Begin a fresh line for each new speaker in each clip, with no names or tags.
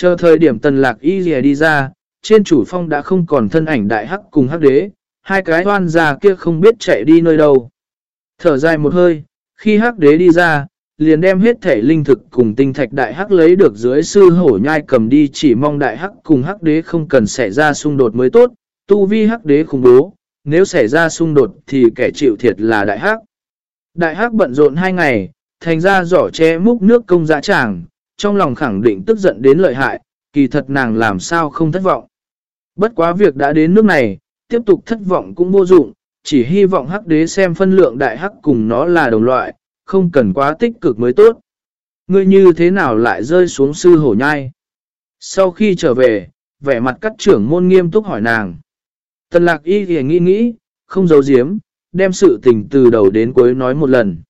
Chờ thời điểm tần lạc y dìa đi ra, trên chủ phong đã không còn thân ảnh đại hắc cùng hắc đế, hai cái hoan già kia không biết chạy đi nơi đâu. Thở dài một hơi, khi hắc đế đi ra, liền đem hết thể linh thực cùng tinh thạch đại hắc lấy được dưới sư hổ nhai cầm đi chỉ mong đại hắc cùng hắc đế không cần xảy ra xung đột mới tốt, tu vi hắc đế khủng bố, nếu xảy ra xung đột thì kẻ chịu thiệt là đại hắc. Đại hắc bận rộn hai ngày, thành ra giỏ che múc nước công dã tràng, trong lòng khẳng định tức giận đến lợi hại, kỳ thật nàng làm sao không thất vọng. Bất quá việc đã đến nước này, tiếp tục thất vọng cũng vô dụng, chỉ hy vọng hắc đế xem phân lượng đại hắc cùng nó là đồng loại, không cần quá tích cực mới tốt. Ngươi như thế nào lại rơi xuống sư hổ nhai? Sau khi trở về, vẻ mặt các trưởng môn nghiêm túc hỏi nàng. Tần lạc y thì nghĩ nghĩ, không giấu giếm, đem sự tình từ đầu đến cuối nói một lần.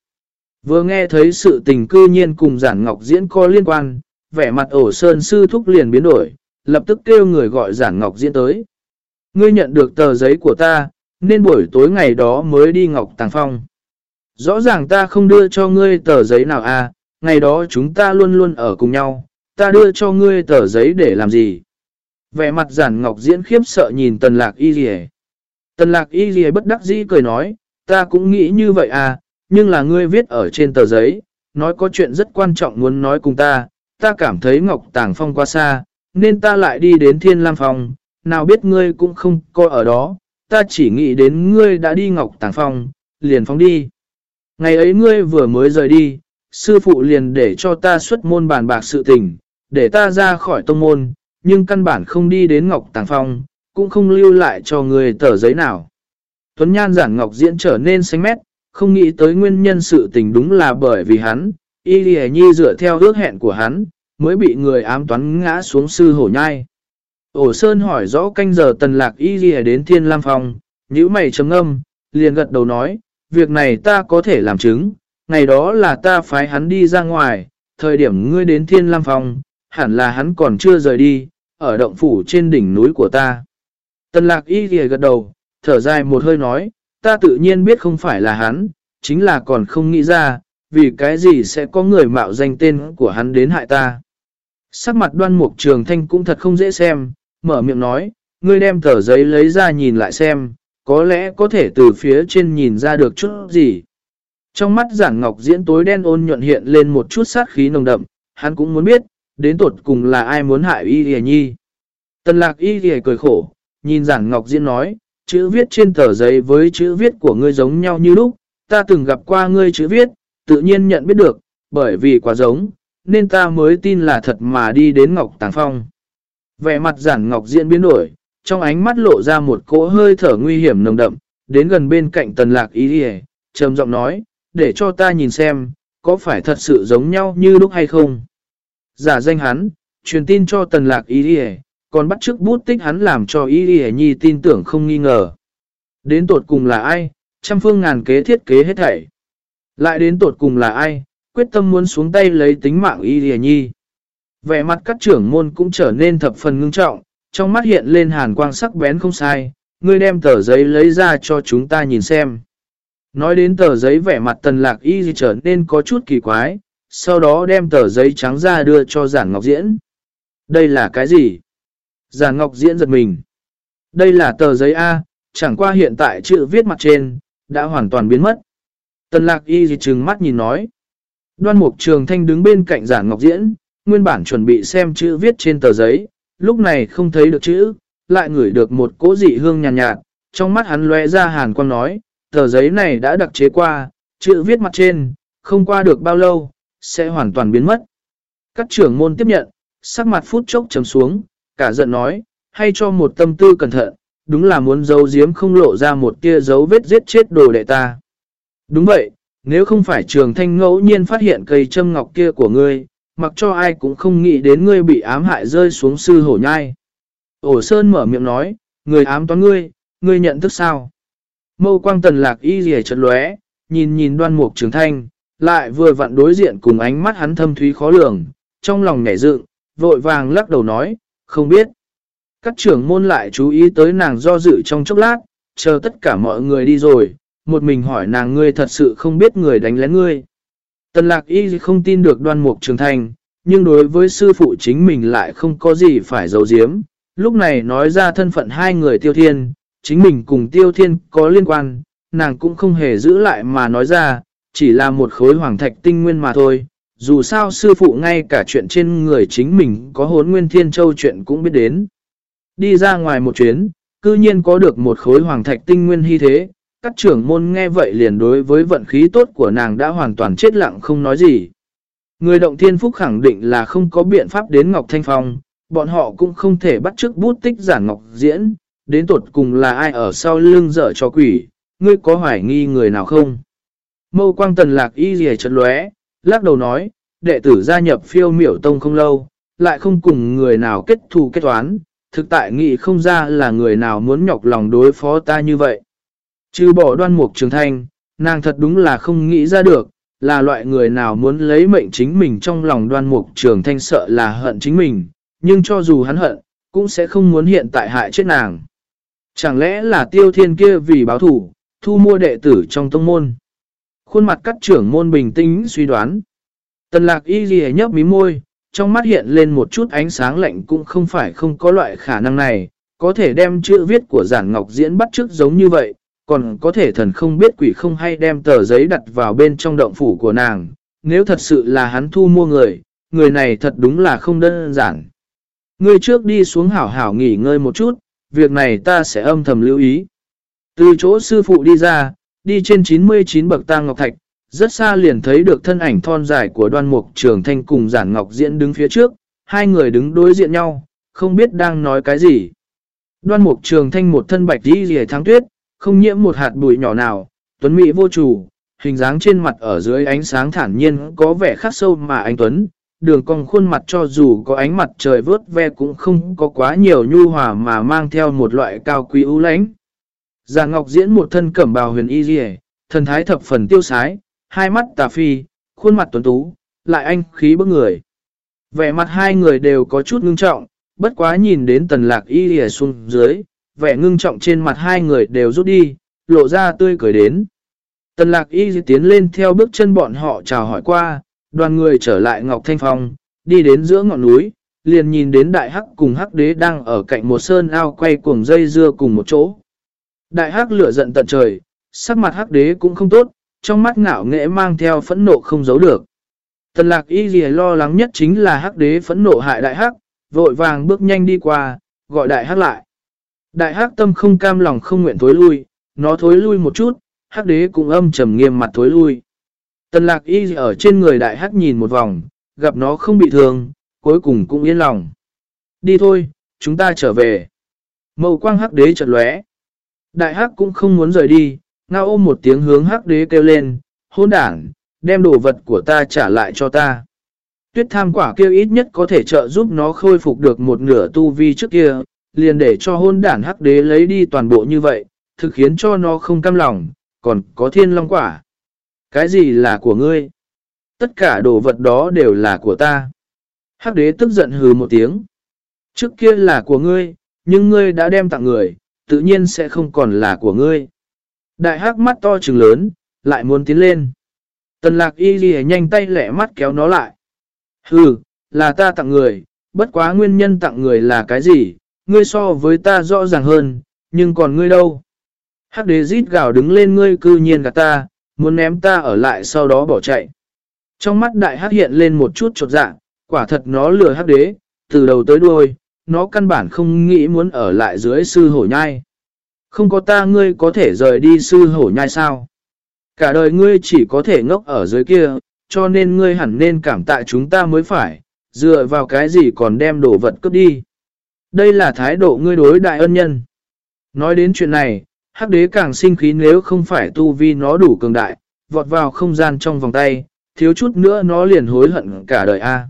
Vừa nghe thấy sự tình cư nhiên cùng giản ngọc diễn có liên quan, vẻ mặt ổ sơn sư thúc liền biến đổi, lập tức kêu người gọi giản ngọc diễn tới. Ngươi nhận được tờ giấy của ta, nên buổi tối ngày đó mới đi ngọc tàng phong. Rõ ràng ta không đưa cho ngươi tờ giấy nào à, ngày đó chúng ta luôn luôn ở cùng nhau, ta đưa cho ngươi tờ giấy để làm gì? Vẻ mặt giản ngọc diễn khiếp sợ nhìn tần lạc y gì Tần lạc y gì bất đắc dĩ cười nói, ta cũng nghĩ như vậy à, nhưng là ngươi viết ở trên tờ giấy, nói có chuyện rất quan trọng muốn nói cùng ta, ta cảm thấy Ngọc Tàng Phong quá xa, nên ta lại đi đến Thiên Lam Phong, nào biết ngươi cũng không có ở đó, ta chỉ nghĩ đến ngươi đã đi Ngọc Tàng Phong, liền phong đi. Ngày ấy ngươi vừa mới rời đi, sư phụ liền để cho ta xuất môn bàn bạc sự tình, để ta ra khỏi tông môn, nhưng căn bản không đi đến Ngọc Tàng Phong, cũng không lưu lại cho người tờ giấy nào. Tuấn Nhan giản Ngọc diễn trở nên xanh mét, không nghĩ tới nguyên nhân sự tình đúng là bởi vì hắn, Y Lì Nhi dựa theo ước hẹn của hắn, mới bị người ám toán ngã xuống sư hổ nhai. Ổ Sơn hỏi rõ canh giờ tần lạc Y Lì đến Thiên Lam Phong, nhíu mày chấm âm, liền gật đầu nói, việc này ta có thể làm chứng, ngày đó là ta phái hắn đi ra ngoài, thời điểm ngươi đến Thiên Lam Phong, hẳn là hắn còn chưa rời đi, ở động phủ trên đỉnh núi của ta. Tần lạc Y Lì gật đầu, thở dài một hơi nói, ta tự nhiên biết không phải là hắn, chính là còn không nghĩ ra, vì cái gì sẽ có người mạo danh tên của hắn đến hại ta. Sắc mặt đoan mục trường thanh cũng thật không dễ xem, mở miệng nói, ngươi đem tờ giấy lấy ra nhìn lại xem, có lẽ có thể từ phía trên nhìn ra được chút gì. Trong mắt giảng ngọc diễn tối đen ôn nhuận hiện lên một chút sát khí nồng đậm, hắn cũng muốn biết, đến tột cùng là ai muốn hại y hề nhi. Tần lạc y hề cười khổ, nhìn giảng ngọc diễn nói, chữ viết trên tờ giấy với chữ viết của ngươi giống nhau như lúc, ta từng gặp qua ngươi chữ viết, tự nhiên nhận biết được, bởi vì quá giống, nên ta mới tin là thật mà đi đến Ngọc Tàng Phong. Vẻ mặt giản Ngọc diễn biến đổi, trong ánh mắt lộ ra một cỗ hơi thở nguy hiểm nồng đậm, đến gần bên cạnh tần lạc ý đi trầm giọng nói, để cho ta nhìn xem, có phải thật sự giống nhau như lúc hay không. Giả danh hắn, truyền tin cho tần lạc ý đi còn bắt chước bút tích hắn làm cho Y Y Nhi tin tưởng không nghi ngờ. Đến tột cùng là ai, trăm phương ngàn kế thiết kế hết thảy. Lại đến tột cùng là ai, quyết tâm muốn xuống tay lấy tính mạng Y Y Nhi. Vẻ mặt các trưởng môn cũng trở nên thập phần ngưng trọng, trong mắt hiện lên hàn quang sắc bén không sai, ngươi đem tờ giấy lấy ra cho chúng ta nhìn xem. Nói đến tờ giấy vẻ mặt tần lạc y trở nên có chút kỳ quái, sau đó đem tờ giấy trắng ra đưa cho giản ngọc diễn. Đây là cái gì? Giản Ngọc Diễn giật mình. Đây là tờ giấy A, chẳng qua hiện tại chữ viết mặt trên, đã hoàn toàn biến mất. Tần lạc y gì trừng mắt nhìn nói. Đoan mục trường thanh đứng bên cạnh giản Ngọc Diễn, nguyên bản chuẩn bị xem chữ viết trên tờ giấy, lúc này không thấy được chữ, lại ngửi được một cỗ dị hương nhàn nhạt, nhạt, trong mắt hắn lóe ra hàn quang nói, tờ giấy này đã đặc chế qua, chữ viết mặt trên, không qua được bao lâu, sẽ hoàn toàn biến mất. Các trưởng môn tiếp nhận, sắc mặt phút chốc chấm xuống, cả giận nói, hay cho một tâm tư cẩn thận, đúng là muốn giấu giếm không lộ ra một tia dấu vết giết chết đồ đệ ta. Đúng vậy, nếu không phải trường thanh ngẫu nhiên phát hiện cây châm ngọc kia của ngươi, mặc cho ai cũng không nghĩ đến ngươi bị ám hại rơi xuống sư hổ nhai. Ổ Sơn mở miệng nói, người ám toán ngươi, ngươi nhận thức sao? Mâu quang tần lạc y rìa chật lóe, nhìn nhìn đoan mục trường thanh, lại vừa vặn đối diện cùng ánh mắt hắn thâm thúy khó lường, trong lòng nhảy dựng, vội vàng lắc đầu nói, không biết. Các trưởng môn lại chú ý tới nàng do dự trong chốc lát, chờ tất cả mọi người đi rồi, một mình hỏi nàng ngươi thật sự không biết người đánh lén ngươi. Tần lạc y không tin được đoan mục trường thành, nhưng đối với sư phụ chính mình lại không có gì phải giấu giếm. Lúc này nói ra thân phận hai người tiêu thiên, chính mình cùng tiêu thiên có liên quan, nàng cũng không hề giữ lại mà nói ra, chỉ là một khối hoàng thạch tinh nguyên mà thôi. Dù sao sư phụ ngay cả chuyện trên người chính mình có hốn nguyên thiên châu chuyện cũng biết đến. Đi ra ngoài một chuyến, cư nhiên có được một khối hoàng thạch tinh nguyên hy thế, các trưởng môn nghe vậy liền đối với vận khí tốt của nàng đã hoàn toàn chết lặng không nói gì. Người động thiên phúc khẳng định là không có biện pháp đến Ngọc Thanh Phong, bọn họ cũng không thể bắt chước bút tích giản Ngọc Diễn, đến tột cùng là ai ở sau lưng dở cho quỷ, ngươi có hoài nghi người nào không? Mâu quang tần lạc y rìa chật lóe, lắc đầu nói, đệ tử gia nhập phiêu miểu tông không lâu, lại không cùng người nào kết thù kết toán, thực tại nghĩ không ra là người nào muốn nhọc lòng đối phó ta như vậy. Trừ bỏ đoan mục trường thanh, nàng thật đúng là không nghĩ ra được, là loại người nào muốn lấy mệnh chính mình trong lòng đoan mục trường thanh sợ là hận chính mình, nhưng cho dù hắn hận, cũng sẽ không muốn hiện tại hại chết nàng. Chẳng lẽ là tiêu thiên kia vì báo thủ, thu mua đệ tử trong tông môn? Khuôn mặt các trưởng môn bình tĩnh suy đoán. Tần lạc y ghi nhấp mí môi, trong mắt hiện lên một chút ánh sáng lạnh cũng không phải không có loại khả năng này, có thể đem chữ viết của giản ngọc diễn bắt trước giống như vậy, còn có thể thần không biết quỷ không hay đem tờ giấy đặt vào bên trong động phủ của nàng. Nếu thật sự là hắn thu mua người, người này thật đúng là không đơn giản. Người trước đi xuống hảo hảo nghỉ ngơi một chút, việc này ta sẽ âm thầm lưu ý. Từ chỗ sư phụ đi ra, đi trên 99 bậc tang ngọc thạch, rất xa liền thấy được thân ảnh thon dài của đoan mục trường thanh cùng giản ngọc diễn đứng phía trước, hai người đứng đối diện nhau, không biết đang nói cái gì. Đoan mục trường thanh một thân bạch đi rìa tháng tuyết, không nhiễm một hạt bụi nhỏ nào, tuấn mỹ vô chủ, hình dáng trên mặt ở dưới ánh sáng thản nhiên có vẻ khắc sâu mà anh Tuấn, đường cong khuôn mặt cho dù có ánh mặt trời vớt ve cũng không có quá nhiều nhu hòa mà mang theo một loại cao quý ưu lãnh. Già Ngọc diễn một thân cẩm bào huyền y dì thần thái thập phần tiêu sái, hai mắt tà phi, khuôn mặt tuấn tú, lại anh khí bức người. Vẻ mặt hai người đều có chút ngưng trọng, bất quá nhìn đến tần lạc y dì xuống dưới, vẻ ngưng trọng trên mặt hai người đều rút đi, lộ ra tươi cười đến. Tần lạc y tiến lên theo bước chân bọn họ chào hỏi qua, đoàn người trở lại Ngọc Thanh Phong, đi đến giữa ngọn núi, liền nhìn đến đại hắc cùng hắc đế đang ở cạnh một sơn ao quay cuồng dây dưa cùng một chỗ. Đại hắc lửa giận tận trời, sắc mặt hắc đế cũng không tốt, trong mắt ngạo nghệ mang theo phẫn nộ không giấu được. Tần lạc y gì lo lắng nhất chính là hắc đế phẫn nộ hại đại hắc, vội vàng bước nhanh đi qua, gọi đại hắc lại. Đại hắc tâm không cam lòng không nguyện thối lui, nó thối lui một chút, hắc đế cũng âm trầm nghiêm mặt thối lui. Tần lạc y ở trên người đại hắc nhìn một vòng, gặp nó không bị thương, cuối cùng cũng yên lòng. Đi thôi, chúng ta trở về. Màu quang hắc đế chợt lóe. Đại hắc cũng không muốn rời đi, ngao ôm một tiếng hướng hắc đế kêu lên, hôn đảng, đem đồ vật của ta trả lại cho ta. Tuyết tham quả kêu ít nhất có thể trợ giúp nó khôi phục được một nửa tu vi trước kia, liền để cho hôn đản hắc đế lấy đi toàn bộ như vậy, thực khiến cho nó không cam lòng, còn có thiên long quả. Cái gì là của ngươi? Tất cả đồ vật đó đều là của ta. Hắc đế tức giận hừ một tiếng. Trước kia là của ngươi, nhưng ngươi đã đem tặng người, tự nhiên sẽ không còn là của ngươi. Đại hắc mắt to trừng lớn, lại muốn tiến lên. Tần lạc y ghi nhanh tay lẻ mắt kéo nó lại. Hừ, là ta tặng người, bất quá nguyên nhân tặng người là cái gì, ngươi so với ta rõ ràng hơn, nhưng còn ngươi đâu? Hắc đế rít gào đứng lên ngươi cư nhiên gạt ta, muốn ném ta ở lại sau đó bỏ chạy. Trong mắt đại hắc hiện lên một chút trột dạ, quả thật nó lừa hắc đế, từ đầu tới đuôi, nó căn bản không nghĩ muốn ở lại dưới sư hổ nhai. Không có ta ngươi có thể rời đi sư hổ nhai sao? Cả đời ngươi chỉ có thể ngốc ở dưới kia, cho nên ngươi hẳn nên cảm tạ chúng ta mới phải, dựa vào cái gì còn đem đồ vật cướp đi. Đây là thái độ ngươi đối đại ân nhân. Nói đến chuyện này, hắc đế càng sinh khí nếu không phải tu vi nó đủ cường đại, vọt vào không gian trong vòng tay, thiếu chút nữa nó liền hối hận cả đời a.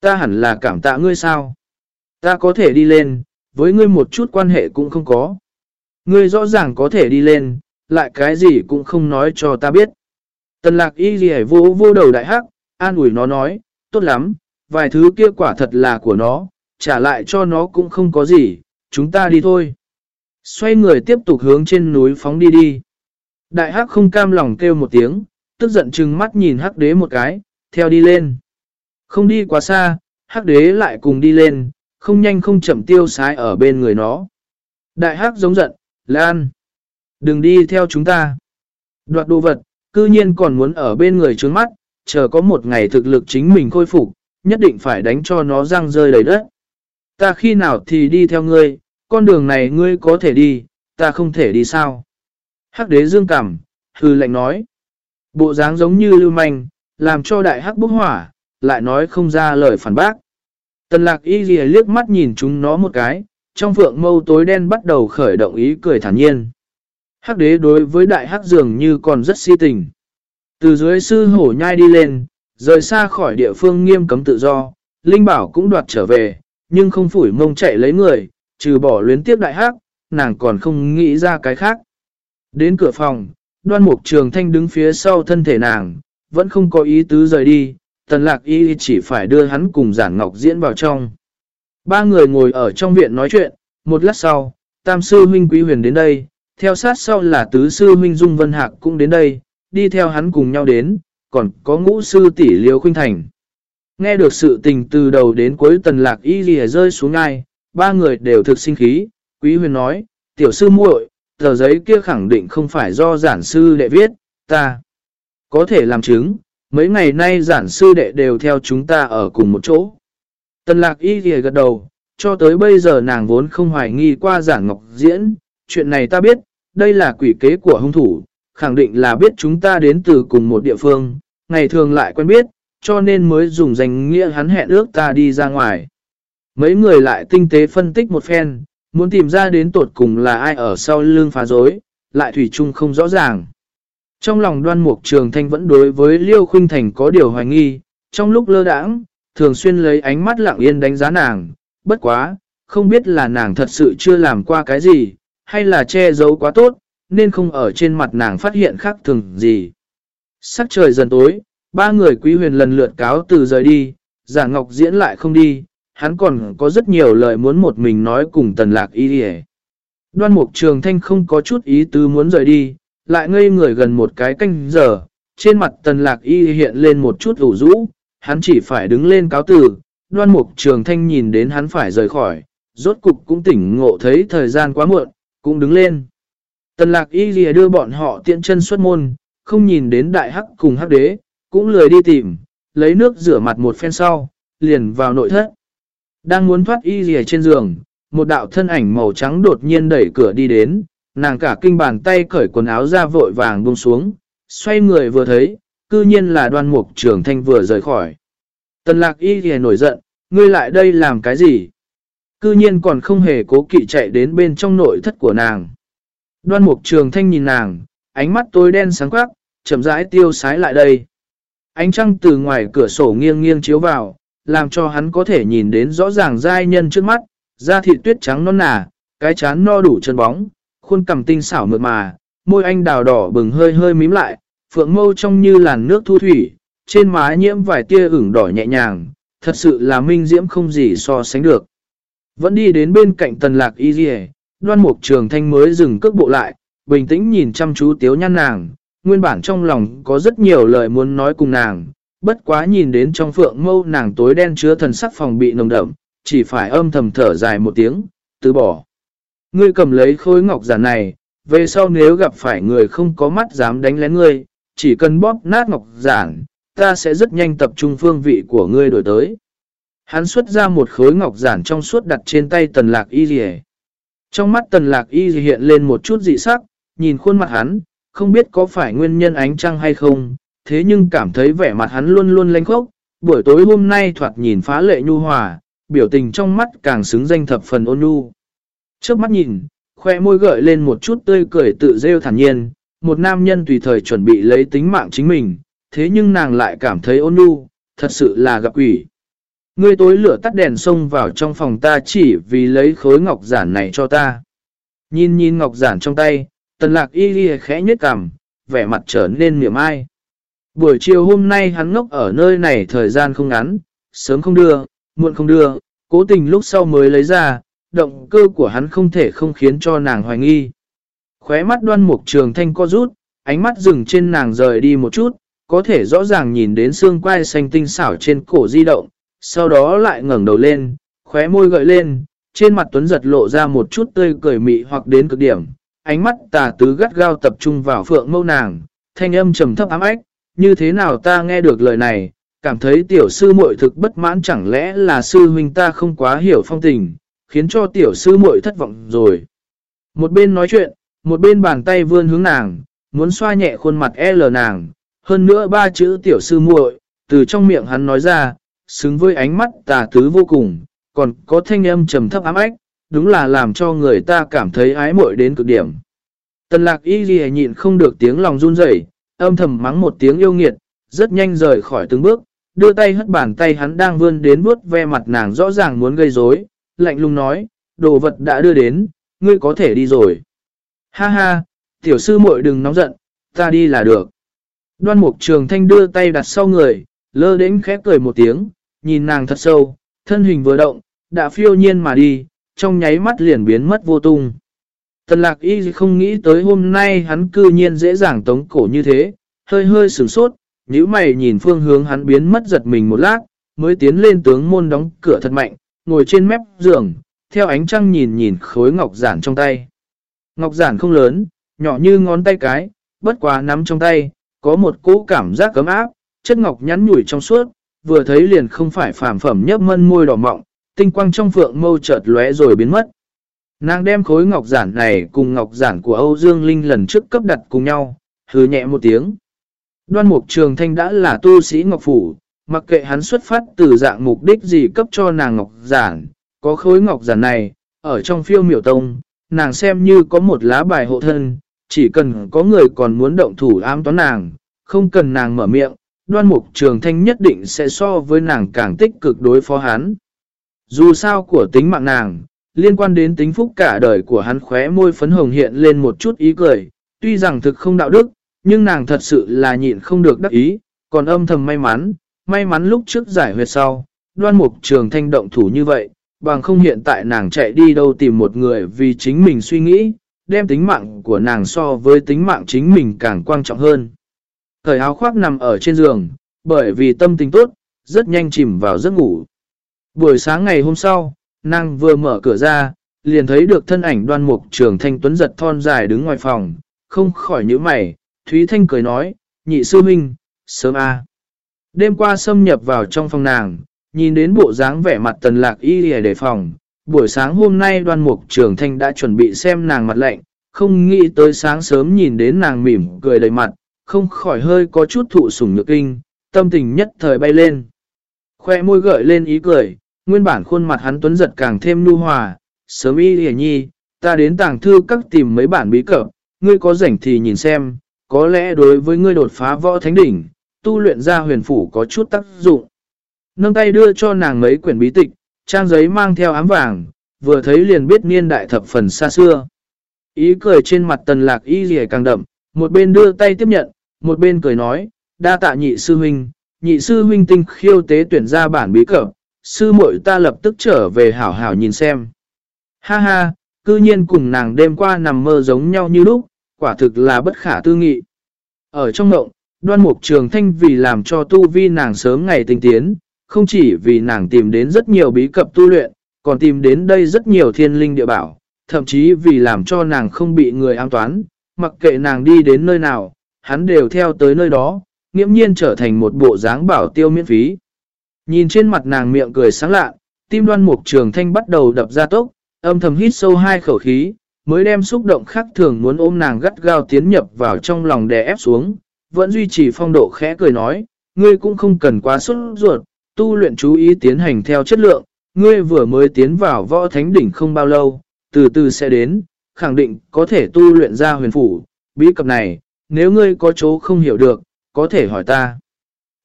Ta hẳn là cảm tạ ngươi sao? Ta có thể đi lên, với ngươi một chút quan hệ cũng không có. Ngươi rõ ràng có thể đi lên, lại cái gì cũng không nói cho ta biết. Tần lạc y gì vô vô đầu đại hắc, an ủi nó nói, tốt lắm, vài thứ kia quả thật là của nó, trả lại cho nó cũng không có gì, chúng ta đi thôi. Xoay người tiếp tục hướng trên núi phóng đi đi. Đại hắc không cam lòng kêu một tiếng, tức giận chừng mắt nhìn hắc đế một cái, theo đi lên. Không đi quá xa, hắc đế lại cùng đi lên, không nhanh không chậm tiêu sái ở bên người nó. Đại hắc giống giận, Lan, đừng đi theo chúng ta. Đoạt đồ vật, cư nhiên còn muốn ở bên người trướng mắt, chờ có một ngày thực lực chính mình khôi phục, nhất định phải đánh cho nó răng rơi đầy đất. Ta khi nào thì đi theo ngươi, con đường này ngươi có thể đi, ta không thể đi sao? Hắc đế dương cảm, hư lệnh nói. Bộ dáng giống như lưu manh, làm cho đại hắc bốc hỏa, lại nói không ra lời phản bác. Tần lạc y ghi liếc mắt nhìn chúng nó một cái, trong phượng mâu tối đen bắt đầu khởi động ý cười thản nhiên. Hắc đế đối với đại hắc dường như còn rất si tình. Từ dưới sư hổ nhai đi lên, rời xa khỏi địa phương nghiêm cấm tự do, Linh Bảo cũng đoạt trở về, nhưng không phủi mông chạy lấy người, trừ bỏ luyến tiếp đại hắc, nàng còn không nghĩ ra cái khác. Đến cửa phòng, đoan mục trường thanh đứng phía sau thân thể nàng, vẫn không có ý tứ rời đi, tần lạc y chỉ phải đưa hắn cùng giản ngọc diễn vào trong. Ba người ngồi ở trong viện nói chuyện, một lát sau, tam sư huynh quý huyền đến đây, theo sát sau là tứ sư huynh dung vân hạc cũng đến đây, đi theo hắn cùng nhau đến, còn có ngũ sư tỷ liêu khuynh thành. Nghe được sự tình từ đầu đến cuối tần lạc y lìa rơi xuống ngay, ba người đều thực sinh khí, quý huyền nói, tiểu sư muội, tờ giấy kia khẳng định không phải do giản sư đệ viết, ta có thể làm chứng, mấy ngày nay giản sư đệ đều theo chúng ta ở cùng một chỗ. Tần lạc y lìa gật đầu, cho tới bây giờ nàng vốn không hoài nghi qua giản ngọc diễn, chuyện này ta biết, đây là quỷ kế của hung thủ, khẳng định là biết chúng ta đến từ cùng một địa phương, ngày thường lại quen biết, cho nên mới dùng danh nghĩa hắn hẹn ước ta đi ra ngoài. Mấy người lại tinh tế phân tích một phen, muốn tìm ra đến tột cùng là ai ở sau lưng phá dối, lại thủy chung không rõ ràng. Trong lòng đoan mục trường thanh vẫn đối với Liêu Khuynh Thành có điều hoài nghi, trong lúc lơ đãng, thường xuyên lấy ánh mắt lặng yên đánh giá nàng, bất quá, không biết là nàng thật sự chưa làm qua cái gì, hay là che giấu quá tốt, nên không ở trên mặt nàng phát hiện khác thường gì. Sắc trời dần tối, ba người quý huyền lần lượt cáo từ rời đi, giả ngọc diễn lại không đi, hắn còn có rất nhiều lời muốn một mình nói cùng tần lạc y đi Đoan mục trường thanh không có chút ý tứ muốn rời đi, lại ngây người gần một cái canh giờ, trên mặt tần lạc y hiện lên một chút ủ rũ, hắn chỉ phải đứng lên cáo từ, đoan mục trường thanh nhìn đến hắn phải rời khỏi, rốt cục cũng tỉnh ngộ thấy thời gian quá muộn, cũng đứng lên. Tần lạc y lìa đưa bọn họ tiện chân xuất môn, không nhìn đến đại hắc cùng hắc đế, cũng lười đi tìm, lấy nước rửa mặt một phen sau, liền vào nội thất. Đang muốn thoát y lìa trên giường, một đạo thân ảnh màu trắng đột nhiên đẩy cửa đi đến, nàng cả kinh bàn tay cởi quần áo ra vội vàng buông xuống, xoay người vừa thấy, cư nhiên là đoan mục trưởng thanh vừa rời khỏi. Tần lạc y thì nổi giận, ngươi lại đây làm cái gì? Cư nhiên còn không hề cố kỵ chạy đến bên trong nội thất của nàng. Đoan mục trường thanh nhìn nàng, ánh mắt tối đen sáng quắc, chậm rãi tiêu sái lại đây. Ánh trăng từ ngoài cửa sổ nghiêng nghiêng chiếu vào, làm cho hắn có thể nhìn đến rõ ràng giai nhân trước mắt, da thịt tuyết trắng non nà, cái chán no đủ chân bóng, khuôn cằm tinh xảo mượt mà, môi anh đào đỏ bừng hơi hơi mím lại, phượng mâu trong như làn nước thu thủy, trên má nhiễm vài tia ửng đỏ nhẹ nhàng, thật sự là minh diễm không gì so sánh được. Vẫn đi đến bên cạnh tần lạc y dì đoan mục trường thanh mới dừng cước bộ lại, bình tĩnh nhìn chăm chú tiếu nhăn nàng, nguyên bản trong lòng có rất nhiều lời muốn nói cùng nàng, bất quá nhìn đến trong phượng mâu nàng tối đen chứa thần sắc phòng bị nồng đậm, chỉ phải âm thầm thở dài một tiếng, từ bỏ. Ngươi cầm lấy khối ngọc giản này, về sau nếu gặp phải người không có mắt dám đánh lén ngươi, chỉ cần bóp nát ngọc giản, ta sẽ rất nhanh tập trung phương vị của ngươi đổi tới. Hắn xuất ra một khối ngọc giản trong suốt đặt trên tay tần lạc y dì Trong mắt tần lạc y hiện lên một chút dị sắc, nhìn khuôn mặt hắn, không biết có phải nguyên nhân ánh trăng hay không, thế nhưng cảm thấy vẻ mặt hắn luôn luôn lênh khốc, buổi tối hôm nay thoạt nhìn phá lệ nhu hòa, biểu tình trong mắt càng xứng danh thập phần ôn nhu. Trước mắt nhìn, khoe môi gợi lên một chút tươi cười tự rêu thản nhiên, một nam nhân tùy thời chuẩn bị lấy tính mạng chính mình, thế nhưng nàng lại cảm thấy ôn nhu, thật sự là gặp quỷ. Ngươi tối lửa tắt đèn xông vào trong phòng ta chỉ vì lấy khối ngọc giản này cho ta. Nhìn nhìn ngọc giản trong tay, tần lạc y ghi khẽ nhếch cằm, vẻ mặt trở nên niềm ai. Buổi chiều hôm nay hắn ngốc ở nơi này thời gian không ngắn, sớm không đưa, muộn không đưa, cố tình lúc sau mới lấy ra, động cơ của hắn không thể không khiến cho nàng hoài nghi. Khóe mắt đoan mục trường thanh co rút, ánh mắt dừng trên nàng rời đi một chút, có thể rõ ràng nhìn đến xương quai xanh tinh xảo trên cổ di động, sau đó lại ngẩng đầu lên, khóe môi gợi lên, trên mặt Tuấn giật lộ ra một chút tươi cười mị hoặc đến cực điểm, ánh mắt tà tứ gắt gao tập trung vào phượng mâu nàng, thanh âm trầm thấp ám ách, như thế nào ta nghe được lời này, cảm thấy tiểu sư muội thực bất mãn chẳng lẽ là sư huynh ta không quá hiểu phong tình, khiến cho tiểu sư muội thất vọng rồi. Một bên nói chuyện, một bên bàn tay vươn hướng nàng, muốn xoa nhẹ khuôn mặt L nàng, hơn nữa ba chữ tiểu sư muội, từ trong miệng hắn nói ra, xứng với ánh mắt tà tứ vô cùng, còn có thanh âm trầm thấp ám ách, đúng là làm cho người ta cảm thấy ái muội đến cực điểm. Tần lạc y ghi nhịn không được tiếng lòng run rẩy âm thầm mắng một tiếng yêu nghiệt, rất nhanh rời khỏi từng bước, đưa tay hất bàn tay hắn đang vươn đến vuốt ve mặt nàng rõ ràng muốn gây rối, lạnh lùng nói, đồ vật đã đưa đến, ngươi có thể đi rồi. Ha ha, tiểu sư muội đừng nóng giận, ta đi là được. Đoan mục trường thanh đưa tay đặt sau người, lơ đến khép cười một tiếng, nhìn nàng thật sâu, thân hình vừa động, đã phiêu nhiên mà đi, trong nháy mắt liền biến mất vô tung. Tần lạc y không nghĩ tới hôm nay hắn cư nhiên dễ dàng tống cổ như thế, hơi hơi sửng sốt, nếu mày nhìn phương hướng hắn biến mất giật mình một lát, mới tiến lên tướng môn đóng cửa thật mạnh, ngồi trên mép giường, theo ánh trăng nhìn nhìn khối ngọc giản trong tay. Ngọc giản không lớn, nhỏ như ngón tay cái, bất quá nắm trong tay, có một cỗ cảm giác cấm áp, chất ngọc nhắn nhủi trong suốt, vừa thấy liền không phải phàm phẩm nhấp mân môi đỏ mọng, tinh quang trong phượng mâu chợt lóe rồi biến mất. Nàng đem khối ngọc giản này cùng ngọc giản của Âu Dương Linh lần trước cấp đặt cùng nhau, hứ nhẹ một tiếng. Đoan mục trường thanh đã là tu sĩ ngọc phủ, mặc kệ hắn xuất phát từ dạng mục đích gì cấp cho nàng ngọc giản, có khối ngọc giản này, ở trong phiêu miểu tông, nàng xem như có một lá bài hộ thân, chỉ cần có người còn muốn động thủ ám toán nàng, không cần nàng mở miệng, đoan mục trường thanh nhất định sẽ so với nàng càng tích cực đối phó hắn. Dù sao của tính mạng nàng, liên quan đến tính phúc cả đời của hắn khóe môi phấn hồng hiện lên một chút ý cười, tuy rằng thực không đạo đức, nhưng nàng thật sự là nhịn không được đắc ý, còn âm thầm may mắn, may mắn lúc trước giải huyệt sau, đoan mục trường thanh động thủ như vậy, bằng không hiện tại nàng chạy đi đâu tìm một người vì chính mình suy nghĩ, đem tính mạng của nàng so với tính mạng chính mình càng quan trọng hơn. Thời áo khoác nằm ở trên giường, bởi vì tâm tình tốt, rất nhanh chìm vào giấc ngủ. Buổi sáng ngày hôm sau, nàng vừa mở cửa ra, liền thấy được thân ảnh đoan mục trường thanh tuấn giật thon dài đứng ngoài phòng, không khỏi nhíu mày, Thúy Thanh cười nói, nhị sư minh, sớm a à. Đêm qua xâm nhập vào trong phòng nàng, nhìn đến bộ dáng vẻ mặt tần lạc y lìa đề phòng, buổi sáng hôm nay đoan mục trưởng thanh đã chuẩn bị xem nàng mặt lạnh, không nghĩ tới sáng sớm nhìn đến nàng mỉm cười đầy mặt, không khỏi hơi có chút thụ sủng nhược kinh, tâm tình nhất thời bay lên. Khoe môi gợi lên ý cười, nguyên bản khuôn mặt hắn tuấn giật càng thêm nu hòa, sớm y lìa nhi, ta đến tàng thư các tìm mấy bản bí cập, ngươi có rảnh thì nhìn xem, có lẽ đối với ngươi đột phá võ thánh đỉnh, tu luyện ra huyền phủ có chút tác dụng. Nâng tay đưa cho nàng mấy quyển bí tịch, trang giấy mang theo ám vàng, vừa thấy liền biết niên đại thập phần xa xưa. Ý cười trên mặt tần lạc y rìa càng đậm, một bên đưa tay tiếp nhận, một bên cười nói, đa tạ nhị sư huynh, nhị sư huynh tinh khiêu tế tuyển ra bản bí cẩm, sư muội ta lập tức trở về hảo hảo nhìn xem. Ha ha, cư nhiên cùng nàng đêm qua nằm mơ giống nhau như lúc, quả thực là bất khả tư nghị. Ở trong mộng, đoan mục trường thanh vì làm cho tu vi nàng sớm ngày tinh tiến, không chỉ vì nàng tìm đến rất nhiều bí cập tu luyện, còn tìm đến đây rất nhiều thiên linh địa bảo, thậm chí vì làm cho nàng không bị người an toán, mặc kệ nàng đi đến nơi nào, hắn đều theo tới nơi đó, nghiễm nhiên trở thành một bộ dáng bảo tiêu miễn phí. Nhìn trên mặt nàng miệng cười sáng lạ, tim đoan mục trường thanh bắt đầu đập ra tốc, âm thầm hít sâu hai khẩu khí, mới đem xúc động khác thường muốn ôm nàng gắt gao tiến nhập vào trong lòng đè ép xuống, vẫn duy trì phong độ khẽ cười nói, ngươi cũng không cần quá xuất ruột, tu luyện chú ý tiến hành theo chất lượng, ngươi vừa mới tiến vào võ thánh đỉnh không bao lâu, từ từ sẽ đến, khẳng định có thể tu luyện ra huyền phủ, bí cập này, nếu ngươi có chỗ không hiểu được, có thể hỏi ta.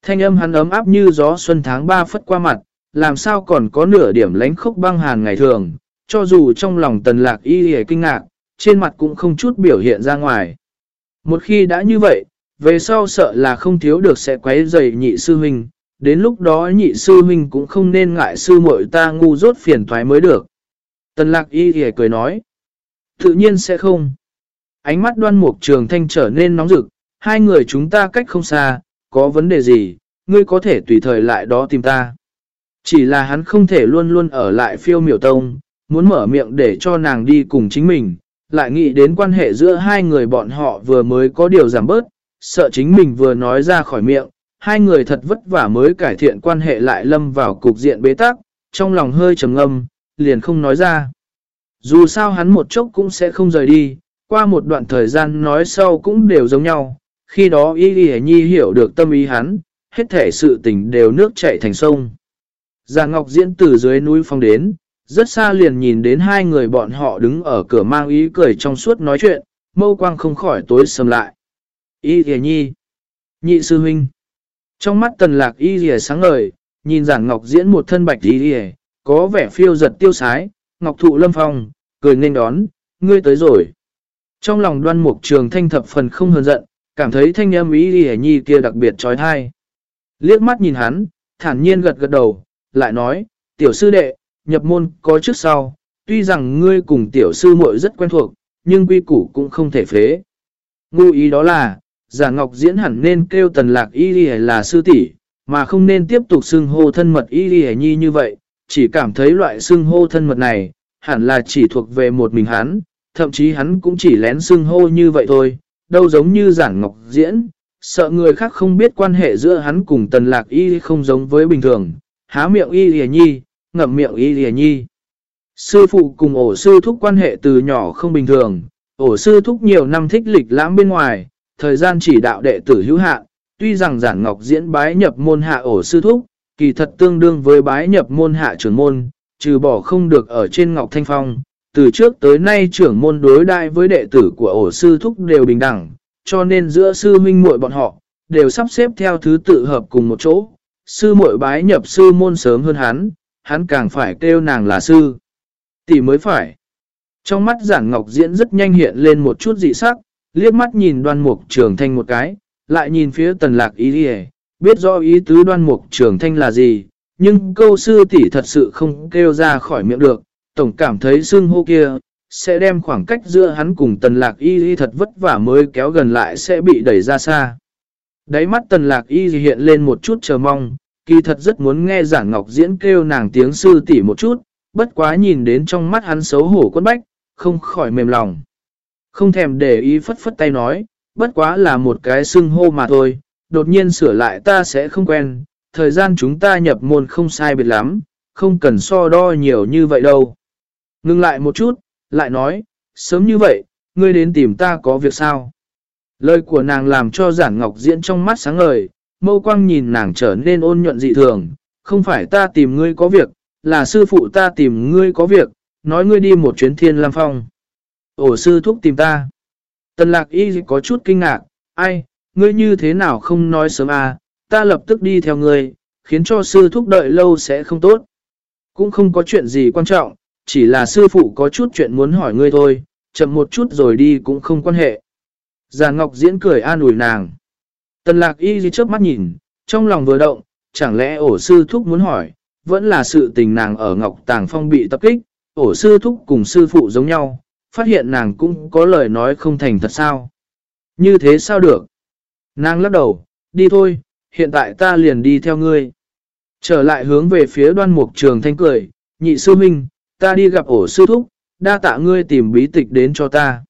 Thanh âm hắn ấm áp như gió xuân tháng 3 phất qua mặt, làm sao còn có nửa điểm lánh khốc băng hàn ngày thường, cho dù trong lòng tần lạc y hề kinh ngạc, trên mặt cũng không chút biểu hiện ra ngoài. Một khi đã như vậy, về sau sợ là không thiếu được sẽ quấy rầy nhị sư huynh, đến lúc đó nhị sư huynh cũng không nên ngại sư muội ta ngu rốt phiền thoái mới được. Tần lạc y hề cười nói, tự nhiên sẽ không. Ánh mắt đoan mục trường thanh trở nên nóng rực, hai người chúng ta cách không xa, có vấn đề gì, ngươi có thể tùy thời lại đó tìm ta. Chỉ là hắn không thể luôn luôn ở lại phiêu miểu tông, muốn mở miệng để cho nàng đi cùng chính mình, lại nghĩ đến quan hệ giữa hai người bọn họ vừa mới có điều giảm bớt, sợ chính mình vừa nói ra khỏi miệng, hai người thật vất vả mới cải thiện quan hệ lại lâm vào cục diện bế tắc, trong lòng hơi trầm ngâm, liền không nói ra. Dù sao hắn một chốc cũng sẽ không rời đi, qua một đoạn thời gian nói sau cũng đều giống nhau, khi đó Y Y Nhi hiểu được tâm ý hắn, hết thể sự tình đều nước chảy thành sông. Già Ngọc Diễn từ dưới núi phong đến, rất xa liền nhìn đến hai người bọn họ đứng ở cửa mang ý cười trong suốt nói chuyện, mâu quang không khỏi tối sầm lại. Y Y Nhi, nhị sư huynh. Trong mắt tần lạc Y Y sáng ngời, nhìn giản Ngọc Diễn một thân bạch Y Y, có vẻ phiêu giật tiêu sái, Ngọc Thụ lâm phong, cười nên đón, ngươi tới rồi. Trong lòng đoan mục trường thanh thập phần không hờn giận, cảm thấy thanh âm ý đi nhi kia đặc biệt trói thai. Liếc mắt nhìn hắn, thản nhiên gật gật đầu, lại nói, tiểu sư đệ, nhập môn có trước sau, tuy rằng ngươi cùng tiểu sư muội rất quen thuộc, nhưng quy củ cũng không thể phế. Ngụ ý đó là, giả ngọc diễn hẳn nên kêu tần lạc y đi là sư tỷ mà không nên tiếp tục xưng hô thân mật y đi nhi như vậy, chỉ cảm thấy loại xưng hô thân mật này, hẳn là chỉ thuộc về một mình hắn, thậm chí hắn cũng chỉ lén xưng hô như vậy thôi, đâu giống như giả ngọc diễn, sợ người khác không biết quan hệ giữa hắn cùng tần lạc y không giống với bình thường, há miệng y lìa nhi, ngậm miệng y lìa nhi. Sư phụ cùng ổ sư thúc quan hệ từ nhỏ không bình thường, ổ sư thúc nhiều năm thích lịch lãm bên ngoài, thời gian chỉ đạo đệ tử hữu hạ, tuy rằng giản ngọc diễn bái nhập môn hạ ổ sư thúc, kỳ thật tương đương với bái nhập môn hạ trưởng môn, trừ bỏ không được ở trên ngọc thanh phong, từ trước tới nay trưởng môn đối đại với đệ tử của ổ sư thúc đều bình đẳng, cho nên giữa sư minh muội bọn họ, đều sắp xếp theo thứ tự hợp cùng một chỗ. Sư muội bái nhập sư môn sớm hơn hắn, hắn càng phải kêu nàng là sư. Tỷ mới phải. Trong mắt giản ngọc diễn rất nhanh hiện lên một chút dị sắc, liếc mắt nhìn đoan mục trường thanh một cái, lại nhìn phía tần lạc ý đi biết rõ ý tứ đoan mục trường thanh là gì, nhưng câu sư tỷ thật sự không kêu ra khỏi miệng được, tổng cảm thấy xương hô kia, sẽ đem khoảng cách giữa hắn cùng tần lạc y y thật vất vả mới kéo gần lại sẽ bị đẩy ra xa. Đáy mắt tần lạc y hiện lên một chút chờ mong, kỳ thật rất muốn nghe giảng ngọc diễn kêu nàng tiếng sư tỷ một chút, bất quá nhìn đến trong mắt hắn xấu hổ quân bách, không khỏi mềm lòng. Không thèm để ý phất phất tay nói, bất quá là một cái xưng hô mà thôi, đột nhiên sửa lại ta sẽ không quen, thời gian chúng ta nhập môn không sai biệt lắm, không cần so đo nhiều như vậy đâu. Ngưng lại một chút, lại nói, sớm như vậy, ngươi đến tìm ta có việc sao? Lời của nàng làm cho giản ngọc diễn trong mắt sáng ngời, mâu quang nhìn nàng trở nên ôn nhuận dị thường, không phải ta tìm ngươi có việc, là sư phụ ta tìm ngươi có việc, nói ngươi đi một chuyến thiên lam phong. Ổ sư thúc tìm ta. Tần lạc y có chút kinh ngạc, ai, ngươi như thế nào không nói sớm à, ta lập tức đi theo ngươi, khiến cho sư thúc đợi lâu sẽ không tốt. Cũng không có chuyện gì quan trọng, chỉ là sư phụ có chút chuyện muốn hỏi ngươi thôi, chậm một chút rồi đi cũng không quan hệ. Già Ngọc Diễn cười an ủi nàng. Tần lạc y chớp mắt nhìn, trong lòng vừa động, chẳng lẽ ổ sư thúc muốn hỏi, vẫn là sự tình nàng ở Ngọc Tàng Phong bị tập kích, ổ sư thúc cùng sư phụ giống nhau, phát hiện nàng cũng có lời nói không thành thật sao. Như thế sao được? Nàng lắc đầu, đi thôi, hiện tại ta liền đi theo ngươi. Trở lại hướng về phía đoan mục trường thanh cười, nhị sư minh, ta đi gặp ổ sư thúc, đa tạ ngươi tìm bí tịch đến cho ta.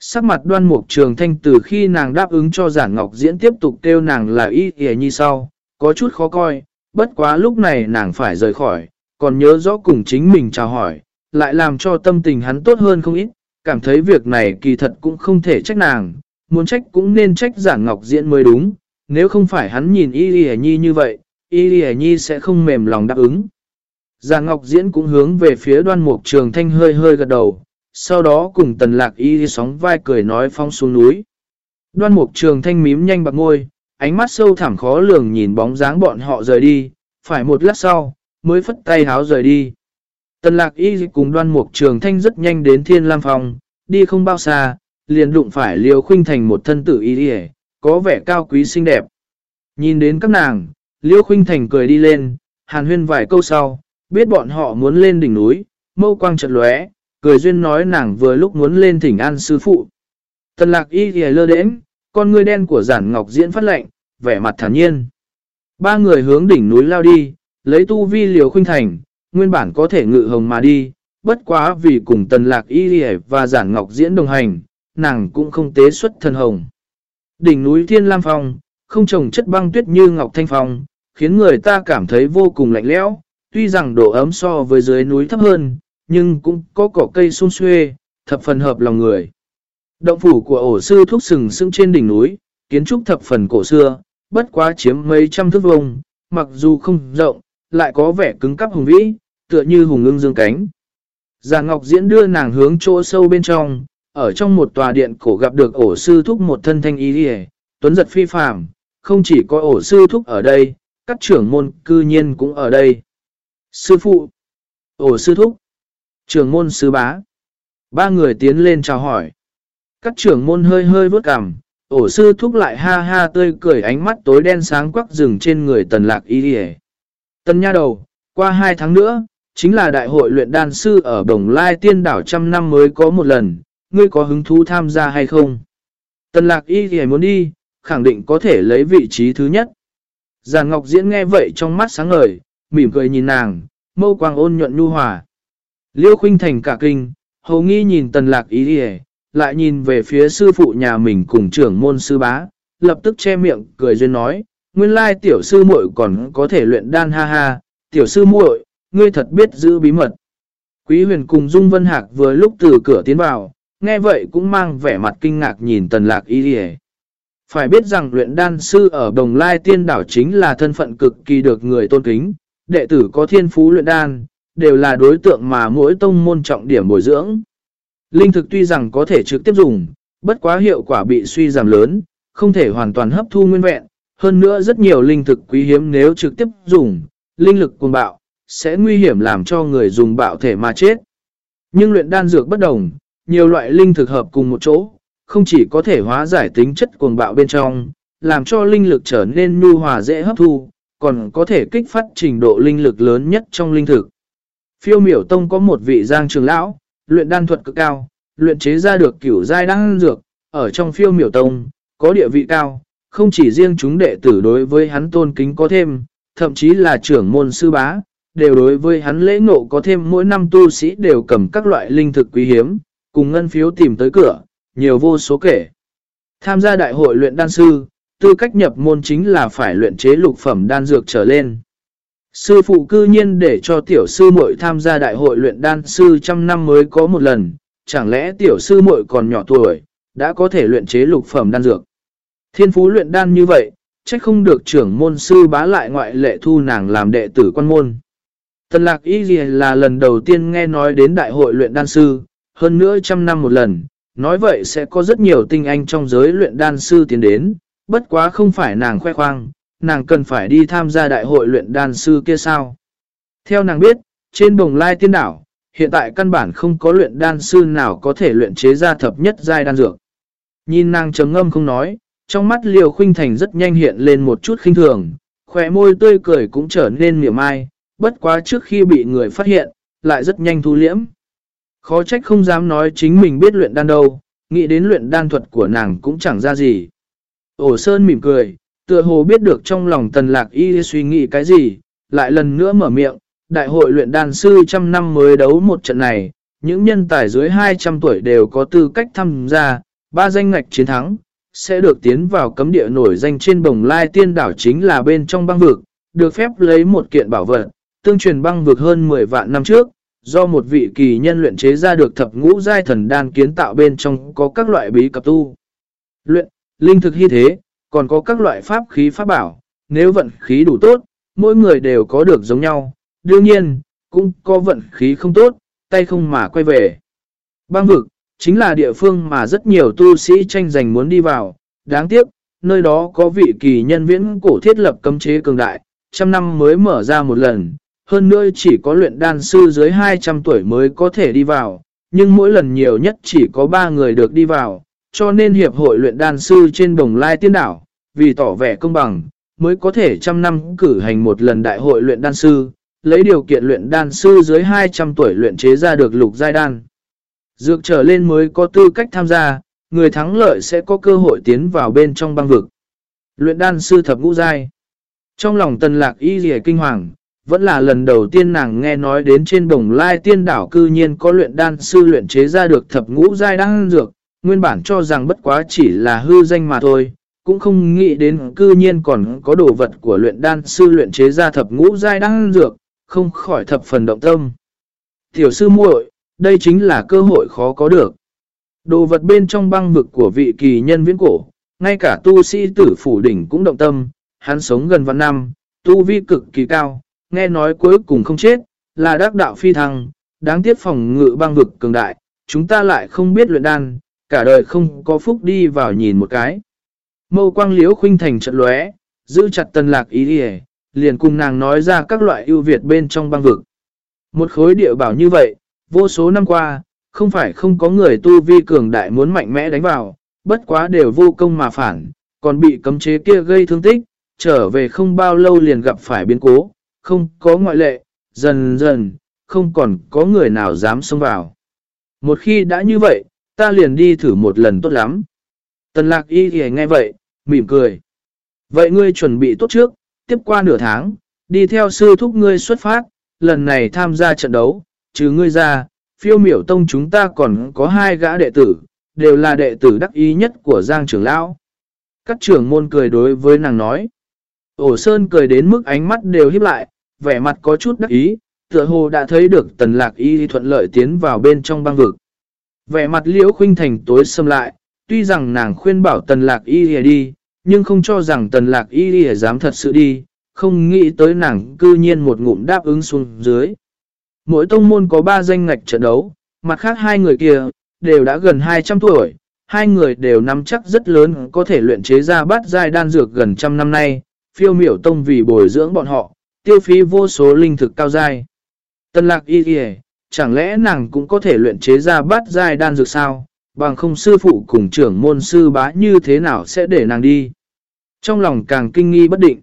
Sắc mặt đoan mục trường thanh từ khi nàng đáp ứng cho giản ngọc diễn tiếp tục kêu nàng là y kìa như sau, có chút khó coi, bất quá lúc này nàng phải rời khỏi, còn nhớ rõ cùng chính mình chào hỏi, lại làm cho tâm tình hắn tốt hơn không ít, cảm thấy việc này kỳ thật cũng không thể trách nàng, muốn trách cũng nên trách giản ngọc diễn mới đúng, nếu không phải hắn nhìn y Lì nhi như vậy, y Lì nhi sẽ không mềm lòng đáp ứng. Giản Ngọc Diễn cũng hướng về phía đoan mục trường thanh hơi hơi gật đầu, sau đó cùng tần lạc y sóng vai cười nói phong xuống núi. Đoan mục trường thanh mím nhanh bạc ngôi, ánh mắt sâu thẳm khó lường nhìn bóng dáng bọn họ rời đi, phải một lát sau, mới phất tay háo rời đi. Tần lạc y cùng đoan mục trường thanh rất nhanh đến thiên lam phòng, đi không bao xa, liền đụng phải liều khuynh thành một thân tử y đi có vẻ cao quý xinh đẹp. Nhìn đến các nàng, liêu khuynh thành cười đi lên, hàn huyên vài câu sau, biết bọn họ muốn lên đỉnh núi, mâu quang chợt lóe, cười duyên nói nàng vừa lúc muốn lên thỉnh an sư phụ. Tần lạc y thì lơ đến con ngươi đen của giản ngọc diễn phát lệnh, vẻ mặt thản nhiên. Ba người hướng đỉnh núi lao đi, lấy tu vi liều khuynh thành, nguyên bản có thể ngự hồng mà đi, bất quá vì cùng tần lạc y và giản ngọc diễn đồng hành, nàng cũng không tế xuất thần hồng. Đỉnh núi Thiên Lam Phong, không trồng chất băng tuyết như ngọc thanh phong, khiến người ta cảm thấy vô cùng lạnh lẽo. Tuy rằng độ ấm so với dưới núi thấp hơn, nhưng cũng có cỏ cây sung xuê, thập phần hợp lòng người. Động phủ của ổ sư thuốc sừng sững trên đỉnh núi, kiến trúc thập phần cổ xưa, bất quá chiếm mấy trăm thước vuông, mặc dù không rộng, lại có vẻ cứng cắp hùng vĩ, tựa như hùng ưng dương cánh. Già Ngọc Diễn đưa nàng hướng chỗ sâu bên trong, ở trong một tòa điện cổ gặp được ổ sư thúc một thân thanh ý đi tuấn giật phi phàm, không chỉ có ổ sư thúc ở đây, các trưởng môn cư nhiên cũng ở đây. Sư phụ, ổ sư thúc, trưởng môn sư bá. Ba người tiến lên chào hỏi. Các trưởng môn hơi hơi vớt cằm, ổ sư thúc lại ha ha tươi cười ánh mắt tối đen sáng quắc rừng trên người tần lạc y đi Tần nha đầu, qua hai tháng nữa, chính là đại hội luyện đan sư ở Đồng Lai Tiên Đảo trăm năm mới có một lần, ngươi có hứng thú tham gia hay không? Tần lạc y thì muốn đi, khẳng định có thể lấy vị trí thứ nhất. Giàn Ngọc Diễn nghe vậy trong mắt sáng ngời, mỉm cười nhìn nàng, mâu quang ôn nhuận nhu hòa. Liêu khuynh thành cả kinh, hầu nghi nhìn tần lạc y thì lại nhìn về phía sư phụ nhà mình cùng trưởng môn sư bá, lập tức che miệng cười duyên nói, nguyên lai tiểu sư muội còn có thể luyện đan ha ha, tiểu sư muội, ngươi thật biết giữ bí mật. Quý huyền cùng Dung Vân Hạc vừa lúc từ cửa tiến vào, nghe vậy cũng mang vẻ mặt kinh ngạc nhìn tần lạc y đi Phải biết rằng luyện đan sư ở Đồng Lai Tiên Đảo chính là thân phận cực kỳ được người tôn kính, đệ tử có thiên phú luyện đan, đều là đối tượng mà mỗi tông môn trọng điểm bồi dưỡng. Linh thực tuy rằng có thể trực tiếp dùng, bất quá hiệu quả bị suy giảm lớn, không thể hoàn toàn hấp thu nguyên vẹn. Hơn nữa rất nhiều linh thực quý hiếm nếu trực tiếp dùng, linh lực cuồng bạo, sẽ nguy hiểm làm cho người dùng bạo thể mà chết. Nhưng luyện đan dược bất đồng, nhiều loại linh thực hợp cùng một chỗ, không chỉ có thể hóa giải tính chất cuồng bạo bên trong, làm cho linh lực trở nên nhu hòa dễ hấp thu, còn có thể kích phát trình độ linh lực lớn nhất trong linh thực. Phiêu miểu tông có một vị giang trường lão, luyện đan thuật cực cao, luyện chế ra được kiểu giai đan dược, ở trong phiêu miểu tông, có địa vị cao, không chỉ riêng chúng đệ tử đối với hắn tôn kính có thêm, thậm chí là trưởng môn sư bá, đều đối với hắn lễ ngộ có thêm mỗi năm tu sĩ đều cầm các loại linh thực quý hiếm, cùng ngân phiếu tìm tới cửa, nhiều vô số kể. Tham gia đại hội luyện đan sư, tư cách nhập môn chính là phải luyện chế lục phẩm đan dược trở lên. Sư phụ cư nhiên để cho tiểu sư muội tham gia đại hội luyện đan sư trăm năm mới có một lần, chẳng lẽ tiểu sư muội còn nhỏ tuổi, đã có thể luyện chế lục phẩm đan dược. Thiên phú luyện đan như vậy, trách không được trưởng môn sư bá lại ngoại lệ thu nàng làm đệ tử quan môn. Tần lạc y là lần đầu tiên nghe nói đến đại hội luyện đan sư, hơn nữa trăm năm một lần, nói vậy sẽ có rất nhiều tinh anh trong giới luyện đan sư tiến đến, bất quá không phải nàng khoe khoang, nàng cần phải đi tham gia đại hội luyện đan sư kia sao. Theo nàng biết, trên bồng lai tiên đảo, hiện tại căn bản không có luyện đan sư nào có thể luyện chế ra thập nhất giai đan dược. Nhìn nàng trầm ngâm không nói, trong mắt liều khuynh thành rất nhanh hiện lên một chút khinh thường, khỏe môi tươi cười cũng trở nên mỉa mai, bất quá trước khi bị người phát hiện, lại rất nhanh thu liễm. Khó trách không dám nói chính mình biết luyện đan đâu, nghĩ đến luyện đan thuật của nàng cũng chẳng ra gì. Ổ Sơn mỉm cười, tựa hồ biết được trong lòng tần lạc y suy nghĩ cái gì, lại lần nữa mở miệng, đại hội luyện đan sư trăm năm mới đấu một trận này, những nhân tài dưới 200 tuổi đều có tư cách tham gia, ba danh ngạch chiến thắng, sẽ được tiến vào cấm địa nổi danh trên bồng lai tiên đảo chính là bên trong băng vực, được phép lấy một kiện bảo vật, tương truyền băng vực hơn 10 vạn năm trước, do một vị kỳ nhân luyện chế ra được thập ngũ giai thần đan kiến tạo bên trong có các loại bí cập tu. Luyện, linh thực hy thế, còn có các loại pháp khí pháp bảo, nếu vận khí đủ tốt, mỗi người đều có được giống nhau, đương nhiên, cũng có vận khí không tốt, tay không mà quay về. Băng vực, chính là địa phương mà rất nhiều tu sĩ tranh giành muốn đi vào, đáng tiếc, nơi đó có vị kỳ nhân viễn cổ thiết lập cấm chế cường đại, trăm năm mới mở ra một lần, hơn nữa chỉ có luyện đan sư dưới 200 tuổi mới có thể đi vào, nhưng mỗi lần nhiều nhất chỉ có 3 người được đi vào, cho nên Hiệp hội luyện đan sư trên Đồng Lai Tiên Đảo, vì tỏ vẻ công bằng, mới có thể trăm năm cử hành một lần đại hội luyện đan sư, lấy điều kiện luyện đan sư dưới 200 tuổi luyện chế ra được lục giai đan. Dược trở lên mới có tư cách tham gia, người thắng lợi sẽ có cơ hội tiến vào bên trong băng vực. Luyện đan sư thập ngũ giai. Trong lòng tần lạc y rìa kinh hoàng, vẫn là lần đầu tiên nàng nghe nói đến trên bồng lai tiên đảo cư nhiên có luyện đan sư luyện chế ra được thập ngũ giai đan dược, nguyên bản cho rằng bất quá chỉ là hư danh mà thôi, cũng không nghĩ đến cư nhiên còn có đồ vật của luyện đan sư luyện chế ra thập ngũ giai đan dược, không khỏi thập phần động tâm. Tiểu sư muội, đây chính là cơ hội khó có được. Đồ vật bên trong băng vực của vị kỳ nhân viễn cổ, ngay cả tu sĩ tử phủ đỉnh cũng động tâm, hắn sống gần vạn năm, tu vi cực kỳ cao, nghe nói cuối cùng không chết, là đắc đạo phi thăng, đáng tiếc phòng ngự băng vực cường đại, chúng ta lại không biết luyện đan, cả đời không có phúc đi vào nhìn một cái. Mâu quang liễu khuynh thành trận lóe, giữ chặt tần lạc ý đi liền cùng nàng nói ra các loại ưu việt bên trong băng vực. Một khối địa bảo như vậy, vô số năm qua, không phải không có người tu vi cường đại muốn mạnh mẽ đánh vào, bất quá đều vô công mà phản, còn bị cấm chế kia gây thương tích, trở về không bao lâu liền gặp phải biến cố, không có ngoại lệ, dần dần, không còn có người nào dám xông vào. Một khi đã như vậy, ta liền đi thử một lần tốt lắm. Tần lạc y thì nghe vậy, mỉm cười. Vậy ngươi chuẩn bị tốt trước, tiếp qua nửa tháng, đi theo sư thúc ngươi xuất phát, lần này tham gia trận đấu, trừ ngươi ra, phiêu miểu tông chúng ta còn có hai gã đệ tử, đều là đệ tử đắc ý nhất của Giang trưởng lão. Các trưởng môn cười đối với nàng nói. Ổ Sơn cười đến mức ánh mắt đều híp lại, vẻ mặt có chút đắc ý, tựa hồ đã thấy được tần lạc y thuận lợi tiến vào bên trong băng vực. Vẻ mặt liễu khuynh thành tối xâm lại, tuy rằng nàng khuyên bảo tần lạc y đi, nhưng không cho rằng tần lạc y dám thật sự đi, không nghĩ tới nàng cư nhiên một ngụm đáp ứng xuống dưới. Mỗi tông môn có 3 danh ngạch trận đấu, mặt khác hai người kia, đều đã gần 200 tuổi, hai người đều nắm chắc rất lớn có thể luyện chế ra bát giai đan dược gần trăm năm nay, phiêu miểu tông vì bồi dưỡng bọn họ, tiêu phí vô số linh thực cao giai. Tân lạc y kìa, chẳng lẽ nàng cũng có thể luyện chế ra bát giai đan dược sao, bằng không sư phụ cùng trưởng môn sư bá như thế nào sẽ để nàng đi. Trong lòng càng kinh nghi bất định.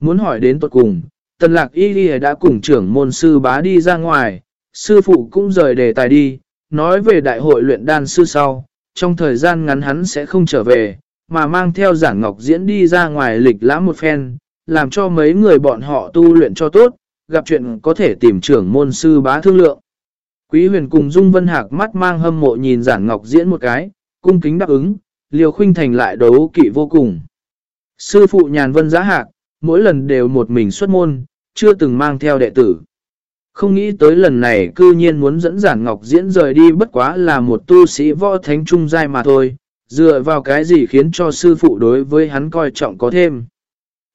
Muốn hỏi đến tuật cùng, tần lạc y kìa đã cùng trưởng môn sư bá đi ra ngoài, sư phụ cũng rời đề tài đi, nói về đại hội luyện đan sư sau, trong thời gian ngắn hắn sẽ không trở về, mà mang theo giản ngọc diễn đi ra ngoài lịch lãm một phen, làm cho mấy người bọn họ tu luyện cho tốt, gặp chuyện có thể tìm trưởng môn sư bá thương lượng. Quý huyền cùng Dung Vân Hạc mắt mang hâm mộ nhìn giản ngọc diễn một cái, cung kính đáp ứng, liều khuynh thành lại đấu kỵ vô cùng. Sư phụ nhàn vân giá hạc, mỗi lần đều một mình xuất môn, chưa từng mang theo đệ tử. Không nghĩ tới lần này cư nhiên muốn dẫn giản ngọc diễn rời đi bất quá là một tu sĩ võ thánh trung giai mà thôi, dựa vào cái gì khiến cho sư phụ đối với hắn coi trọng có thêm.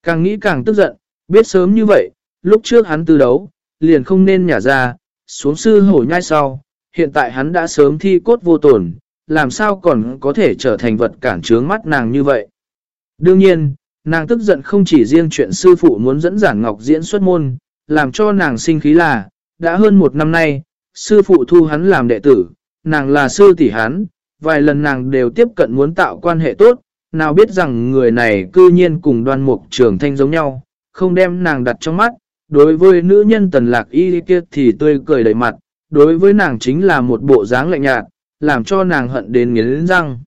Càng nghĩ càng tức giận, biết sớm như vậy, lúc trước hắn tư đấu, liền không nên nhả ra, xuống sư hổ nhai sau, hiện tại hắn đã sớm thi cốt vô tổn, làm sao còn có thể trở thành vật cản trướng mắt nàng như vậy. Đương nhiên, nàng tức giận không chỉ riêng chuyện sư phụ muốn dẫn giản ngọc diễn xuất môn, làm cho nàng sinh khí là, đã hơn một năm nay, sư phụ thu hắn làm đệ tử, nàng là sư tỷ hắn, vài lần nàng đều tiếp cận muốn tạo quan hệ tốt, nào biết rằng người này cư nhiên cùng đoan mục trưởng thanh giống nhau, không đem nàng đặt trong mắt, đối với nữ nhân tần lạc y kia thì tươi cười đầy mặt, đối với nàng chính là một bộ dáng lạnh nhạt, làm cho nàng hận đến nghiến răng.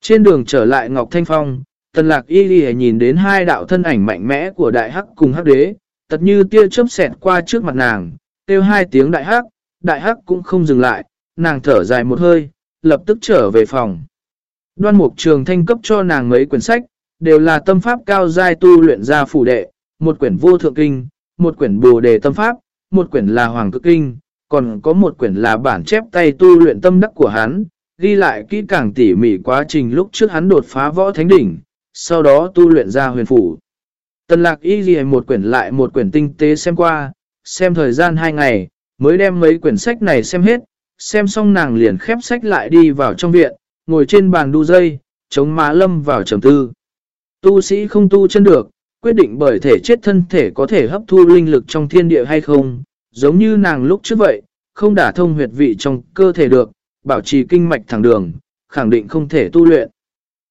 Trên đường trở lại Ngọc Thanh Phong, tần lạc y nhìn đến hai đạo thân ảnh mạnh mẽ của đại hắc cùng hắc đế, tật như tia chớp xẹt qua trước mặt nàng, kêu hai tiếng đại hắc, đại hắc cũng không dừng lại, nàng thở dài một hơi, lập tức trở về phòng. Đoan mục trường thanh cấp cho nàng mấy quyển sách, đều là tâm pháp cao giai tu luyện ra phủ đệ, một quyển vô thượng kinh, một quyển bồ đề tâm pháp, một quyển là hoàng cực kinh, còn có một quyển là bản chép tay tu luyện tâm đắc của hắn, ghi lại kỹ càng tỉ mỉ quá trình lúc trước hắn đột phá võ thánh đỉnh, sau đó tu luyện ra huyền phủ. Tần lạc y ghi một quyển lại một quyển tinh tế xem qua, xem thời gian hai ngày, mới đem mấy quyển sách này xem hết, xem xong nàng liền khép sách lại đi vào trong viện, ngồi trên bàn đu dây, chống má lâm vào trầm tư. Tu sĩ không tu chân được, quyết định bởi thể chết thân thể có thể hấp thu linh lực trong thiên địa hay không, giống như nàng lúc trước vậy, không đả thông huyệt vị trong cơ thể được, bảo trì kinh mạch thẳng đường, khẳng định không thể tu luyện.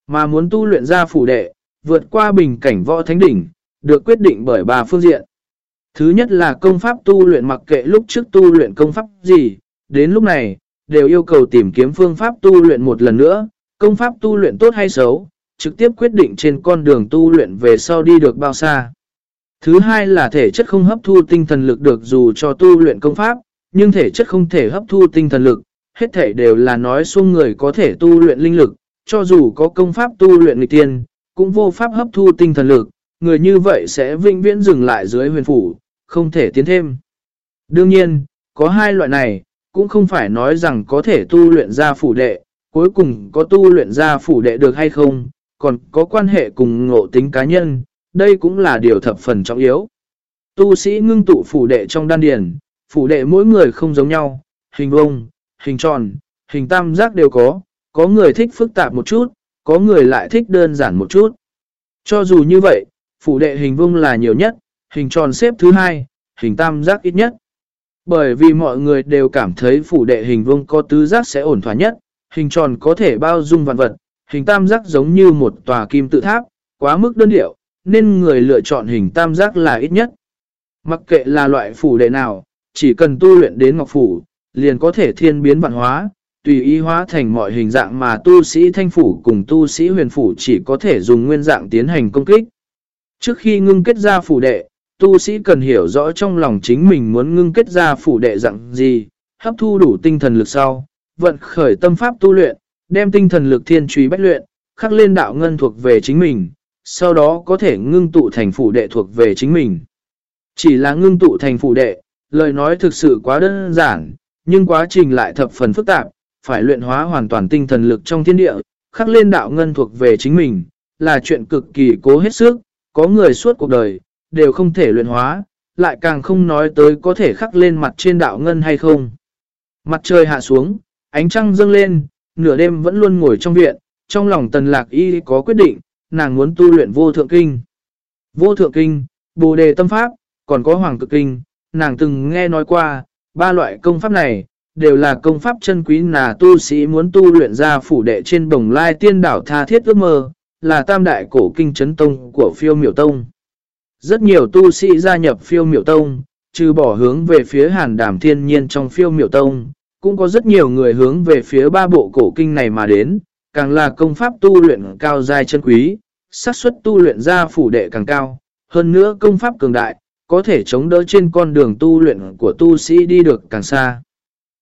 Mà muốn tu luyện ra phủ đệ, vượt qua bình cảnh võ thánh đỉnh, được quyết định bởi ba phương diện. Thứ nhất là công pháp tu luyện mặc kệ lúc trước tu luyện công pháp gì, đến lúc này, đều yêu cầu tìm kiếm phương pháp tu luyện một lần nữa, công pháp tu luyện tốt hay xấu, trực tiếp quyết định trên con đường tu luyện về sau đi được bao xa. Thứ hai là thể chất không hấp thu tinh thần lực được dù cho tu luyện công pháp, nhưng thể chất không thể hấp thu tinh thần lực, hết thể đều là nói xuông người có thể tu luyện linh lực, cho dù có công pháp tu luyện nghịch tiên, cũng vô pháp hấp thu tinh thần lực, người như vậy sẽ vĩnh viễn dừng lại dưới huyền phủ, không thể tiến thêm. Đương nhiên, có hai loại này, cũng không phải nói rằng có thể tu luyện ra phủ đệ, cuối cùng có tu luyện ra phủ đệ được hay không, còn có quan hệ cùng ngộ tính cá nhân, đây cũng là điều thập phần trọng yếu. Tu sĩ ngưng tụ phủ đệ trong đan điển phủ đệ mỗi người không giống nhau, hình vông, hình tròn, hình tam giác đều có, có người thích phức tạp một chút, có người lại thích đơn giản một chút. Cho dù như vậy, phủ đệ hình vông là nhiều nhất, hình tròn xếp thứ hai, hình tam giác ít nhất. Bởi vì mọi người đều cảm thấy phủ đệ hình vuông có tứ giác sẽ ổn thỏa nhất, hình tròn có thể bao dung vạn vật, hình tam giác giống như một tòa kim tự tháp, quá mức đơn điệu, nên người lựa chọn hình tam giác là ít nhất. Mặc kệ là loại phủ đệ nào, chỉ cần tu luyện đến ngọc phủ, liền có thể thiên biến vạn hóa, tùy ý hóa thành mọi hình dạng mà tu sĩ thanh phủ cùng tu sĩ huyền phủ chỉ có thể dùng nguyên dạng tiến hành công kích. Trước khi ngưng kết ra phủ đệ, tu sĩ cần hiểu rõ trong lòng chính mình muốn ngưng kết ra phủ đệ dạng gì, hấp thu đủ tinh thần lực sau, vận khởi tâm pháp tu luyện, đem tinh thần lực thiên truy bách luyện, khắc lên đạo ngân thuộc về chính mình, sau đó có thể ngưng tụ thành phủ đệ thuộc về chính mình. Chỉ là ngưng tụ thành phủ đệ, lời nói thực sự quá đơn giản, nhưng quá trình lại thập phần phức tạp, phải luyện hóa hoàn toàn tinh thần lực trong thiên địa, khắc lên đạo ngân thuộc về chính mình, là chuyện cực kỳ cố hết sức, có người suốt cuộc đời, đều không thể luyện hóa, lại càng không nói tới có thể khắc lên mặt trên đạo ngân hay không. Mặt trời hạ xuống, ánh trăng dâng lên, nửa đêm vẫn luôn ngồi trong viện, trong lòng tần lạc y có quyết định, nàng muốn tu luyện vô thượng kinh. Vô thượng kinh, bồ đề tâm pháp, còn có hoàng cực kinh, nàng từng nghe nói qua, ba loại công pháp này, đều là công pháp chân quý là tu sĩ muốn tu luyện ra phủ đệ trên đồng lai tiên đảo tha thiết ước mơ, là tam đại cổ kinh chấn tông của phiêu miểu tông. Rất nhiều tu sĩ gia nhập phiêu miểu tông, trừ bỏ hướng về phía hàn đảm thiên nhiên trong phiêu miểu tông, cũng có rất nhiều người hướng về phía ba bộ cổ kinh này mà đến, càng là công pháp tu luyện cao dài chân quý, xác suất tu luyện ra phủ đệ càng cao, hơn nữa công pháp cường đại, có thể chống đỡ trên con đường tu luyện của tu sĩ đi được càng xa.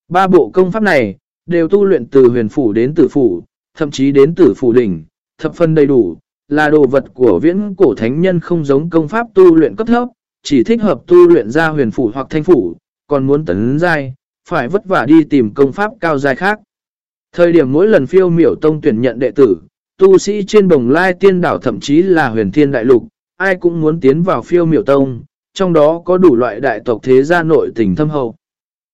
Ba bộ công pháp này, đều tu luyện từ huyền phủ đến tử phủ, thậm chí đến tử phủ đỉnh, thập phân đầy đủ, là đồ vật của viễn cổ thánh nhân không giống công pháp tu luyện cấp thấp, chỉ thích hợp tu luyện ra huyền phủ hoặc thanh phủ, còn muốn tấn giai, phải vất vả đi tìm công pháp cao giai khác. Thời điểm mỗi lần phiêu miểu tông tuyển nhận đệ tử, tu sĩ trên bồng lai tiên đảo thậm chí là huyền thiên đại lục, ai cũng muốn tiến vào phiêu miểu tông, trong đó có đủ loại đại tộc thế gia nội tình thâm hậu.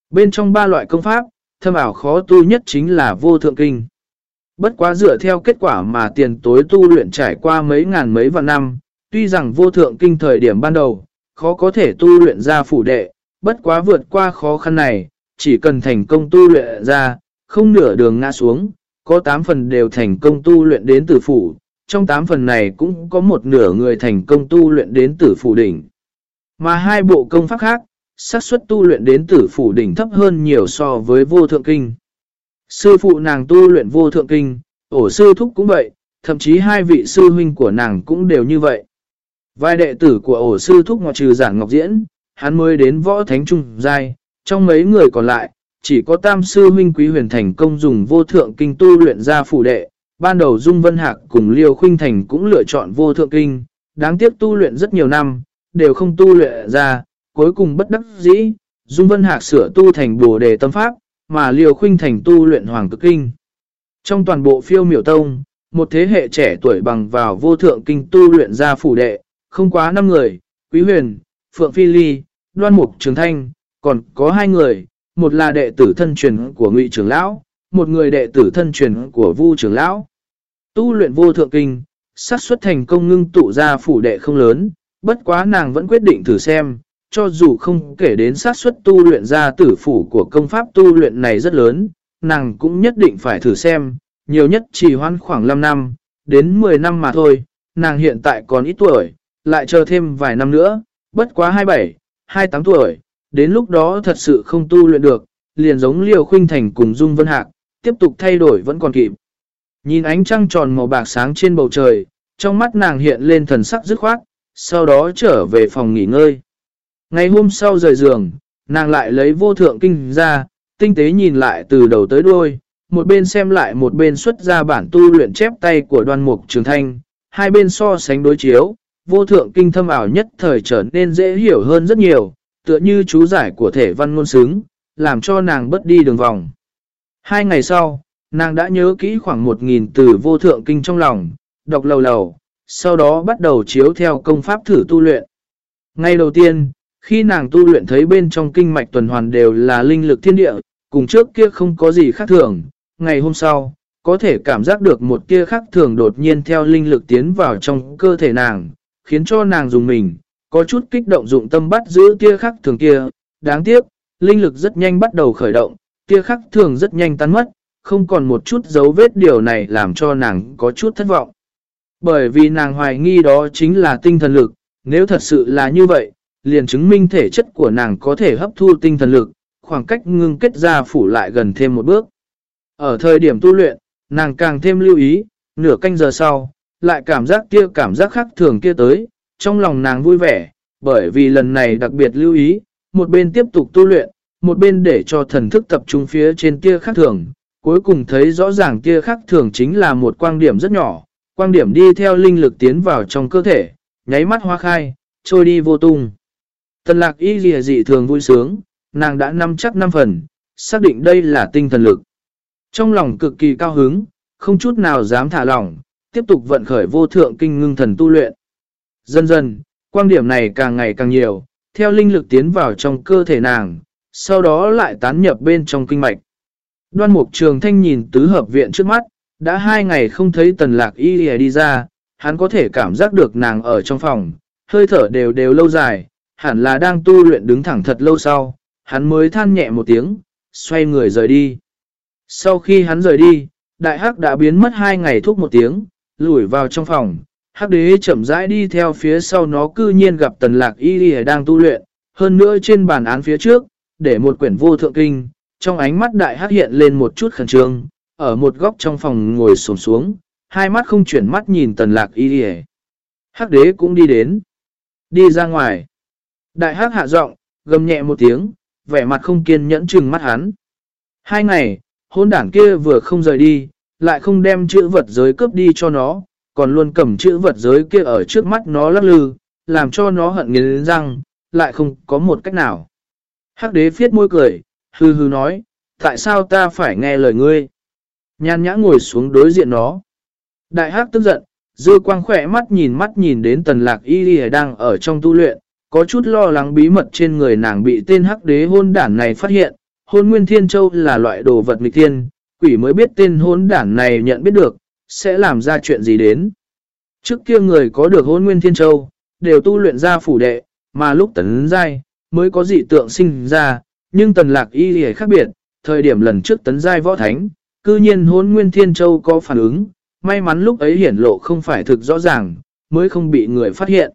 Bên trong ba loại công pháp, thâm ảo khó tu nhất chính là vô thượng kinh. Bất quá dựa theo kết quả mà tiền tối tu luyện trải qua mấy ngàn mấy vạn năm, tuy rằng vô thượng kinh thời điểm ban đầu, khó có thể tu luyện ra phủ đệ, bất quá vượt qua khó khăn này, chỉ cần thành công tu luyện ra, không nửa đường ngã xuống, có 8 phần đều thành công tu luyện đến tử phủ, trong 8 phần này cũng có một nửa người thành công tu luyện đến tử phủ đỉnh. Mà hai bộ công pháp khác, xác suất tu luyện đến tử phủ đỉnh thấp hơn nhiều so với vô thượng kinh. Sư phụ nàng tu luyện vô thượng kinh, ổ sư thúc cũng vậy, thậm chí hai vị sư huynh của nàng cũng đều như vậy. Vài đệ tử của ổ sư thúc ngoại trừ giảng ngọc diễn, hắn mới đến võ thánh trung giai, trong mấy người còn lại, chỉ có tam sư huynh quý huyền thành công dùng vô thượng kinh tu luyện ra phủ đệ. Ban đầu Dung Vân Hạc cùng Liêu Khuynh Thành cũng lựa chọn vô thượng kinh, đáng tiếc tu luyện rất nhiều năm, đều không tu luyện ra, cuối cùng bất đắc dĩ, Dung Vân Hạc sửa tu thành bồ đề tâm pháp, mà Liêu Khuynh Thành tu luyện hoàng cực kinh. Trong toàn bộ phiêu miểu tông, một thế hệ trẻ tuổi bằng vào vô thượng kinh tu luyện ra phủ đệ, không quá 5 người, Quý Huyền, Phượng Phi Ly, Đoan Mục Trường Thanh, còn có hai người, một là đệ tử thân truyền của Ngụy Trường Lão, một người đệ tử thân truyền của Vu Trường Lão. Tu luyện vô thượng kinh, xác suất thành công ngưng tụ ra phủ đệ không lớn, bất quá nàng vẫn quyết định thử xem, cho dù không kể đến xác suất tu luyện ra tử phủ của công pháp tu luyện này rất lớn, nàng cũng nhất định phải thử xem, nhiều nhất chỉ hoãn khoảng 5 năm, đến 10 năm mà thôi, nàng hiện tại còn ít tuổi, lại chờ thêm vài năm nữa, bất quá 27, 28 tuổi, đến lúc đó thật sự không tu luyện được, liền giống liều khuynh thành cùng Dung Vân Hạc, tiếp tục thay đổi vẫn còn kịp. Nhìn ánh trăng tròn màu bạc sáng trên bầu trời, trong mắt nàng hiện lên thần sắc dứt khoát, sau đó trở về phòng nghỉ ngơi. Ngày hôm sau rời giường, nàng lại lấy vô thượng kinh ra, tinh tế nhìn lại từ đầu tới đuôi, một bên xem lại một bên xuất ra bản tu luyện chép tay của đoan mục trường thanh, hai bên so sánh đối chiếu, vô thượng kinh thâm ảo nhất thời trở nên dễ hiểu hơn rất nhiều, tựa như chú giải của thể văn ngôn xứng, làm cho nàng bất đi đường vòng. Hai ngày sau, nàng đã nhớ kỹ khoảng một nghìn từ vô thượng kinh trong lòng, đọc lầu lầu, sau đó bắt đầu chiếu theo công pháp thử tu luyện. Ngay đầu tiên, khi nàng tu luyện thấy bên trong kinh mạch tuần hoàn đều là linh lực thiên địa, cùng trước kia không có gì khác thường, ngày hôm sau, có thể cảm giác được một tia khác thường đột nhiên theo linh lực tiến vào trong cơ thể nàng, khiến cho nàng dùng mình, có chút kích động dụng tâm bắt giữ tia khác thường kia. Đáng tiếc, linh lực rất nhanh bắt đầu khởi động, tia khác thường rất nhanh tan mất, không còn một chút dấu vết điều này làm cho nàng có chút thất vọng. Bởi vì nàng hoài nghi đó chính là tinh thần lực, nếu thật sự là như vậy, liền chứng minh thể chất của nàng có thể hấp thu tinh thần lực, khoảng cách ngưng kết ra phủ lại gần thêm một bước. Ở thời điểm tu luyện, nàng càng thêm lưu ý, nửa canh giờ sau, lại cảm giác kia cảm giác khác thường kia tới, trong lòng nàng vui vẻ, bởi vì lần này đặc biệt lưu ý, một bên tiếp tục tu luyện, một bên để cho thần thức tập trung phía trên tia khác thường, cuối cùng thấy rõ ràng tia khác thường chính là một quang điểm rất nhỏ, quang điểm đi theo linh lực tiến vào trong cơ thể, nháy mắt hoa khai, trôi đi vô tung. Tần lạc y lìa dị thường vui sướng, nàng đã nắm chắc năm phần, xác định đây là tinh thần lực. Trong lòng cực kỳ cao hứng, không chút nào dám thả lỏng, tiếp tục vận khởi vô thượng kinh ngưng thần tu luyện. Dần dần, quan điểm này càng ngày càng nhiều, theo linh lực tiến vào trong cơ thể nàng, sau đó lại tán nhập bên trong kinh mạch. Đoan mục trường thanh nhìn tứ hợp viện trước mắt, đã hai ngày không thấy tần lạc y đi ra, hắn có thể cảm giác được nàng ở trong phòng, hơi thở đều đều lâu dài, hẳn là đang tu luyện đứng thẳng thật lâu sau, hắn mới than nhẹ một tiếng, xoay người rời đi. Sau khi hắn rời đi, đại hắc đã biến mất hai ngày thuốc một tiếng, lùi vào trong phòng. Hắc đế chậm rãi đi theo phía sau nó cư nhiên gặp tần lạc y đi đang tu luyện, hơn nữa trên bàn án phía trước, để một quyển vô thượng kinh, trong ánh mắt đại hắc hiện lên một chút khẩn trương, ở một góc trong phòng ngồi sồn xuống, hai mắt không chuyển mắt nhìn tần lạc y đi Hắc đế cũng đi đến, đi ra ngoài. Đại hắc hạ giọng gầm nhẹ một tiếng, vẻ mặt không kiên nhẫn chừng mắt hắn. Hai ngày, hôn đảng kia vừa không rời đi, lại không đem chữ vật giới cướp đi cho nó, còn luôn cầm chữ vật giới kia ở trước mắt nó lắc lư, làm cho nó hận nghiến răng, lại không có một cách nào. Hắc đế phiết môi cười, hư hư nói, tại sao ta phải nghe lời ngươi? Nhan nhã ngồi xuống đối diện nó. Đại hắc tức giận, dư quang khỏe mắt nhìn mắt nhìn đến tần lạc y đang ở trong tu luyện, có chút lo lắng bí mật trên người nàng bị tên hắc đế hôn đản này phát hiện. Hôn nguyên thiên châu là loại đồ vật nghịch thiên, quỷ mới biết tên hôn đản này nhận biết được, sẽ làm ra chuyện gì đến. Trước kia người có được hôn nguyên thiên châu, đều tu luyện ra phủ đệ, mà lúc tấn giai mới có dị tượng sinh ra, nhưng tần lạc y lì khác biệt, thời điểm lần trước tấn giai võ thánh, cư nhiên hôn nguyên thiên châu có phản ứng, may mắn lúc ấy hiển lộ không phải thực rõ ràng, mới không bị người phát hiện.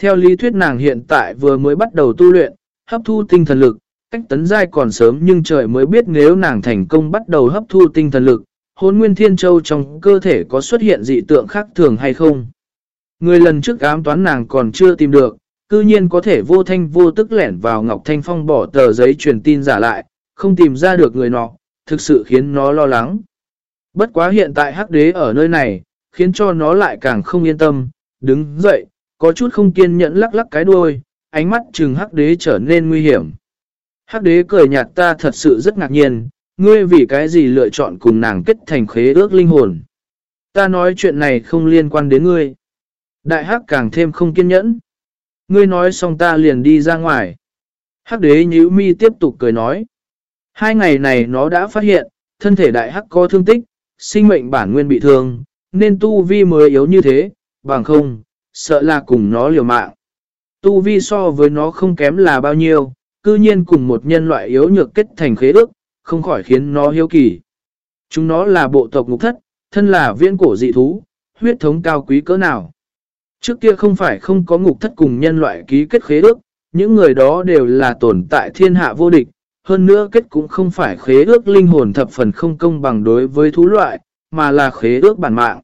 Theo lý thuyết nàng hiện tại vừa mới bắt đầu tu luyện, hấp thu tinh thần lực, cách tấn giai còn sớm nhưng trời mới biết nếu nàng thành công bắt đầu hấp thu tinh thần lực, hôn nguyên thiên châu trong cơ thể có xuất hiện dị tượng khác thường hay không. Người lần trước ám toán nàng còn chưa tìm được, cư nhiên có thể vô thanh vô tức lẻn vào Ngọc Thanh Phong bỏ tờ giấy truyền tin giả lại, không tìm ra được người nọ, thực sự khiến nó lo lắng. Bất quá hiện tại hắc đế ở nơi này, khiến cho nó lại càng không yên tâm, đứng dậy, có chút không kiên nhẫn lắc lắc cái đuôi, ánh mắt trừng hắc đế trở nên nguy hiểm. Hắc đế cười nhạt ta thật sự rất ngạc nhiên, ngươi vì cái gì lựa chọn cùng nàng kết thành khế ước linh hồn. Ta nói chuyện này không liên quan đến ngươi. Đại hắc càng thêm không kiên nhẫn. Ngươi nói xong ta liền đi ra ngoài. Hắc đế nhíu mi tiếp tục cười nói. Hai ngày này nó đã phát hiện, thân thể đại hắc có thương tích, sinh mệnh bản nguyên bị thương, nên tu vi mới yếu như thế, bằng không, sợ là cùng nó liều mạng. Tu vi so với nó không kém là bao nhiêu, cư nhiên cùng một nhân loại yếu nhược kết thành khế ước, không khỏi khiến nó hiếu kỳ. Chúng nó là bộ tộc ngục thất, thân là viễn cổ dị thú, huyết thống cao quý cỡ nào. Trước kia không phải không có ngục thất cùng nhân loại ký kết khế ước, những người đó đều là tồn tại thiên hạ vô địch, hơn nữa kết cũng không phải khế ước linh hồn thập phần không công bằng đối với thú loại, mà là khế ước bản mạng.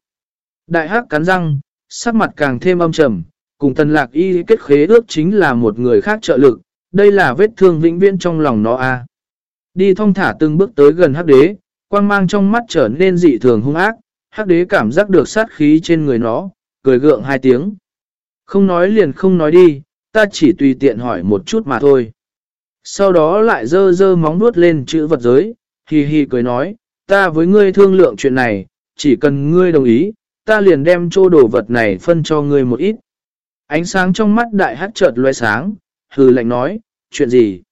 Đại hắc cắn răng, sắc mặt càng thêm âm trầm, cùng tần lạc y kết khế ước chính là một người khác trợ lực, đây là vết thương vĩnh viễn trong lòng nó a Đi thong thả từng bước tới gần hắc đế, quang mang trong mắt trở nên dị thường hung ác, hắc đế cảm giác được sát khí trên người nó, cười gượng hai tiếng. Không nói liền không nói đi, ta chỉ tùy tiện hỏi một chút mà thôi. Sau đó lại dơ dơ móng nuốt lên chữ vật giới, hì hì cười nói, ta với ngươi thương lượng chuyện này, chỉ cần ngươi đồng ý, ta liền đem chô đồ vật này phân cho ngươi một ít. Ánh sáng trong mắt đại hắc chợt loe sáng, hừ lạnh nói, chuyện gì?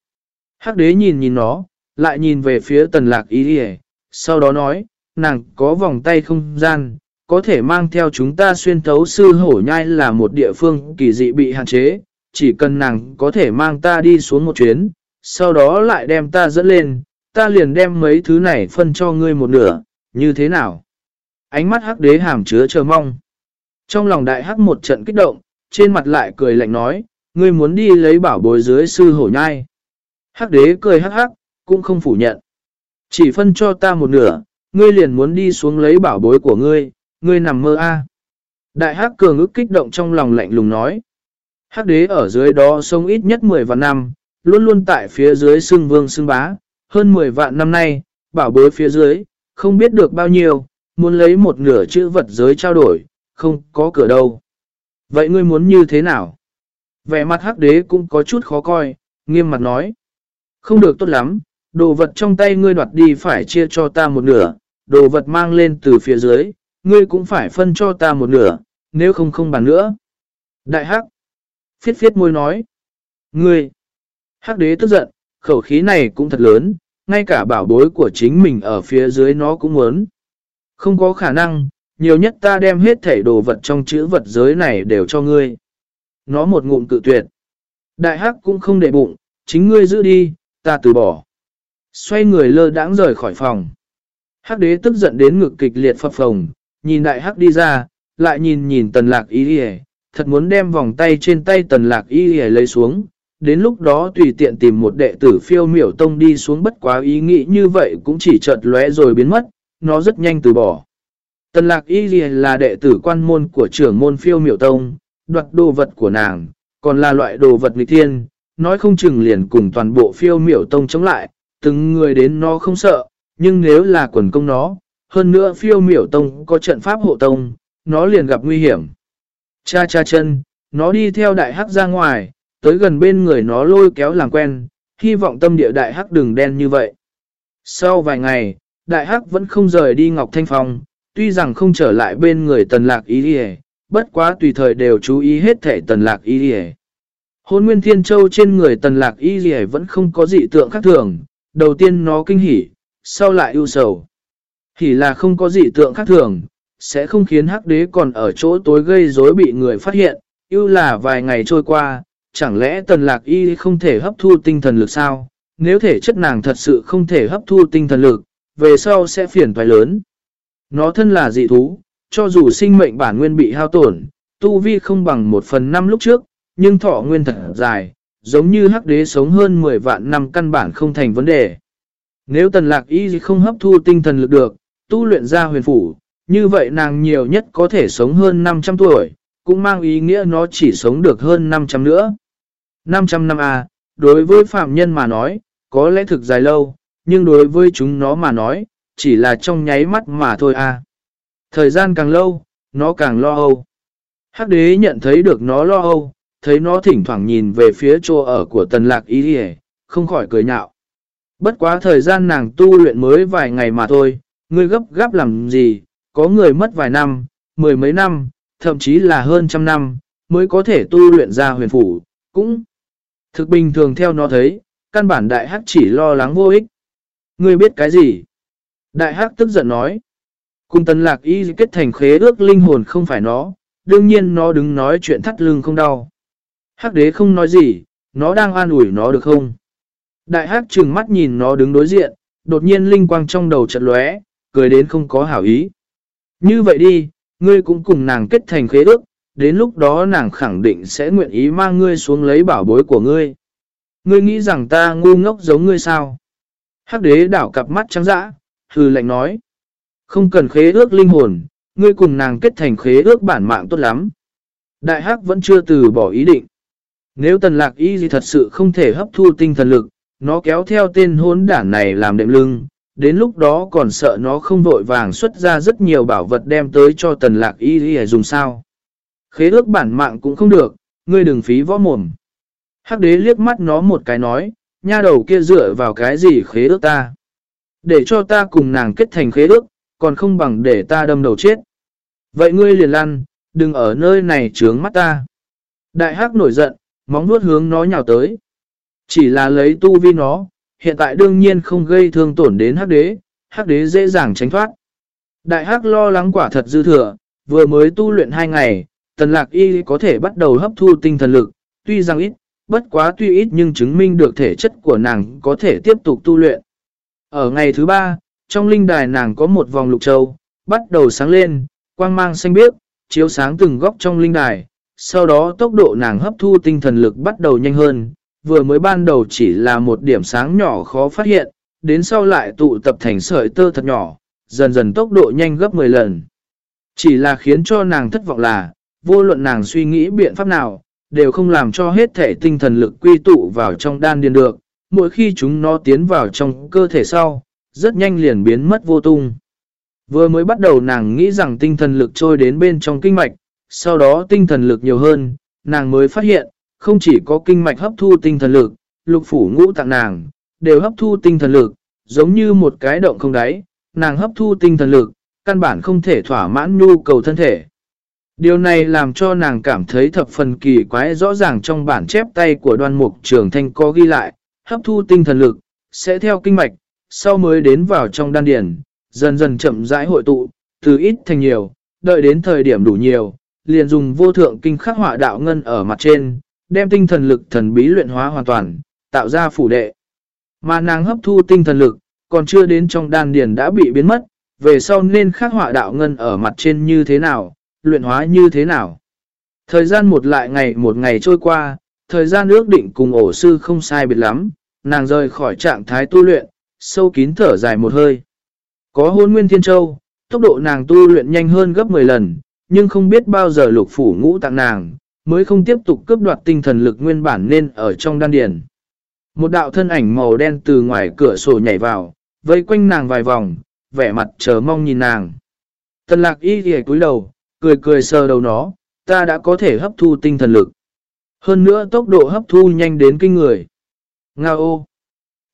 Hắc đế nhìn nhìn nó, lại nhìn về phía tần lạc ý đi sau đó nói, nàng có vòng tay không gian, có thể mang theo chúng ta xuyên thấu sư hổ nhai là một địa phương kỳ dị bị hạn chế, chỉ cần nàng có thể mang ta đi xuống một chuyến, sau đó lại đem ta dẫn lên, ta liền đem mấy thứ này phân cho ngươi một nửa, như thế nào? Ánh mắt hắc đế hàm chứa chờ mong. Trong lòng đại hắc một trận kích động, trên mặt lại cười lạnh nói, ngươi muốn đi lấy bảo bối dưới sư hổ nhai. Hắc đế cười hắc hắc, cũng không phủ nhận. Chỉ phân cho ta một nửa, ngươi liền muốn đi xuống lấy bảo bối của ngươi, ngươi nằm mơ a. Đại hắc cường ức kích động trong lòng lạnh lùng nói. Hắc đế ở dưới đó sống ít nhất 10 vạn năm, luôn luôn tại phía dưới xương vương xương bá, hơn 10 vạn năm nay, bảo bối phía dưới, không biết được bao nhiêu, muốn lấy một nửa chữ vật giới trao đổi, không có cửa đâu. Vậy ngươi muốn như thế nào? Vẻ mặt hắc đế cũng có chút khó coi, nghiêm mặt nói. Không được tốt lắm, đồ vật trong tay ngươi đoạt đi phải chia cho ta một nửa, đồ vật mang lên từ phía dưới, ngươi cũng phải phân cho ta một nửa, nếu không không bàn nữa. Đại hắc, phiết phiết môi nói. Ngươi, hắc đế tức giận, khẩu khí này cũng thật lớn, ngay cả bảo bối của chính mình ở phía dưới nó cũng muốn. Không có khả năng, nhiều nhất ta đem hết thảy đồ vật trong chữ vật giới này đều cho ngươi. Nó một ngụm cự tuyệt. Đại hắc cũng không để bụng, chính ngươi giữ đi, ta từ bỏ. Xoay người lơ đãng rời khỏi phòng. Hắc đế tức giận đến ngực kịch liệt phập phồng, nhìn đại hắc đi ra, lại nhìn nhìn tần lạc y đi thật muốn đem vòng tay trên tay tần lạc y đi lấy xuống. Đến lúc đó tùy tiện tìm một đệ tử phiêu miểu tông đi xuống bất quá ý nghĩ như vậy cũng chỉ chợt lóe rồi biến mất, nó rất nhanh từ bỏ. Tần lạc y là đệ tử quan môn của trưởng môn phiêu miểu tông, đoạt đồ vật của nàng, còn là loại đồ vật nghịch thiên, nói không chừng liền cùng toàn bộ phiêu miểu tông chống lại, từng người đến nó không sợ, nhưng nếu là quần công nó, hơn nữa phiêu miểu tông có trận pháp hộ tông, nó liền gặp nguy hiểm. Cha cha chân, nó đi theo đại hắc ra ngoài, tới gần bên người nó lôi kéo làm quen, hy vọng tâm địa đại hắc đừng đen như vậy. Sau vài ngày, đại hắc vẫn không rời đi Ngọc Thanh Phong, tuy rằng không trở lại bên người tần lạc ý đi bất quá tùy thời đều chú ý hết thể tần lạc ý đi Hôn nguyên thiên châu trên người tần lạc y gì vẫn không có dị tượng khác thường, đầu tiên nó kinh hỉ, sau lại ưu sầu. Hỉ là không có dị tượng khác thường, sẽ không khiến hắc đế còn ở chỗ tối gây rối bị người phát hiện, ưu là vài ngày trôi qua, chẳng lẽ tần lạc y không thể hấp thu tinh thần lực sao? Nếu thể chất nàng thật sự không thể hấp thu tinh thần lực, về sau sẽ phiền toái lớn. Nó thân là dị thú, cho dù sinh mệnh bản nguyên bị hao tổn, tu vi không bằng một phần năm lúc trước, nhưng thọ nguyên thật dài, giống như hắc đế sống hơn 10 vạn năm căn bản không thành vấn đề. Nếu tần lạc y không hấp thu tinh thần lực được, tu luyện ra huyền phủ, như vậy nàng nhiều nhất có thể sống hơn 500 tuổi, cũng mang ý nghĩa nó chỉ sống được hơn 500 nữa. 500 năm à, đối với phạm nhân mà nói, có lẽ thực dài lâu, nhưng đối với chúng nó mà nói, chỉ là trong nháy mắt mà thôi à. Thời gian càng lâu, nó càng lo âu. Hắc đế nhận thấy được nó lo âu, thấy nó thỉnh thoảng nhìn về phía chỗ ở của tần lạc ý hề không khỏi cười nhạo. Bất quá thời gian nàng tu luyện mới vài ngày mà thôi, ngươi gấp gáp làm gì, có người mất vài năm, mười mấy năm, thậm chí là hơn trăm năm, mới có thể tu luyện ra huyền phủ, cũng thực bình thường theo nó thấy, căn bản đại hắc chỉ lo lắng vô ích. Ngươi biết cái gì? Đại hắc tức giận nói. Cùng tần lạc y kết thành khế ước linh hồn không phải nó, đương nhiên nó đứng nói chuyện thắt lưng không đau. Hắc đế không nói gì, nó đang an ủi nó được không? Đại hắc trừng mắt nhìn nó đứng đối diện, đột nhiên linh quang trong đầu chợt lóe, cười đến không có hảo ý. Như vậy đi, ngươi cũng cùng nàng kết thành khế ước, đến lúc đó nàng khẳng định sẽ nguyện ý mang ngươi xuống lấy bảo bối của ngươi. Ngươi nghĩ rằng ta ngu ngốc giống ngươi sao? Hắc đế đảo cặp mắt trắng dã, hư lạnh nói. Không cần khế ước linh hồn, ngươi cùng nàng kết thành khế ước bản mạng tốt lắm. Đại hắc vẫn chưa từ bỏ ý định. Nếu tần lạc y gì thật sự không thể hấp thu tinh thần lực, nó kéo theo tên hốn đản này làm đệm lưng, đến lúc đó còn sợ nó không vội vàng xuất ra rất nhiều bảo vật đem tới cho tần lạc y gì dùng sao. Khế ước bản mạng cũng không được, ngươi đừng phí võ mồm. Hắc đế liếc mắt nó một cái nói, nha đầu kia dựa vào cái gì khế ước ta. Để cho ta cùng nàng kết thành khế ước, còn không bằng để ta đâm đầu chết. Vậy ngươi liền lăn, đừng ở nơi này trướng mắt ta. Đại hắc nổi giận, móng nuốt hướng nó nhào tới. Chỉ là lấy tu vi nó, hiện tại đương nhiên không gây thương tổn đến hắc đế, hắc đế dễ dàng tránh thoát. Đại hắc lo lắng quả thật dư thừa, vừa mới tu luyện hai ngày, tần lạc y có thể bắt đầu hấp thu tinh thần lực, tuy rằng ít, bất quá tuy ít nhưng chứng minh được thể chất của nàng có thể tiếp tục tu luyện. Ở ngày thứ ba, trong linh đài nàng có một vòng lục châu, bắt đầu sáng lên, quang mang xanh biếc, chiếu sáng từng góc trong linh đài. Sau đó tốc độ nàng hấp thu tinh thần lực bắt đầu nhanh hơn, vừa mới ban đầu chỉ là một điểm sáng nhỏ khó phát hiện, đến sau lại tụ tập thành sợi tơ thật nhỏ, dần dần tốc độ nhanh gấp 10 lần. Chỉ là khiến cho nàng thất vọng là, vô luận nàng suy nghĩ biện pháp nào, đều không làm cho hết thể tinh thần lực quy tụ vào trong đan điền được, mỗi khi chúng nó tiến vào trong cơ thể sau, rất nhanh liền biến mất vô tung. Vừa mới bắt đầu nàng nghĩ rằng tinh thần lực trôi đến bên trong kinh mạch, sau đó tinh thần lực nhiều hơn, nàng mới phát hiện, không chỉ có kinh mạch hấp thu tinh thần lực, lục phủ ngũ tạng nàng, đều hấp thu tinh thần lực, giống như một cái động không đáy, nàng hấp thu tinh thần lực, căn bản không thể thỏa mãn nhu cầu thân thể. Điều này làm cho nàng cảm thấy thập phần kỳ quái rõ ràng trong bản chép tay của đoan mục trường thanh có ghi lại, hấp thu tinh thần lực, sẽ theo kinh mạch, sau mới đến vào trong đan điển, dần dần chậm rãi hội tụ, từ ít thành nhiều, đợi đến thời điểm đủ nhiều, liền dùng vô thượng kinh khắc họa đạo ngân ở mặt trên, đem tinh thần lực thần bí luyện hóa hoàn toàn, tạo ra phủ đệ. Mà nàng hấp thu tinh thần lực, còn chưa đến trong đan điển đã bị biến mất, về sau nên khắc họa đạo ngân ở mặt trên như thế nào, luyện hóa như thế nào. Thời gian một lại ngày một ngày trôi qua, thời gian ước định cùng ổ sư không sai biệt lắm, nàng rời khỏi trạng thái tu luyện, sâu kín thở dài một hơi. Có hôn nguyên thiên châu, tốc độ nàng tu luyện nhanh hơn gấp 10 lần, nhưng không biết bao giờ lục phủ ngũ tặng nàng, mới không tiếp tục cướp đoạt tinh thần lực nguyên bản nên ở trong đan điền. Một đạo thân ảnh màu đen từ ngoài cửa sổ nhảy vào, vây quanh nàng vài vòng, vẻ mặt chờ mong nhìn nàng. Tần lạc y ghề cúi đầu, cười cười sờ đầu nó, ta đã có thể hấp thu tinh thần lực. Hơn nữa tốc độ hấp thu nhanh đến kinh người. Nga ô!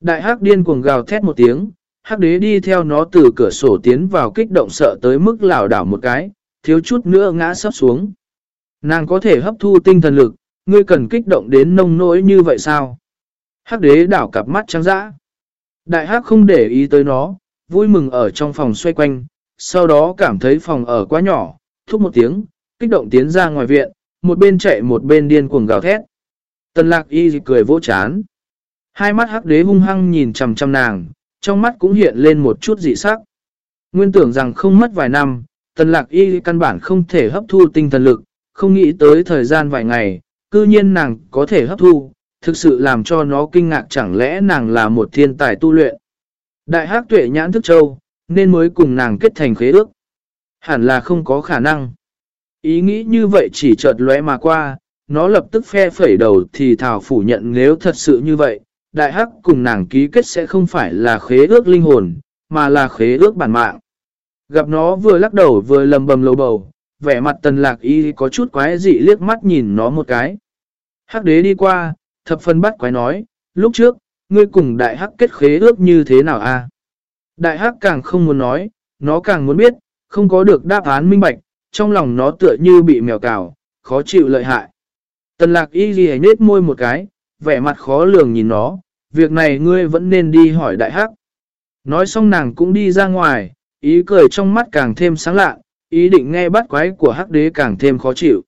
Đại hắc điên cuồng gào thét một tiếng, hắc đế đi theo nó từ cửa sổ tiến vào kích động sợ tới mức lảo đảo một cái, thiếu chút nữa ngã sắp xuống. Nàng có thể hấp thu tinh thần lực, ngươi cần kích động đến nông nỗi như vậy sao? Hắc đế đảo cặp mắt trắng dã. Đại hắc không để ý tới nó, vui mừng ở trong phòng xoay quanh, sau đó cảm thấy phòng ở quá nhỏ, thúc một tiếng, kích động tiến ra ngoài viện, một bên chạy một bên điên cuồng gào thét. Tần lạc y cười vỗ chán. Hai mắt hắc đế hung hăng nhìn chầm chầm nàng, trong mắt cũng hiện lên một chút dị sắc. Nguyên tưởng rằng không mất vài năm, tần lạc y căn bản không thể hấp thu tinh thần lực, không nghĩ tới thời gian vài ngày, cư nhiên nàng có thể hấp thu, thực sự làm cho nó kinh ngạc chẳng lẽ nàng là một thiên tài tu luyện. Đại hắc tuệ nhãn thức châu, nên mới cùng nàng kết thành khế ước. Hẳn là không có khả năng. Ý nghĩ như vậy chỉ chợt lóe mà qua, nó lập tức phe phẩy đầu thì thảo phủ nhận nếu thật sự như vậy, đại hắc cùng nàng ký kết sẽ không phải là khế ước linh hồn, mà là khế ước bản mạng. Gặp nó vừa lắc đầu vừa lầm bầm lầu bầu, vẻ mặt tần lạc y có chút quái dị liếc mắt nhìn nó một cái. Hắc đế đi qua, thập phân bắt quái nói, lúc trước, ngươi cùng đại hắc kết khế ước như thế nào a Đại hắc càng không muốn nói, nó càng muốn biết, không có được đáp án minh bạch, trong lòng nó tựa như bị mèo cào, khó chịu lợi hại. Tần lạc y ghi nết môi một cái, vẻ mặt khó lường nhìn nó, việc này ngươi vẫn nên đi hỏi đại hắc. Nói xong nàng cũng đi ra ngoài, ý cười trong mắt càng thêm sáng lạ, ý định nghe bắt quái của hắc đế càng thêm khó chịu.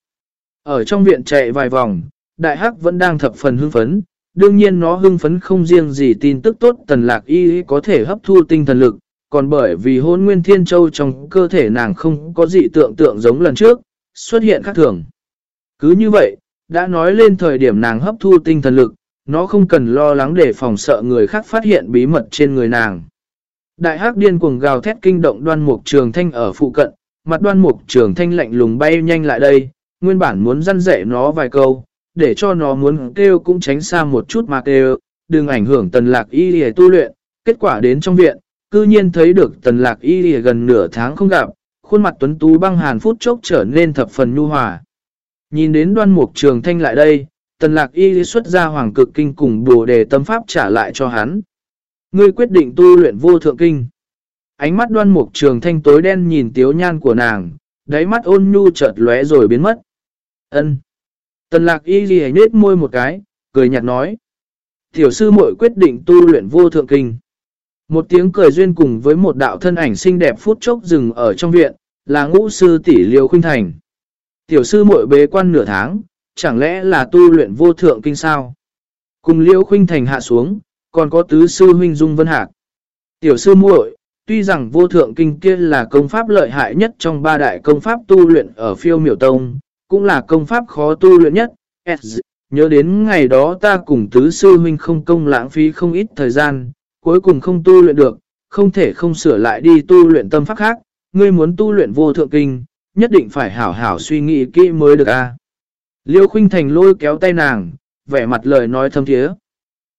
Ở trong viện chạy vài vòng, đại hắc vẫn đang thập phần hưng phấn, đương nhiên nó hưng phấn không riêng gì tin tức tốt tần lạc y có thể hấp thu tinh thần lực, còn bởi vì hôn nguyên thiên châu trong cơ thể nàng không có dị tượng tượng giống lần trước, xuất hiện khác thường. Cứ như vậy, đã nói lên thời điểm nàng hấp thu tinh thần lực, nó không cần lo lắng để phòng sợ người khác phát hiện bí mật trên người nàng. Đại hắc điên cuồng gào thét kinh động đoan mục trường thanh ở phụ cận, mặt đoan mục trường thanh lạnh lùng bay nhanh lại đây, nguyên bản muốn răn rẻ nó vài câu, để cho nó muốn kêu cũng tránh xa một chút mà kêu, đừng ảnh hưởng tần lạc y để tu luyện, kết quả đến trong viện, cư nhiên thấy được tần lạc y lìa gần nửa tháng không gặp, khuôn mặt tuấn tú băng hàn phút chốc trở nên thập phần nhu hòa. Nhìn đến đoan mục trường thanh lại đây, tần lạc y xuất ra hoàng cực kinh cùng bồ đề tâm pháp trả lại cho hắn. Ngươi quyết định tu luyện vô thượng kinh. Ánh mắt đoan mục trường thanh tối đen nhìn tiếu nhan của nàng, đáy mắt ôn nhu chợt lóe rồi biến mất. ân Tần lạc y ghi nết môi một cái, cười nhạt nói. Tiểu sư muội quyết định tu luyện vô thượng kinh. Một tiếng cười duyên cùng với một đạo thân ảnh xinh đẹp phút chốc dừng ở trong viện, là ngũ sư tỷ Liêu Khuynh Thành. Tiểu sư muội bế quan nửa tháng, chẳng lẽ là tu luyện vô thượng kinh sao? Cùng Liêu Khuynh Thành hạ xuống, còn có tứ sư huynh Dung Vân Hạc. Tiểu sư muội, tuy rằng vô thượng kinh kia là công pháp lợi hại nhất trong ba đại công pháp tu luyện ở phiêu miểu tông, cũng là công pháp khó tu luyện nhất. Nhớ đến ngày đó ta cùng tứ sư huynh không công lãng phí không ít thời gian, cuối cùng không tu luyện được, không thể không sửa lại đi tu luyện tâm pháp khác, ngươi muốn tu luyện vô thượng kinh, nhất định phải hảo hảo suy nghĩ kỹ mới được a. À. Liêu Khuynh Thành lôi kéo tay nàng, vẻ mặt lời nói thâm thiế.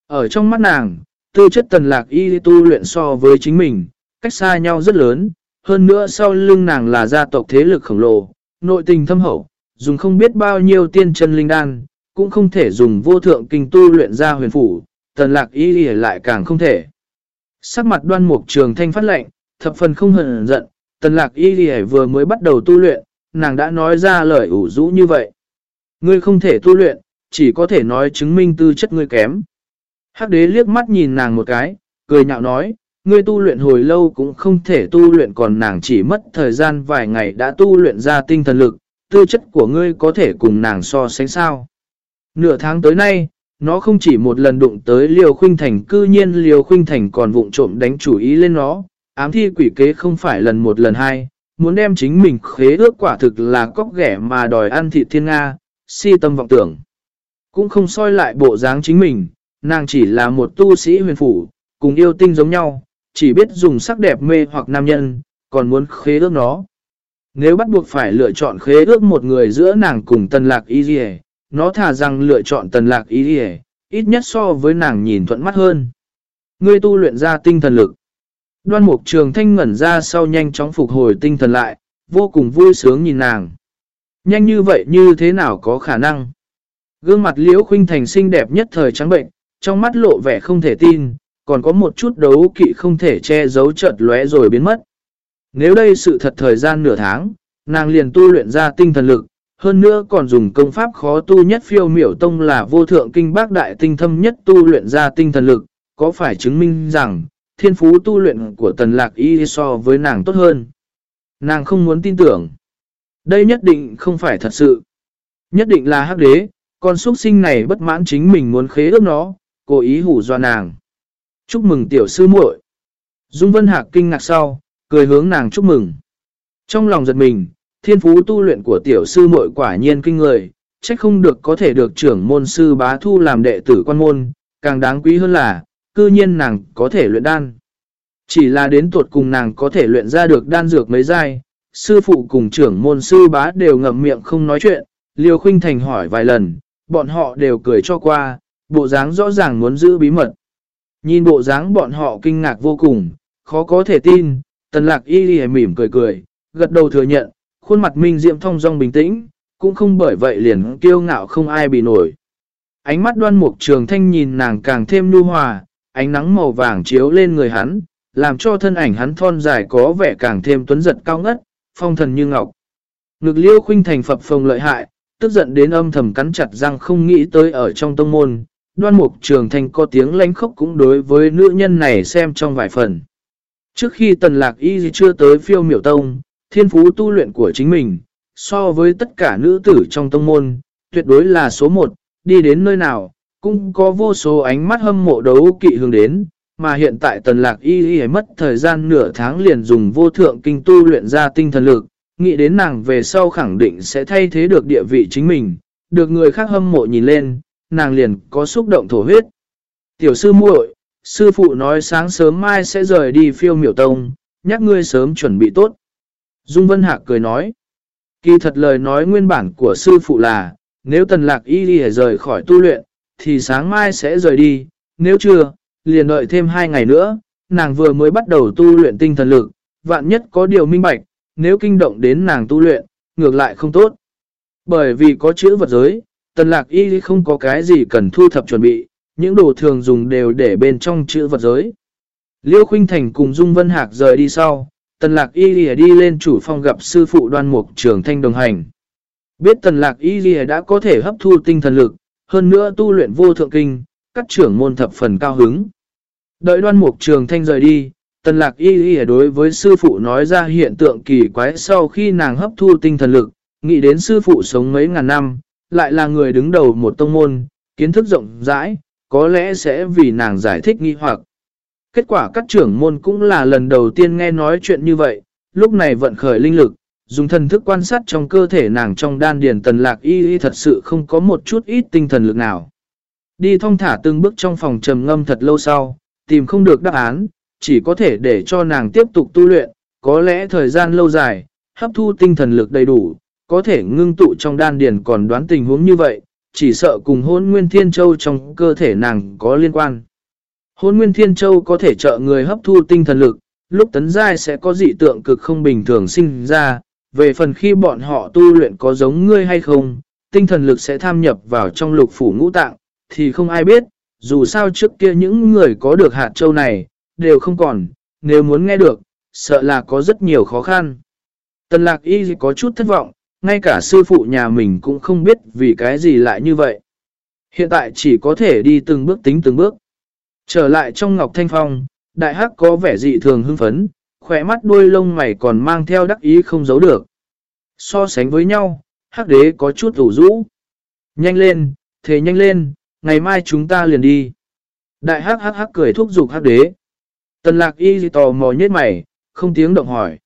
Ở trong mắt nàng, tư chất tần lạc y tu luyện so với chính mình, cách xa nhau rất lớn, hơn nữa sau lưng nàng là gia tộc thế lực khổng lồ, nội tình thâm hậu, dùng không biết bao nhiêu tiên chân linh đan, cũng không thể dùng vô thượng kinh tu luyện ra huyền phủ, tần lạc y lại càng không thể. Sắc mặt đoan mục trường thanh phát lệnh, thập phần không hận giận, tần lạc y vừa mới bắt đầu tu luyện, nàng đã nói ra lời ủ rũ như vậy. Ngươi không thể tu luyện, chỉ có thể nói chứng minh tư chất ngươi kém. Hắc đế liếc mắt nhìn nàng một cái, cười nhạo nói, ngươi tu luyện hồi lâu cũng không thể tu luyện còn nàng chỉ mất thời gian vài ngày đã tu luyện ra tinh thần lực, tư chất của ngươi có thể cùng nàng so sánh sao. Nửa tháng tới nay, nó không chỉ một lần đụng tới Liều Khuynh Thành cư nhiên Liều Khuynh Thành còn vụng trộm đánh chủ ý lên nó, ám thi quỷ kế không phải lần một lần hai, muốn đem chính mình khế ước quả thực là cóc ghẻ mà đòi ăn thịt thiên Nga, si tâm vọng tưởng. Cũng không soi lại bộ dáng chính mình, nàng chỉ là một tu sĩ huyền phủ, cùng yêu tinh giống nhau, chỉ biết dùng sắc đẹp mê hoặc nam nhân, còn muốn khế ước nó. Nếu bắt buộc phải lựa chọn khế ước một người giữa nàng cùng tân lạc y dì nó thà rằng lựa chọn tần lạc ý đi ít nhất so với nàng nhìn thuận mắt hơn. Ngươi tu luyện ra tinh thần lực. Đoan mục trường thanh ngẩn ra sau nhanh chóng phục hồi tinh thần lại, vô cùng vui sướng nhìn nàng. Nhanh như vậy như thế nào có khả năng? Gương mặt liễu khuynh thành xinh đẹp nhất thời trắng bệnh, trong mắt lộ vẻ không thể tin, còn có một chút đấu kỵ không thể che giấu chợt lóe rồi biến mất. Nếu đây sự thật thời gian nửa tháng, nàng liền tu luyện ra tinh thần lực, hơn nữa còn dùng công pháp khó tu nhất phiêu miểu tông là vô thượng kinh bác đại tinh thâm nhất tu luyện ra tinh thần lực, có phải chứng minh rằng thiên phú tu luyện của tần lạc y so với nàng tốt hơn. Nàng không muốn tin tưởng. Đây nhất định không phải thật sự. Nhất định là hắc đế, con xuất sinh này bất mãn chính mình muốn khế ước nó, cố ý hủ doa nàng. Chúc mừng tiểu sư muội. Dung Vân Hạc kinh ngạc sau, cười hướng nàng chúc mừng. Trong lòng giật mình, thiên phú tu luyện của tiểu sư muội quả nhiên kinh người, trách không được có thể được trưởng môn sư bá thu làm đệ tử quan môn, càng đáng quý hơn là, cư nhiên nàng có thể luyện đan. Chỉ là đến tuột cùng nàng có thể luyện ra được đan dược mấy giai, sư phụ cùng trưởng môn sư bá đều ngậm miệng không nói chuyện, Liêu Khuynh Thành hỏi vài lần, bọn họ đều cười cho qua, bộ dáng rõ ràng muốn giữ bí mật. Nhìn bộ dáng bọn họ kinh ngạc vô cùng, khó có thể tin, tần lạc y mỉm cười cười, gật đầu thừa nhận, khuôn mặt minh diệm thông dong bình tĩnh, cũng không bởi vậy liền kiêu ngạo không ai bị nổi. Ánh mắt đoan mục trường thanh nhìn nàng càng thêm nhu hòa, ánh nắng màu vàng chiếu lên người hắn, làm cho thân ảnh hắn thon dài có vẻ càng thêm tuấn giật cao ngất, phong thần như ngọc. Ngực liêu khuynh thành phập phồng lợi hại, tức giận đến âm thầm cắn chặt răng không nghĩ tới ở trong tông môn, đoan mục trường thanh có tiếng lánh khốc cũng đối với nữ nhân này xem trong vài phần. Trước khi tần lạc y chưa tới phiêu miểu tông, thiên phú tu luyện của chính mình, so với tất cả nữ tử trong tông môn, tuyệt đối là số một, đi đến nơi nào, cũng có vô số ánh mắt hâm mộ đấu kỵ hướng đến, mà hiện tại tần lạc y y mất thời gian nửa tháng liền dùng vô thượng kinh tu luyện ra tinh thần lực, nghĩ đến nàng về sau khẳng định sẽ thay thế được địa vị chính mình, được người khác hâm mộ nhìn lên, nàng liền có xúc động thổ huyết. Tiểu sư muội, sư phụ nói sáng sớm mai sẽ rời đi phiêu miểu tông, nhắc ngươi sớm chuẩn bị tốt. Dung Vân Hạc cười nói, kỳ thật lời nói nguyên bản của sư phụ là, nếu tần lạc y đi rời khỏi tu luyện, thì sáng mai sẽ rời đi, nếu chưa, liền đợi thêm hai ngày nữa, nàng vừa mới bắt đầu tu luyện tinh thần lực, vạn nhất có điều minh bạch, nếu kinh động đến nàng tu luyện, ngược lại không tốt. Bởi vì có chữ vật giới, tần lạc y không có cái gì cần thu thập chuẩn bị, những đồ thường dùng đều để bên trong chữ vật giới. Liêu Khuynh Thành cùng Dung Vân Hạc rời đi sau, tần lạc y lìa đi lên chủ phong gặp sư phụ đoan mục trường thanh đồng hành. Biết tần lạc y lìa đã có thể hấp thu tinh thần lực, hơn nữa tu luyện vô thượng kinh, các trưởng môn thập phần cao hứng. Đợi đoan mục trường thanh rời đi, tần lạc y lìa đối với sư phụ nói ra hiện tượng kỳ quái sau khi nàng hấp thu tinh thần lực, nghĩ đến sư phụ sống mấy ngàn năm, lại là người đứng đầu một tông môn, kiến thức rộng rãi, có lẽ sẽ vì nàng giải thích nghi hoặc. Kết quả các trưởng môn cũng là lần đầu tiên nghe nói chuyện như vậy, lúc này vận khởi linh lực, dùng thần thức quan sát trong cơ thể nàng trong đan điền tần lạc y y thật sự không có một chút ít tinh thần lực nào. Đi thong thả từng bước trong phòng trầm ngâm thật lâu sau, tìm không được đáp án, chỉ có thể để cho nàng tiếp tục tu luyện, có lẽ thời gian lâu dài, hấp thu tinh thần lực đầy đủ, có thể ngưng tụ trong đan điền còn đoán tình huống như vậy, chỉ sợ cùng hôn nguyên thiên châu trong cơ thể nàng có liên quan. Hôn nguyên thiên châu có thể trợ người hấp thu tinh thần lực, lúc tấn giai sẽ có dị tượng cực không bình thường sinh ra, về phần khi bọn họ tu luyện có giống ngươi hay không, tinh thần lực sẽ tham nhập vào trong lục phủ ngũ tạng, thì không ai biết, dù sao trước kia những người có được hạt châu này, đều không còn, nếu muốn nghe được, sợ là có rất nhiều khó khăn. Tần lạc y có chút thất vọng, ngay cả sư phụ nhà mình cũng không biết vì cái gì lại như vậy. Hiện tại chỉ có thể đi từng bước tính từng bước. Trở lại trong Ngọc Thanh Phong, đại hắc có vẻ dị thường hưng phấn, khỏe mắt đuôi lông mày còn mang theo đắc ý không giấu được. So sánh với nhau, hắc đế có chút ủ rũ. Nhanh lên, thế nhanh lên, ngày mai chúng ta liền đi. Đại hắc hắc hắc cười thúc giục hắc đế. Tần lạc y tò mò nhết mày, không tiếng động hỏi.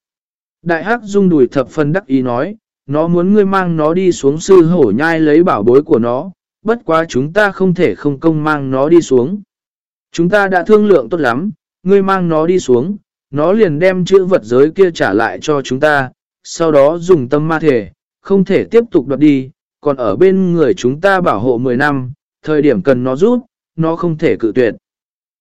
Đại hắc rung đùi thập phần đắc ý nói, nó muốn ngươi mang nó đi xuống sư hổ nhai lấy bảo bối của nó, bất quá chúng ta không thể không công mang nó đi xuống. Chúng ta đã thương lượng tốt lắm, ngươi mang nó đi xuống, nó liền đem chữ vật giới kia trả lại cho chúng ta, sau đó dùng tâm ma thể, không thể tiếp tục đoạt đi, còn ở bên người chúng ta bảo hộ 10 năm, thời điểm cần nó rút, nó không thể cự tuyệt.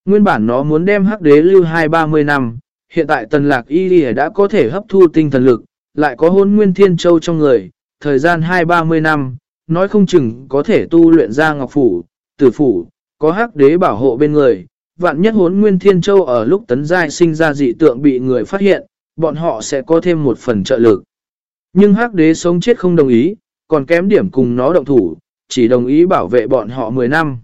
Nguyên bản nó muốn đem hắc đế lưu 2-30 năm, hiện tại tần lạc y đã có thể hấp thu tinh thần lực, lại có hôn nguyên thiên châu trong người, thời gian 2-30 năm, nói không chừng có thể tu luyện ra ngọc phủ, tử phủ, có hắc đế bảo hộ bên người. Vạn nhất hốn nguyên thiên châu ở lúc tấn giai sinh ra dị tượng bị người phát hiện, bọn họ sẽ có thêm một phần trợ lực. Nhưng hắc đế sống chết không đồng ý, còn kém điểm cùng nó động thủ, chỉ đồng ý bảo vệ bọn họ 10 năm.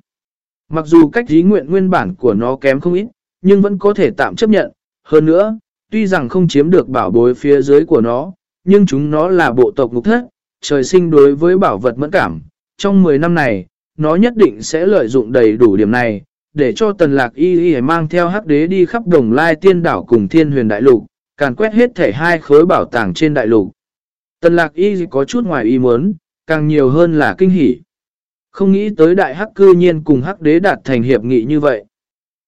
Mặc dù cách dí nguyện nguyên bản của nó kém không ít, nhưng vẫn có thể tạm chấp nhận. Hơn nữa, tuy rằng không chiếm được bảo bối phía dưới của nó, nhưng chúng nó là bộ tộc ngục thất, trời sinh đối với bảo vật mẫn cảm. Trong 10 năm này, nó nhất định sẽ lợi dụng đầy đủ điểm này, để cho tần lạc y y mang theo hắc đế đi khắp đồng lai tiên đảo cùng thiên huyền đại lục, càn quét hết thể hai khối bảo tàng trên đại lục. Tần lạc y có chút ngoài ý muốn, càng nhiều hơn là kinh hỉ. Không nghĩ tới đại hắc cư nhiên cùng hắc đế đạt thành hiệp nghị như vậy.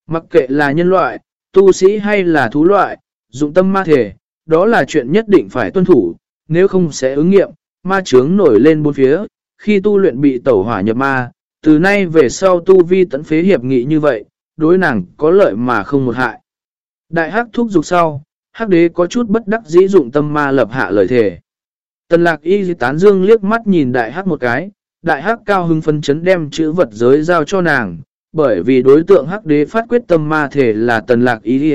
Mặc kệ là nhân loại, tu sĩ hay là thú loại, dụng tâm ma thể, đó là chuyện nhất định phải tuân thủ, nếu không sẽ ứng nghiệm, ma chướng nổi lên bốn phía, khi tu luyện bị tẩu hỏa nhập ma, từ nay về sau tu vi tấn phế hiệp nghị như vậy, đối nàng có lợi mà không một hại. Đại hắc thúc dục sau, hắc đế có chút bất đắc dĩ dụng tâm ma lập hạ lời thề. Tần lạc y tán dương liếc mắt nhìn đại hắc một cái, đại hắc cao hưng phân chấn đem chữ vật giới giao cho nàng, bởi vì đối tượng hắc đế phát quyết tâm ma thể là tần lạc y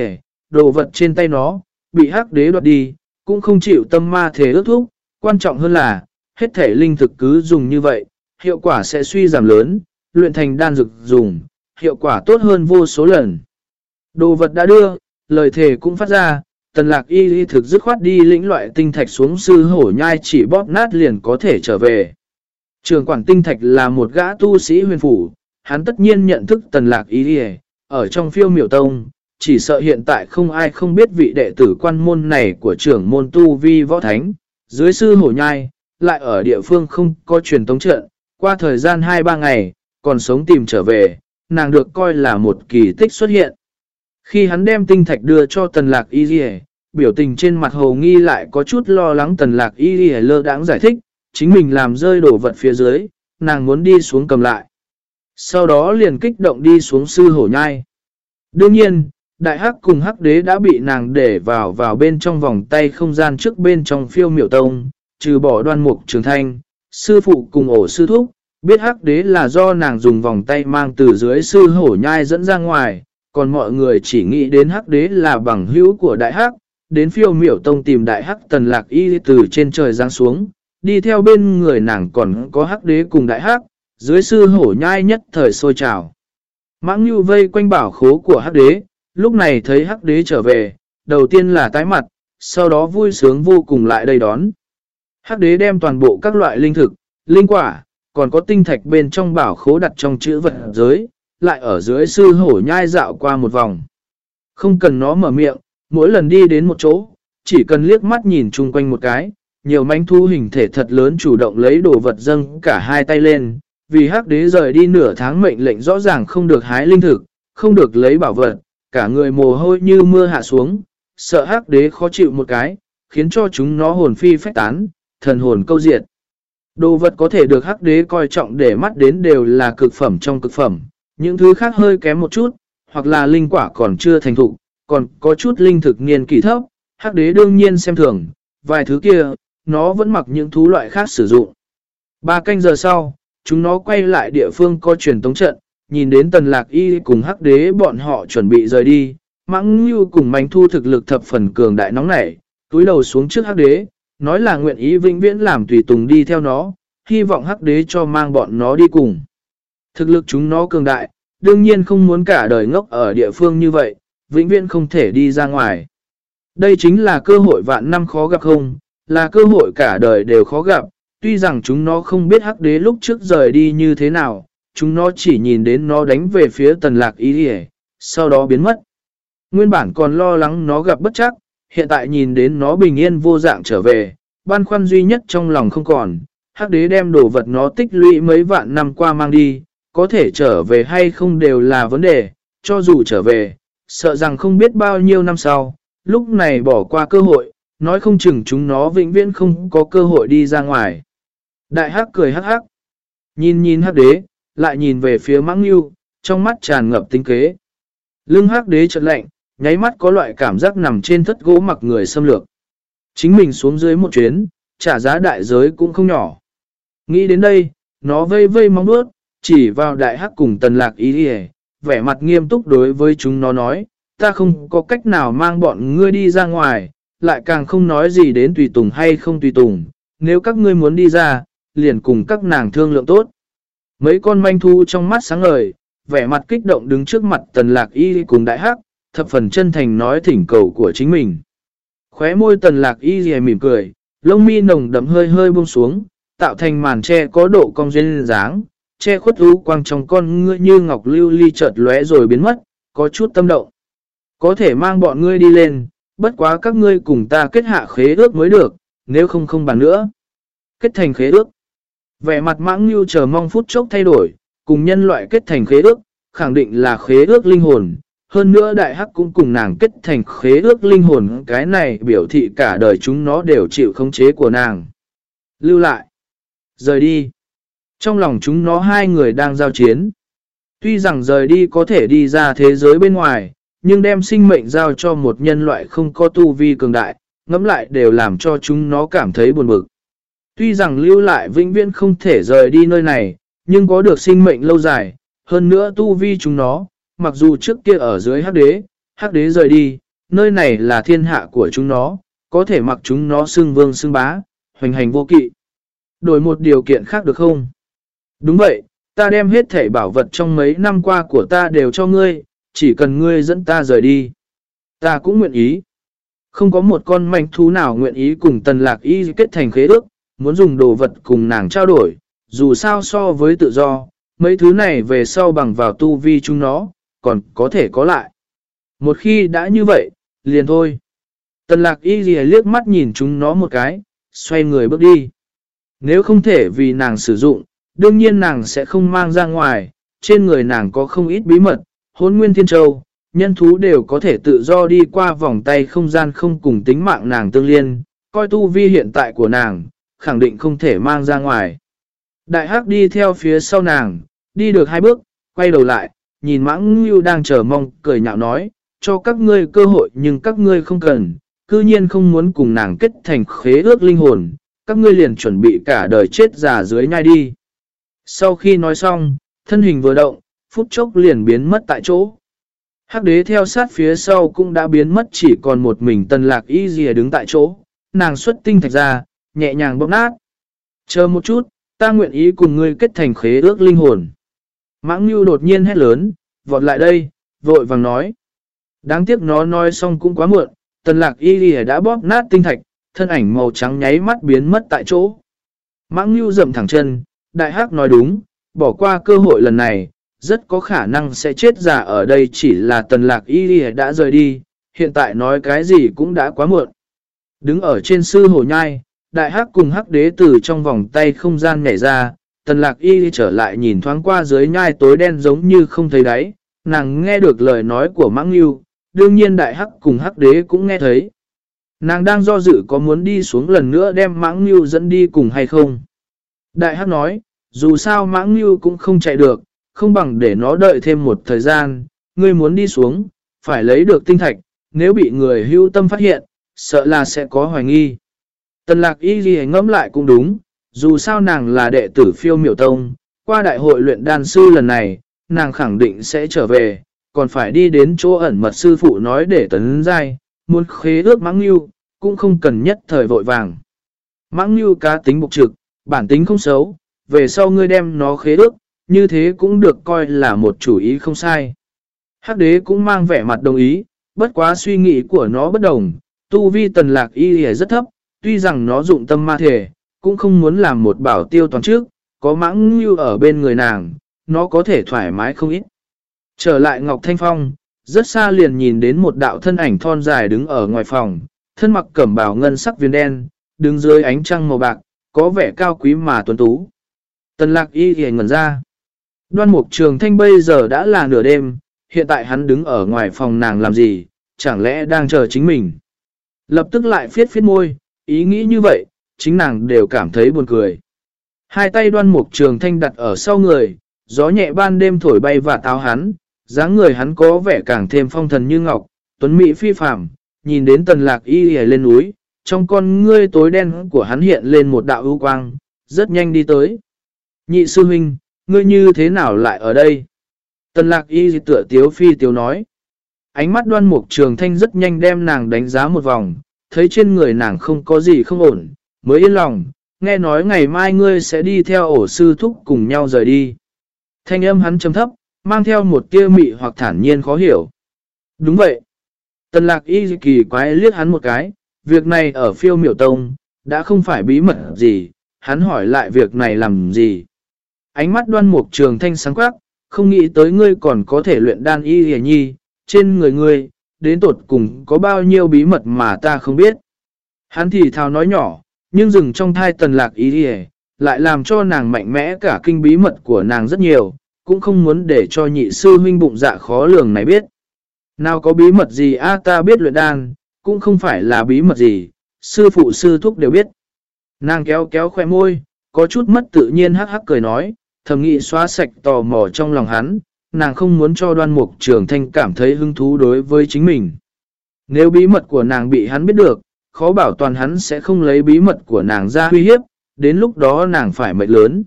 đồ vật trên tay nó, bị hắc đế đoạt đi, cũng không chịu tâm ma thể ước thúc, quan trọng hơn là, hết thể linh thực cứ dùng như vậy, hiệu quả sẽ suy giảm lớn, luyện thành đan dược dùng, hiệu quả tốt hơn vô số lần. Đồ vật đã đưa, lời thề cũng phát ra, tần lạc y y thực dứt khoát đi lĩnh loại tinh thạch xuống sư hổ nhai chỉ bóp nát liền có thể trở về. Trường quản tinh thạch là một gã tu sĩ huyền phủ, hắn tất nhiên nhận thức tần lạc y y, ở trong phiêu miểu tông, chỉ sợ hiện tại không ai không biết vị đệ tử quan môn này của trưởng môn tu vi võ thánh, dưới sư hổ nhai, lại ở địa phương không có truyền tống trận, qua thời gian 2-3 ngày, còn sống tìm trở về, nàng được coi là một kỳ tích xuất hiện. Khi hắn đem tinh thạch đưa cho tần lạc y dì biểu tình trên mặt hồ nghi lại có chút lo lắng tần lạc y dì lơ đáng giải thích, chính mình làm rơi đổ vật phía dưới, nàng muốn đi xuống cầm lại. Sau đó liền kích động đi xuống sư hổ nhai. Đương nhiên, đại hắc cùng hắc đế đã bị nàng để vào vào bên trong vòng tay không gian trước bên trong phiêu miểu tông, trừ bỏ đoan mục trường thanh, sư phụ cùng ổ sư thúc, biết hắc đế là do nàng dùng vòng tay mang từ dưới sư hổ nhai dẫn ra ngoài, còn mọi người chỉ nghĩ đến hắc đế là bằng hữu của đại hắc, đến phiêu miểu tông tìm đại hắc tần lạc y từ trên trời giáng xuống, đi theo bên người nàng còn có hắc đế cùng đại hắc, dưới sư hổ nhai nhất thời sôi trào. Mãng như vây quanh bảo khố của hắc đế, lúc này thấy hắc đế trở về, đầu tiên là tái mặt, sau đó vui sướng vô cùng lại đây đón. Hắc đế đem toàn bộ các loại linh thực, linh quả, còn có tinh thạch bên trong bảo khố đặt trong chữ vật giới, lại ở dưới sư hổ nhai dạo qua một vòng. Không cần nó mở miệng, mỗi lần đi đến một chỗ, chỉ cần liếc mắt nhìn chung quanh một cái, nhiều manh thu hình thể thật lớn chủ động lấy đồ vật dâng cả hai tay lên, vì hắc đế rời đi nửa tháng mệnh lệnh rõ ràng không được hái linh thực, không được lấy bảo vật, cả người mồ hôi như mưa hạ xuống, sợ hắc đế khó chịu một cái, khiến cho chúng nó hồn phi phách tán, thần hồn câu diệt. Đồ vật có thể được hắc đế coi trọng để mắt đến đều là cực phẩm trong cực phẩm, những thứ khác hơi kém một chút, hoặc là linh quả còn chưa thành thục, còn có chút linh thực niên kỳ thấp, hắc đế đương nhiên xem thường, vài thứ kia, nó vẫn mặc những thú loại khác sử dụng. Ba canh giờ sau, chúng nó quay lại địa phương coi truyền tống trận, nhìn đến tần lạc y cùng hắc đế bọn họ chuẩn bị rời đi, mãng như cùng mánh thu thực lực thập phần cường đại nóng nảy, túi đầu xuống trước hắc đế, nói là nguyện ý vĩnh viễn làm tùy tùng đi theo nó, hy vọng hắc đế cho mang bọn nó đi cùng. Thực lực chúng nó cường đại, đương nhiên không muốn cả đời ngốc ở địa phương như vậy, vĩnh viễn không thể đi ra ngoài. Đây chính là cơ hội vạn năm khó gặp không, là cơ hội cả đời đều khó gặp, tuy rằng chúng nó không biết hắc đế lúc trước rời đi như thế nào, chúng nó chỉ nhìn đến nó đánh về phía tần lạc ý hề, sau đó biến mất. Nguyên bản còn lo lắng nó gặp bất chắc, hiện tại nhìn đến nó bình yên vô dạng trở về, băn khoăn duy nhất trong lòng không còn, hắc đế đem đồ vật nó tích lũy mấy vạn năm qua mang đi, có thể trở về hay không đều là vấn đề, cho dù trở về, sợ rằng không biết bao nhiêu năm sau, lúc này bỏ qua cơ hội, nói không chừng chúng nó vĩnh viễn không có cơ hội đi ra ngoài. Đại hắc cười hắc hắc, nhìn nhìn hắc đế, lại nhìn về phía mãng yêu, trong mắt tràn ngập tinh kế. Lưng hắc đế chợt lạnh, nháy mắt có loại cảm giác nằm trên thất gỗ mặc người xâm lược. Chính mình xuống dưới một chuyến, trả giá đại giới cũng không nhỏ. Nghĩ đến đây, nó vây vây mong bước, chỉ vào đại hắc cùng tần lạc ý đi vẻ mặt nghiêm túc đối với chúng nó nói, ta không có cách nào mang bọn ngươi đi ra ngoài, lại càng không nói gì đến tùy tùng hay không tùy tùng, nếu các ngươi muốn đi ra, liền cùng các nàng thương lượng tốt. Mấy con manh thu trong mắt sáng ngời, vẻ mặt kích động đứng trước mặt tần lạc y cùng đại hắc, thập phần chân thành nói thỉnh cầu của chính mình. Khóe môi tần lạc y dì mỉm cười, lông mi nồng đậm hơi hơi buông xuống, tạo thành màn che có độ cong duyên dáng, che khuất ú quang trong con ngươi như ngọc lưu ly chợt lóe rồi biến mất, có chút tâm động. Có thể mang bọn ngươi đi lên, bất quá các ngươi cùng ta kết hạ khế ước mới được, nếu không không bàn nữa. Kết thành khế ước. Vẻ mặt mãng như chờ mong phút chốc thay đổi, cùng nhân loại kết thành khế ước, khẳng định là khế ước linh hồn. Hơn nữa đại hắc cũng cùng nàng kết thành khế ước linh hồn cái này biểu thị cả đời chúng nó đều chịu khống chế của nàng. Lưu lại. Rời đi. Trong lòng chúng nó hai người đang giao chiến. Tuy rằng rời đi có thể đi ra thế giới bên ngoài, nhưng đem sinh mệnh giao cho một nhân loại không có tu vi cường đại, ngẫm lại đều làm cho chúng nó cảm thấy buồn bực. Tuy rằng lưu lại vĩnh viễn không thể rời đi nơi này, nhưng có được sinh mệnh lâu dài, hơn nữa tu vi chúng nó, mặc dù trước kia ở dưới hắc đế, hắc đế rời đi, nơi này là thiên hạ của chúng nó, có thể mặc chúng nó xưng vương xưng bá, hoành hành vô kỵ. Đổi một điều kiện khác được không? Đúng vậy, ta đem hết thể bảo vật trong mấy năm qua của ta đều cho ngươi, chỉ cần ngươi dẫn ta rời đi. Ta cũng nguyện ý. Không có một con manh thú nào nguyện ý cùng tần lạc y kết thành khế ước, muốn dùng đồ vật cùng nàng trao đổi, dù sao so với tự do, mấy thứ này về sau bằng vào tu vi chúng nó, còn có thể có lại. Một khi đã như vậy, liền thôi. Tần lạc y gì liếc mắt nhìn chúng nó một cái, xoay người bước đi. Nếu không thể vì nàng sử dụng, đương nhiên nàng sẽ không mang ra ngoài, trên người nàng có không ít bí mật, hôn nguyên thiên châu, nhân thú đều có thể tự do đi qua vòng tay không gian không cùng tính mạng nàng tương liên, coi tu vi hiện tại của nàng, khẳng định không thể mang ra ngoài. Đại hắc đi theo phía sau nàng, đi được hai bước, quay đầu lại, nhìn mãng như đang chờ mong, cười nhạo nói, cho các ngươi cơ hội nhưng các ngươi không cần, cư nhiên không muốn cùng nàng kết thành khế ước linh hồn, các ngươi liền chuẩn bị cả đời chết già dưới nhai đi. Sau khi nói xong, thân hình vừa động, phút chốc liền biến mất tại chỗ. Hắc đế theo sát phía sau cũng đã biến mất chỉ còn một mình tần lạc y dìa đứng tại chỗ, nàng xuất tinh thạch ra, nhẹ nhàng bóp nát. Chờ một chút, ta nguyện ý cùng ngươi kết thành khế ước linh hồn. Mãng Nhu đột nhiên hét lớn, vọt lại đây, vội vàng nói. Đáng tiếc nó nói xong cũng quá muộn, tần lạc y lìa đã bóp nát tinh thạch, thân ảnh màu trắng nháy mắt biến mất tại chỗ. Mãng Nhu rậm thẳng chân, đại hắc nói đúng, bỏ qua cơ hội lần này, rất có khả năng sẽ chết giả ở đây chỉ là tần lạc y lìa đã rời đi, hiện tại nói cái gì cũng đã quá muộn. Đứng ở trên sư hồ nhai, đại hắc cùng hắc đế từ trong vòng tay không gian nhảy ra, tần lạc y trở lại nhìn thoáng qua dưới nhai tối đen giống như không thấy đáy, nàng nghe được lời nói của mãng lưu, đương nhiên đại hắc cùng hắc đế cũng nghe thấy. Nàng đang do dự có muốn đi xuống lần nữa đem mãng lưu dẫn đi cùng hay không. Đại hắc nói, dù sao mãng lưu cũng không chạy được, không bằng để nó đợi thêm một thời gian, ngươi muốn đi xuống, phải lấy được tinh thạch, nếu bị người hưu tâm phát hiện, sợ là sẽ có hoài nghi. Tần lạc y ghi ngẫm lại cũng đúng, dù sao nàng là đệ tử phiêu miểu tông, qua đại hội luyện đan sư lần này, nàng khẳng định sẽ trở về, còn phải đi đến chỗ ẩn mật sư phụ nói để tấn giai, muốn khế ước mãng yêu, cũng không cần nhất thời vội vàng. Mãng yêu cá tính bục trực, bản tính không xấu, về sau ngươi đem nó khế ước, như thế cũng được coi là một chủ ý không sai. Hắc đế cũng mang vẻ mặt đồng ý, bất quá suy nghĩ của nó bất đồng, tu vi tần lạc y rất thấp, tuy rằng nó dụng tâm ma thể, cũng không muốn làm một bảo tiêu toàn trước, có mãng như ở bên người nàng, nó có thể thoải mái không ít. Trở lại Ngọc Thanh Phong, rất xa liền nhìn đến một đạo thân ảnh thon dài đứng ở ngoài phòng, thân mặc cẩm bào ngân sắc viên đen, đứng dưới ánh trăng màu bạc, có vẻ cao quý mà tuấn tú. Tần lạc y thì ngẩn ra. Đoan mục trường thanh bây giờ đã là nửa đêm, hiện tại hắn đứng ở ngoài phòng nàng làm gì, chẳng lẽ đang chờ chính mình. Lập tức lại phiết phiết môi, ý nghĩ như vậy, chính nàng đều cảm thấy buồn cười. Hai tay đoan mục trường thanh đặt ở sau người, gió nhẹ ban đêm thổi bay và táo hắn, dáng người hắn có vẻ càng thêm phong thần như ngọc, tuấn mỹ phi phạm, nhìn đến tần lạc y hề lên núi, trong con ngươi tối đen của hắn hiện lên một đạo ưu quang, rất nhanh đi tới. Nhị sư huynh, ngươi như thế nào lại ở đây? Tần lạc y tựa tiếu phi tiếu nói. Ánh mắt đoan mục trường thanh rất nhanh đem nàng đánh giá một vòng, thấy trên người nàng không có gì không ổn, mới yên lòng, nghe nói ngày mai ngươi sẽ đi theo ổ sư thúc cùng nhau rời đi. Thanh âm hắn chấm thấp, mang theo một tia mị hoặc thản nhiên khó hiểu. Đúng vậy. Tần lạc y kỳ quái liếc hắn một cái, việc này ở phiêu miểu tông, đã không phải bí mật gì, hắn hỏi lại việc này làm gì. Ánh mắt đoan mục trường thanh sáng quắc, không nghĩ tới ngươi còn có thể luyện đan y hề nhi, trên người ngươi, đến tột cùng có bao nhiêu bí mật mà ta không biết. Hắn thì thào nói nhỏ, nhưng dừng trong thai tần lạc ý hề, lại làm cho nàng mạnh mẽ cả kinh bí mật của nàng rất nhiều, cũng không muốn để cho nhị sư huynh bụng dạ khó lường này biết. Nào có bí mật gì a ta biết luyện đan, cũng không phải là bí mật gì, sư phụ sư thúc đều biết. Nàng kéo kéo khoe môi, có chút mất tự nhiên hắc hắc cười nói, thầm nghị xóa sạch tò mò trong lòng hắn, nàng không muốn cho đoan mục trường thanh cảm thấy hứng thú đối với chính mình. Nếu bí mật của nàng bị hắn biết được, khó bảo toàn hắn sẽ không lấy bí mật của nàng ra huy hiếp, đến lúc đó nàng phải mệt lớn.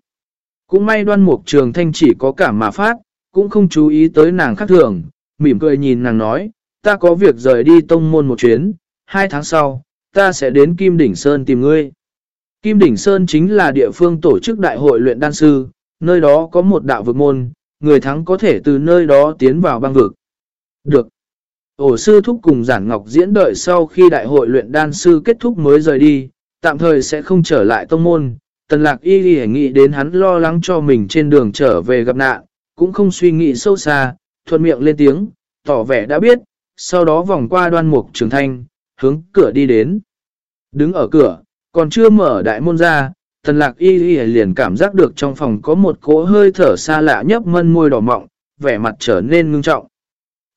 Cũng may đoan mục trường thanh chỉ có cảm mà phát, cũng không chú ý tới nàng khác thường, mỉm cười nhìn nàng nói, ta có việc rời đi tông môn một chuyến, hai tháng sau, ta sẽ đến Kim Đỉnh Sơn tìm ngươi. Kim Đỉnh Sơn chính là địa phương tổ chức đại hội luyện đan sư, nơi đó có một đạo vực môn, người thắng có thể từ nơi đó tiến vào băng vực. Được. Ổ sư thúc cùng giản ngọc diễn đợi sau khi đại hội luyện đan sư kết thúc mới rời đi, tạm thời sẽ không trở lại tông môn. Tần lạc y ghi nghĩ đến hắn lo lắng cho mình trên đường trở về gặp nạn, cũng không suy nghĩ sâu xa, thuận miệng lên tiếng, tỏ vẻ đã biết, sau đó vòng qua đoan mục trường thanh, hướng cửa đi đến. Đứng ở cửa, còn chưa mở đại môn ra, tần lạc y ghi liền cảm giác được trong phòng có một cỗ hơi thở xa lạ nhấp mân môi đỏ mọng, vẻ mặt trở nên ngưng trọng.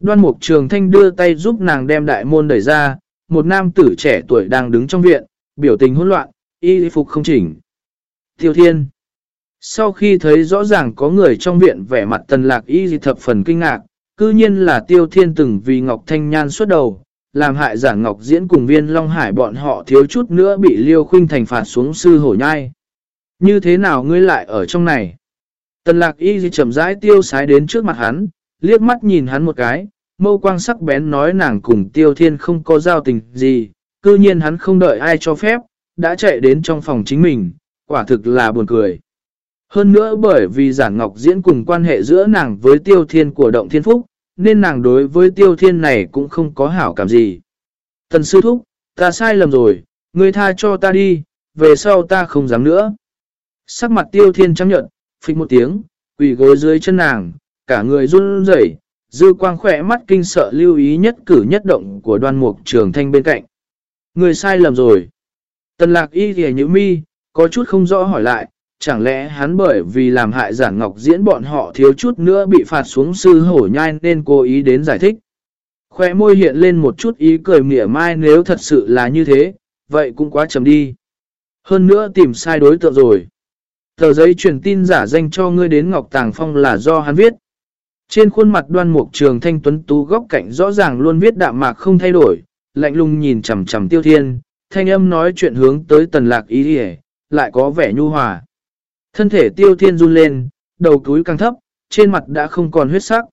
Đoan mục trường thanh đưa tay giúp nàng đem đại môn đẩy ra, một nam tử trẻ tuổi đang đứng trong viện, biểu tình hỗn loạn, y phục không chỉnh. Tiêu thiên. Sau khi thấy rõ ràng có người trong viện vẻ mặt tần lạc y thập phần kinh ngạc, cư nhiên là tiêu thiên từng vì Ngọc Thanh Nhan xuất đầu, làm hại giả Ngọc Diễn cùng viên Long Hải bọn họ thiếu chút nữa bị Liêu Khuynh thành phạt xuống sư hổ nhai. Như thế nào ngươi lại ở trong này? Tần lạc y chậm rãi tiêu sái đến trước mặt hắn, liếc mắt nhìn hắn một cái, mâu quang sắc bén nói nàng cùng tiêu thiên không có giao tình gì, cư nhiên hắn không đợi ai cho phép, đã chạy đến trong phòng chính mình, quả thực là buồn cười. Hơn nữa bởi vì giản ngọc diễn cùng quan hệ giữa nàng với tiêu thiên của động thiên phúc, nên nàng đối với tiêu thiên này cũng không có hảo cảm gì. Thần sư thúc, ta sai lầm rồi, ngươi tha cho ta đi, về sau ta không dám nữa. Sắc mặt tiêu thiên trắng nhận, phịch một tiếng, quỷ gối dưới chân nàng, cả người run rẩy, dư quang khỏe mắt kinh sợ lưu ý nhất cử nhất động của đoan mục trường thanh bên cạnh. Người sai lầm rồi. Tần lạc y thì như mi, có chút không rõ hỏi lại, chẳng lẽ hắn bởi vì làm hại giản ngọc diễn bọn họ thiếu chút nữa bị phạt xuống sư hổ nhai nên cố ý đến giải thích. Khoe môi hiện lên một chút ý cười mỉa mai nếu thật sự là như thế, vậy cũng quá chầm đi. Hơn nữa tìm sai đối tượng rồi. Tờ giấy truyền tin giả danh cho ngươi đến Ngọc Tàng Phong là do hắn viết. Trên khuôn mặt đoan mục trường thanh tuấn tú góc cạnh rõ ràng luôn viết đạm mạc không thay đổi, lạnh lùng nhìn chầm chầm tiêu thiên, thanh âm nói chuyện hướng tới tần lạc ý hề, lại có vẻ nhu hòa. Thân thể tiêu thiên run lên, đầu túi càng thấp, trên mặt đã không còn huyết sắc.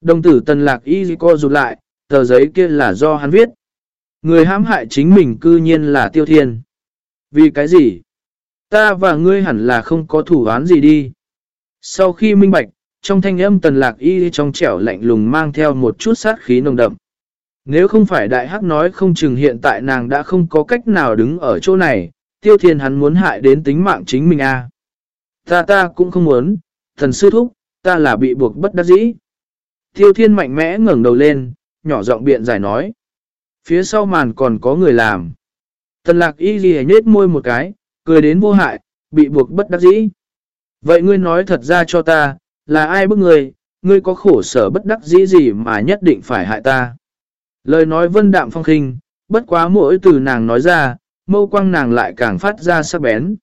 Đồng tử tần lạc y co rụt lại, tờ giấy kia là do hắn viết. Người hãm hại chính mình cư nhiên là tiêu thiên. Vì cái gì? Ta và ngươi hẳn là không có thủ án gì đi. Sau khi minh bạch, trong thanh âm tần lạc y trong trẻo lạnh lùng mang theo một chút sát khí nồng đậm. Nếu không phải đại hắc nói không chừng hiện tại nàng đã không có cách nào đứng ở chỗ này, tiêu thiên hắn muốn hại đến tính mạng chính mình a à. Ta ta cũng không muốn, thần sư thúc, ta là bị buộc bất đắc dĩ. Tiêu thiên mạnh mẽ ngẩng đầu lên, nhỏ giọng biện giải nói. Phía sau màn còn có người làm. Tần lạc y ghi nhết môi một cái, cười đến vô hại, bị buộc bất đắc dĩ. Vậy ngươi nói thật ra cho ta, là ai bức ngươi, ngươi có khổ sở bất đắc dĩ gì mà nhất định phải hại ta. Lời nói vân đạm phong khinh, bất quá mỗi từ nàng nói ra, mâu quăng nàng lại càng phát ra sắc bén.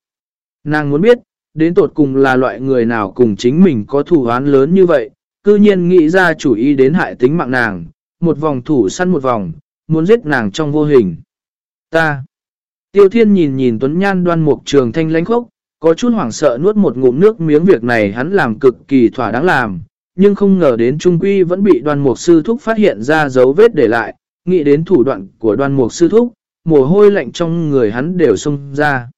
Nàng muốn biết, đến tột cùng là loại người nào cùng chính mình có thủ án lớn như vậy, cư nhiên nghĩ ra chủ ý đến hại tính mạng nàng, một vòng thủ săn một vòng, muốn giết nàng trong vô hình. Ta. Tiêu thiên nhìn nhìn Tuấn Nhan đoan mục trường thanh lãnh khốc, có chút hoảng sợ nuốt một ngụm nước miếng việc này hắn làm cực kỳ thỏa đáng làm, nhưng không ngờ đến Trung Quy vẫn bị đoan mục sư thúc phát hiện ra dấu vết để lại, nghĩ đến thủ đoạn của đoan mục sư thúc, mồ hôi lạnh trong người hắn đều xông ra.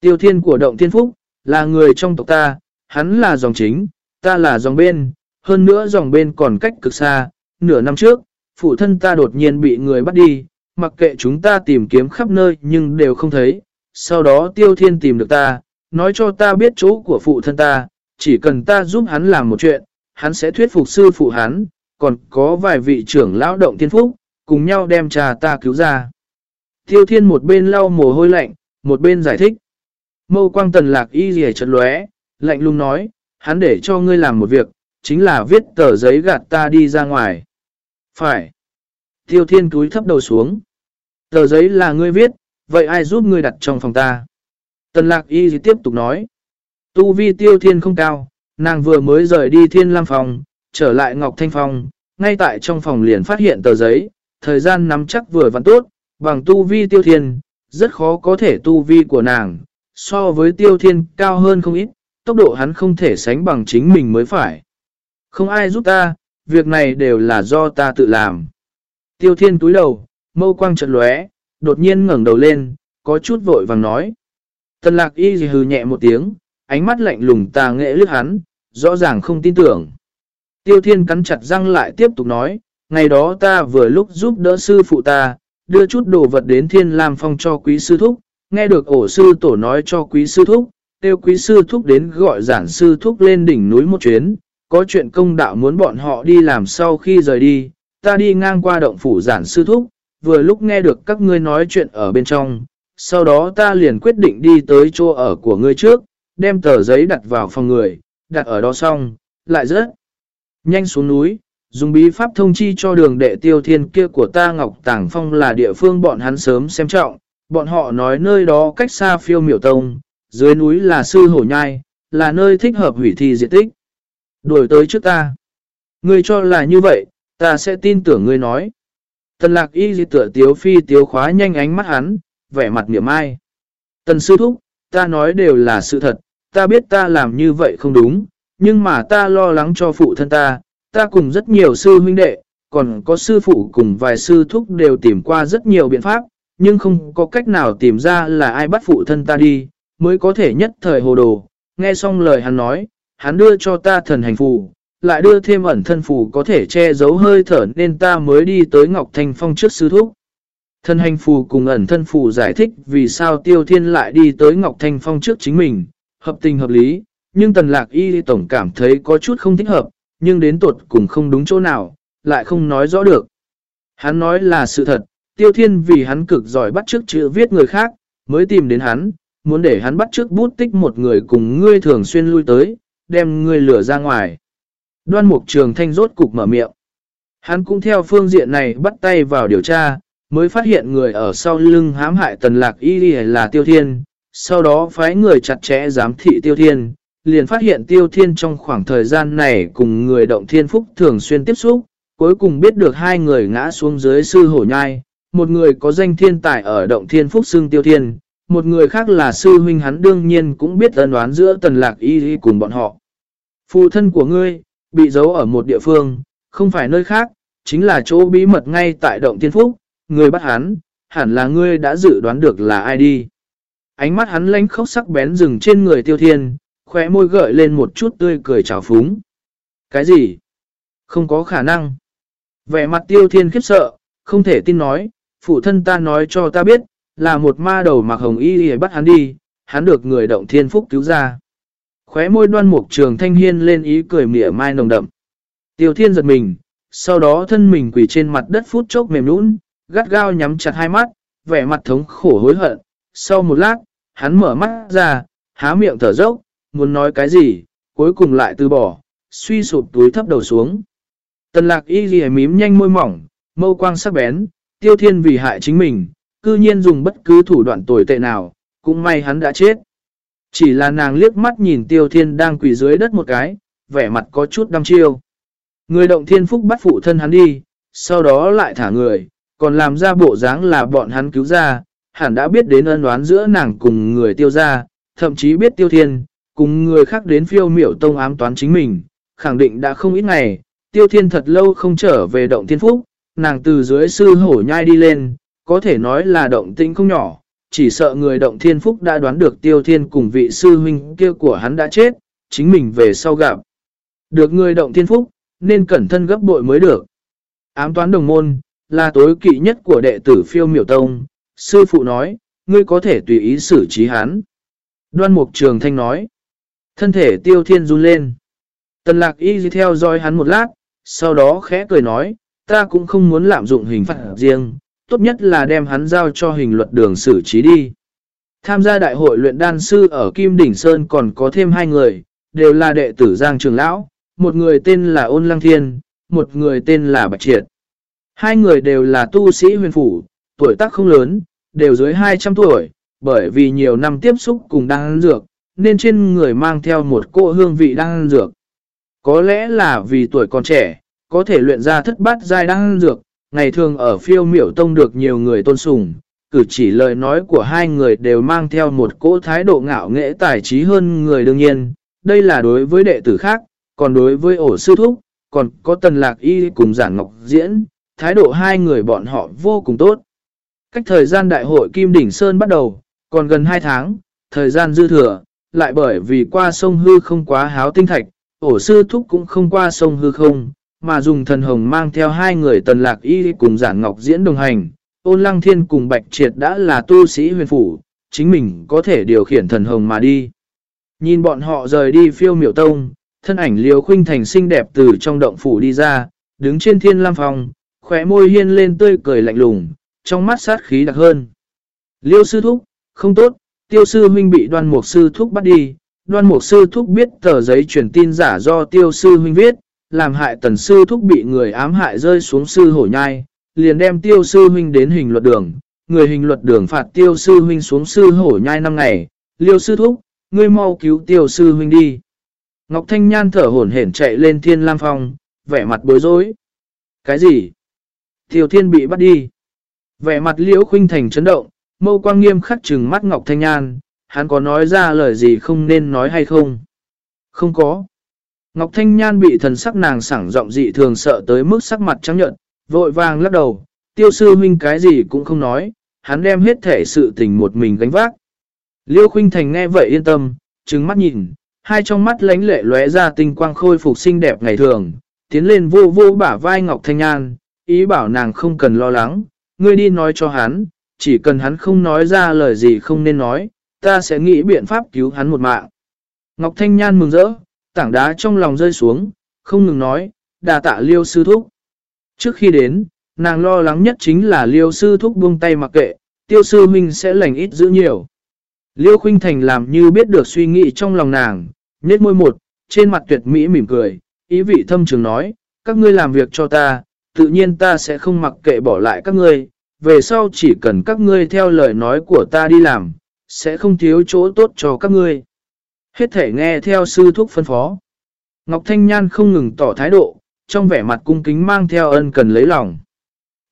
Tiêu thiên của động thiên phúc, là người trong tộc ta, hắn là dòng chính, ta là dòng bên, hơn nữa dòng bên còn cách cực xa, nửa năm trước, phụ thân ta đột nhiên bị người bắt đi, mặc kệ chúng ta tìm kiếm khắp nơi nhưng đều không thấy, sau đó tiêu thiên tìm được ta, nói cho ta biết chỗ của phụ thân ta, chỉ cần ta giúp hắn làm một chuyện, hắn sẽ thuyết phục sư phụ hắn, còn có vài vị trưởng lão động thiên phúc, cùng nhau đem trà ta cứu ra. Tiêu thiên một bên lau mồ hôi lạnh, một bên giải thích. Mâu quang tần lạc y rìa chật lóe, lạnh lùng nói, hắn để cho ngươi làm một việc, chính là viết tờ giấy gạt ta đi ra ngoài. Phải. Tiêu thiên túi thấp đầu xuống. Tờ giấy là ngươi viết, vậy ai giúp ngươi đặt trong phòng ta? Tần lạc y tiếp tục nói. Tu vi tiêu thiên không cao, nàng vừa mới rời đi thiên lam phòng, trở lại Ngọc Thanh Phòng, ngay tại trong phòng liền phát hiện tờ giấy, thời gian nắm chắc vừa vặn tốt, bằng tu vi tiêu thiên, rất khó có thể tu vi của nàng, so với tiêu thiên cao hơn không ít, tốc độ hắn không thể sánh bằng chính mình mới phải. Không ai giúp ta, việc này đều là do ta tự làm. Tiêu thiên túi đầu, mâu quang trật lóe, đột nhiên ngẩng đầu lên, có chút vội vàng nói. Tần lạc y hừ nhẹ một tiếng, ánh mắt lạnh lùng tà nghệ lướt hắn, rõ ràng không tin tưởng. Tiêu thiên cắn chặt răng lại tiếp tục nói, ngày đó ta vừa lúc giúp đỡ sư phụ ta, đưa chút đồ vật đến thiên lam phong cho quý sư thúc, nghe được ổ sư tổ nói cho quý sư thúc, tiêu quý sư thúc đến gọi giản sư thúc lên đỉnh núi một chuyến, có chuyện công đạo muốn bọn họ đi làm sau khi rời đi, ta đi ngang qua động phủ giản sư thúc, vừa lúc nghe được các ngươi nói chuyện ở bên trong, sau đó ta liền quyết định đi tới chỗ ở của ngươi trước, đem tờ giấy đặt vào phòng người, đặt ở đó xong, lại rớt. nhanh xuống núi, dùng bí pháp thông chi cho đường đệ tiêu thiên kia của ta Ngọc Tàng Phong là địa phương bọn hắn sớm xem trọng, bọn họ nói nơi đó cách xa phiêu miểu tông, dưới núi là sư hổ nhai, là nơi thích hợp hủy thi diện tích. Đuổi tới trước ta. Ngươi cho là như vậy, ta sẽ tin tưởng ngươi nói. Tần lạc y di tựa tiếu phi tiếu khóa nhanh ánh mắt hắn, vẻ mặt niệm ai. Tần sư thúc, ta nói đều là sự thật, ta biết ta làm như vậy không đúng, nhưng mà ta lo lắng cho phụ thân ta, ta cùng rất nhiều sư huynh đệ, còn có sư phụ cùng vài sư thúc đều tìm qua rất nhiều biện pháp, nhưng không có cách nào tìm ra là ai bắt phụ thân ta đi, mới có thể nhất thời hồ đồ. Nghe xong lời hắn nói, hắn đưa cho ta thần hành phù, lại đưa thêm ẩn thân phù có thể che giấu hơi thở nên ta mới đi tới Ngọc Thanh Phong trước sư thúc. Thân hành phù cùng ẩn thân phù giải thích vì sao Tiêu Thiên lại đi tới Ngọc Thanh Phong trước chính mình, hợp tình hợp lý, nhưng Tần Lạc Y tổng cảm thấy có chút không thích hợp, nhưng đến tuột cùng không đúng chỗ nào, lại không nói rõ được. Hắn nói là sự thật, Tiêu Thiên vì hắn cực giỏi bắt chước chữ viết người khác, mới tìm đến hắn, muốn để hắn bắt chước bút tích một người cùng ngươi thường xuyên lui tới, đem ngươi lửa ra ngoài. Đoan mục trường thanh rốt cục mở miệng. Hắn cũng theo phương diện này bắt tay vào điều tra, mới phát hiện người ở sau lưng hãm hại tần lạc y là tiêu thiên, sau đó phái người chặt chẽ giám thị tiêu thiên, liền phát hiện tiêu thiên trong khoảng thời gian này cùng người động thiên phúc thường xuyên tiếp xúc, cuối cùng biết được hai người ngã xuống dưới sư hổ nhai, một người có danh thiên tài ở động thiên phúc xưng tiêu thiên, một người khác là sư huynh hắn đương nhiên cũng biết ân đoán giữa tần lạc y cùng bọn họ. Phụ thân của ngươi, bị giấu ở một địa phương, không phải nơi khác, chính là chỗ bí mật ngay tại động thiên phúc, người bắt hắn, hẳn là ngươi đã dự đoán được là ai đi. Ánh mắt hắn lánh khóc sắc bén rừng trên người tiêu thiên, khóe môi gợi lên một chút tươi cười trào phúng. Cái gì? Không có khả năng. Vẻ mặt tiêu thiên khiếp sợ, không thể tin nói, phụ thân ta nói cho ta biết, là một ma đầu mặc hồng y để bắt hắn đi, hắn được người động thiên phúc cứu ra. Khóe môi đoan mục trường thanh hiên lên ý cười mỉa mai nồng đậm. Tiêu thiên giật mình, sau đó thân mình quỳ trên mặt đất phút chốc mềm nũng, gắt gao nhắm chặt hai mắt, vẻ mặt thống khổ hối hận. Sau một lát, hắn mở mắt ra, há miệng thở dốc, muốn nói cái gì, cuối cùng lại từ bỏ, suy sụp túi thấp đầu xuống. Tần lạc y ghi mím nhanh môi mỏng, mâu quang sắc bén, tiêu thiên vì hại chính mình, cư nhiên dùng bất cứ thủ đoạn tồi tệ nào, cũng may hắn đã chết. Chỉ là nàng liếc mắt nhìn tiêu thiên đang quỳ dưới đất một cái, vẻ mặt có chút đăm chiêu. Người động thiên phúc bắt phụ thân hắn đi, sau đó lại thả người, còn làm ra bộ dáng là bọn hắn cứu ra, hẳn đã biết đến ân oán giữa nàng cùng người tiêu ra, thậm chí biết tiêu thiên, cùng người khác đến phiêu miểu tông ám toán chính mình, khẳng định đã không ít ngày, tiêu thiên thật lâu không trở về động thiên phúc, nàng từ dưới sư hổ nhai đi lên, có thể nói là động tĩnh không nhỏ, chỉ sợ người động thiên phúc đã đoán được tiêu thiên cùng vị sư huynh kia của hắn đã chết, chính mình về sau gặp. Được người động thiên phúc, nên cẩn thân gấp bội mới được. Ám toán đồng môn, là tối kỵ nhất của đệ tử phiêu miểu tông. Sư phụ nói, ngươi có thể tùy ý xử trí hắn. Đoan mục trường thanh nói. Thân thể tiêu thiên run lên. Tần lạc y theo dõi hắn một lát, sau đó khẽ cười nói, ta cũng không muốn lạm dụng hình phạt riêng, tốt nhất là đem hắn giao cho hình luật đường xử trí đi. Tham gia đại hội luyện đan sư ở Kim Đỉnh Sơn còn có thêm hai người, đều là đệ tử Giang Trường Lão, một người tên là Ôn Lăng Thiên, một người tên là Bạch Triệt. Hai người đều là tu sĩ huyền phủ, tuổi tác không lớn, đều dưới 200 tuổi, bởi vì nhiều năm tiếp xúc cùng đan dược, nên trên người mang theo một cỗ hương vị đan dược. Có lẽ là vì tuổi còn trẻ, có thể luyện ra thất bát giai đan dược, ngày thường ở phiêu miểu tông được nhiều người tôn sùng, cử chỉ lời nói của hai người đều mang theo một cỗ thái độ ngạo nghễ tài trí hơn người đương nhiên, đây là đối với đệ tử khác, còn đối với ổ sư thúc, còn có tần lạc y cùng giản ngọc diễn, thái độ hai người bọn họ vô cùng tốt. Cách thời gian đại hội Kim Đỉnh Sơn bắt đầu, còn gần 2 tháng, thời gian dư thừa, lại bởi vì qua sông hư không quá háo tinh thạch, ổ sư thúc cũng không qua sông hư không, mà dùng thần hồng mang theo hai người tần lạc y cùng giản ngọc diễn đồng hành. Ôn lăng thiên cùng bạch triệt đã là tu sĩ huyền phủ, chính mình có thể điều khiển thần hồng mà đi. Nhìn bọn họ rời đi phiêu miểu tông, thân ảnh liều khuynh thành xinh đẹp từ trong động phủ đi ra, đứng trên thiên lam phòng, khỏe môi hiên lên tươi cười lạnh lùng, trong mắt sát khí đặc hơn. Liêu sư thúc, không tốt, tiêu sư huynh bị đoan mục sư thúc bắt đi. Đoan mục sư thúc biết tờ giấy truyền tin giả do tiêu sư huynh viết, làm hại tần sư thúc bị người ám hại rơi xuống sư hổ nhai, liền đem tiêu sư huynh đến hình luật đường. Người hình luật đường phạt tiêu sư huynh xuống sư hổ nhai năm ngày, liêu sư thúc, ngươi mau cứu tiêu sư huynh đi. Ngọc Thanh Nhan thở hổn hển chạy lên thiên lam phong, vẻ mặt bối rối. Cái gì? Tiêu thiên bị bắt đi. Vẻ mặt liễu khuynh thành chấn động, mâu quang nghiêm khắc trừng mắt Ngọc Thanh Nhan, hắn có nói ra lời gì không nên nói hay không? Không có. Ngọc Thanh Nhan bị thần sắc nàng sảng giọng dị thường sợ tới mức sắc mặt trắng nhận, vội vàng lắc đầu, tiêu sư huynh cái gì cũng không nói, hắn đem hết thể sự tình một mình gánh vác. Liêu Khuynh Thành nghe vậy yên tâm, trừng mắt nhìn, hai trong mắt lánh lệ lóe ra tinh quang khôi phục xinh đẹp ngày thường, tiến lên vô vô bả vai Ngọc Thanh Nhan, ý bảo nàng không cần lo lắng, ngươi đi nói cho hắn, chỉ cần hắn không nói ra lời gì không nên nói, ta sẽ nghĩ biện pháp cứu hắn một mạng. Ngọc Thanh Nhan mừng rỡ, tảng đá trong lòng rơi xuống, không ngừng nói, đà tạ liêu sư thúc. Trước khi đến, nàng lo lắng nhất chính là liêu sư thúc buông tay mặc kệ, tiêu sư minh sẽ lành ít giữ nhiều. Liêu Khuynh Thành làm như biết được suy nghĩ trong lòng nàng, nhếch môi một, trên mặt tuyệt mỹ mỉm cười, ý vị thâm trường nói, các ngươi làm việc cho ta, tự nhiên ta sẽ không mặc kệ bỏ lại các ngươi, về sau chỉ cần các ngươi theo lời nói của ta đi làm, sẽ không thiếu chỗ tốt cho các ngươi. Hết thể nghe theo sư thúc phân phó. Ngọc Thanh Nhan không ngừng tỏ thái độ, trong vẻ mặt cung kính mang theo ân cần lấy lòng.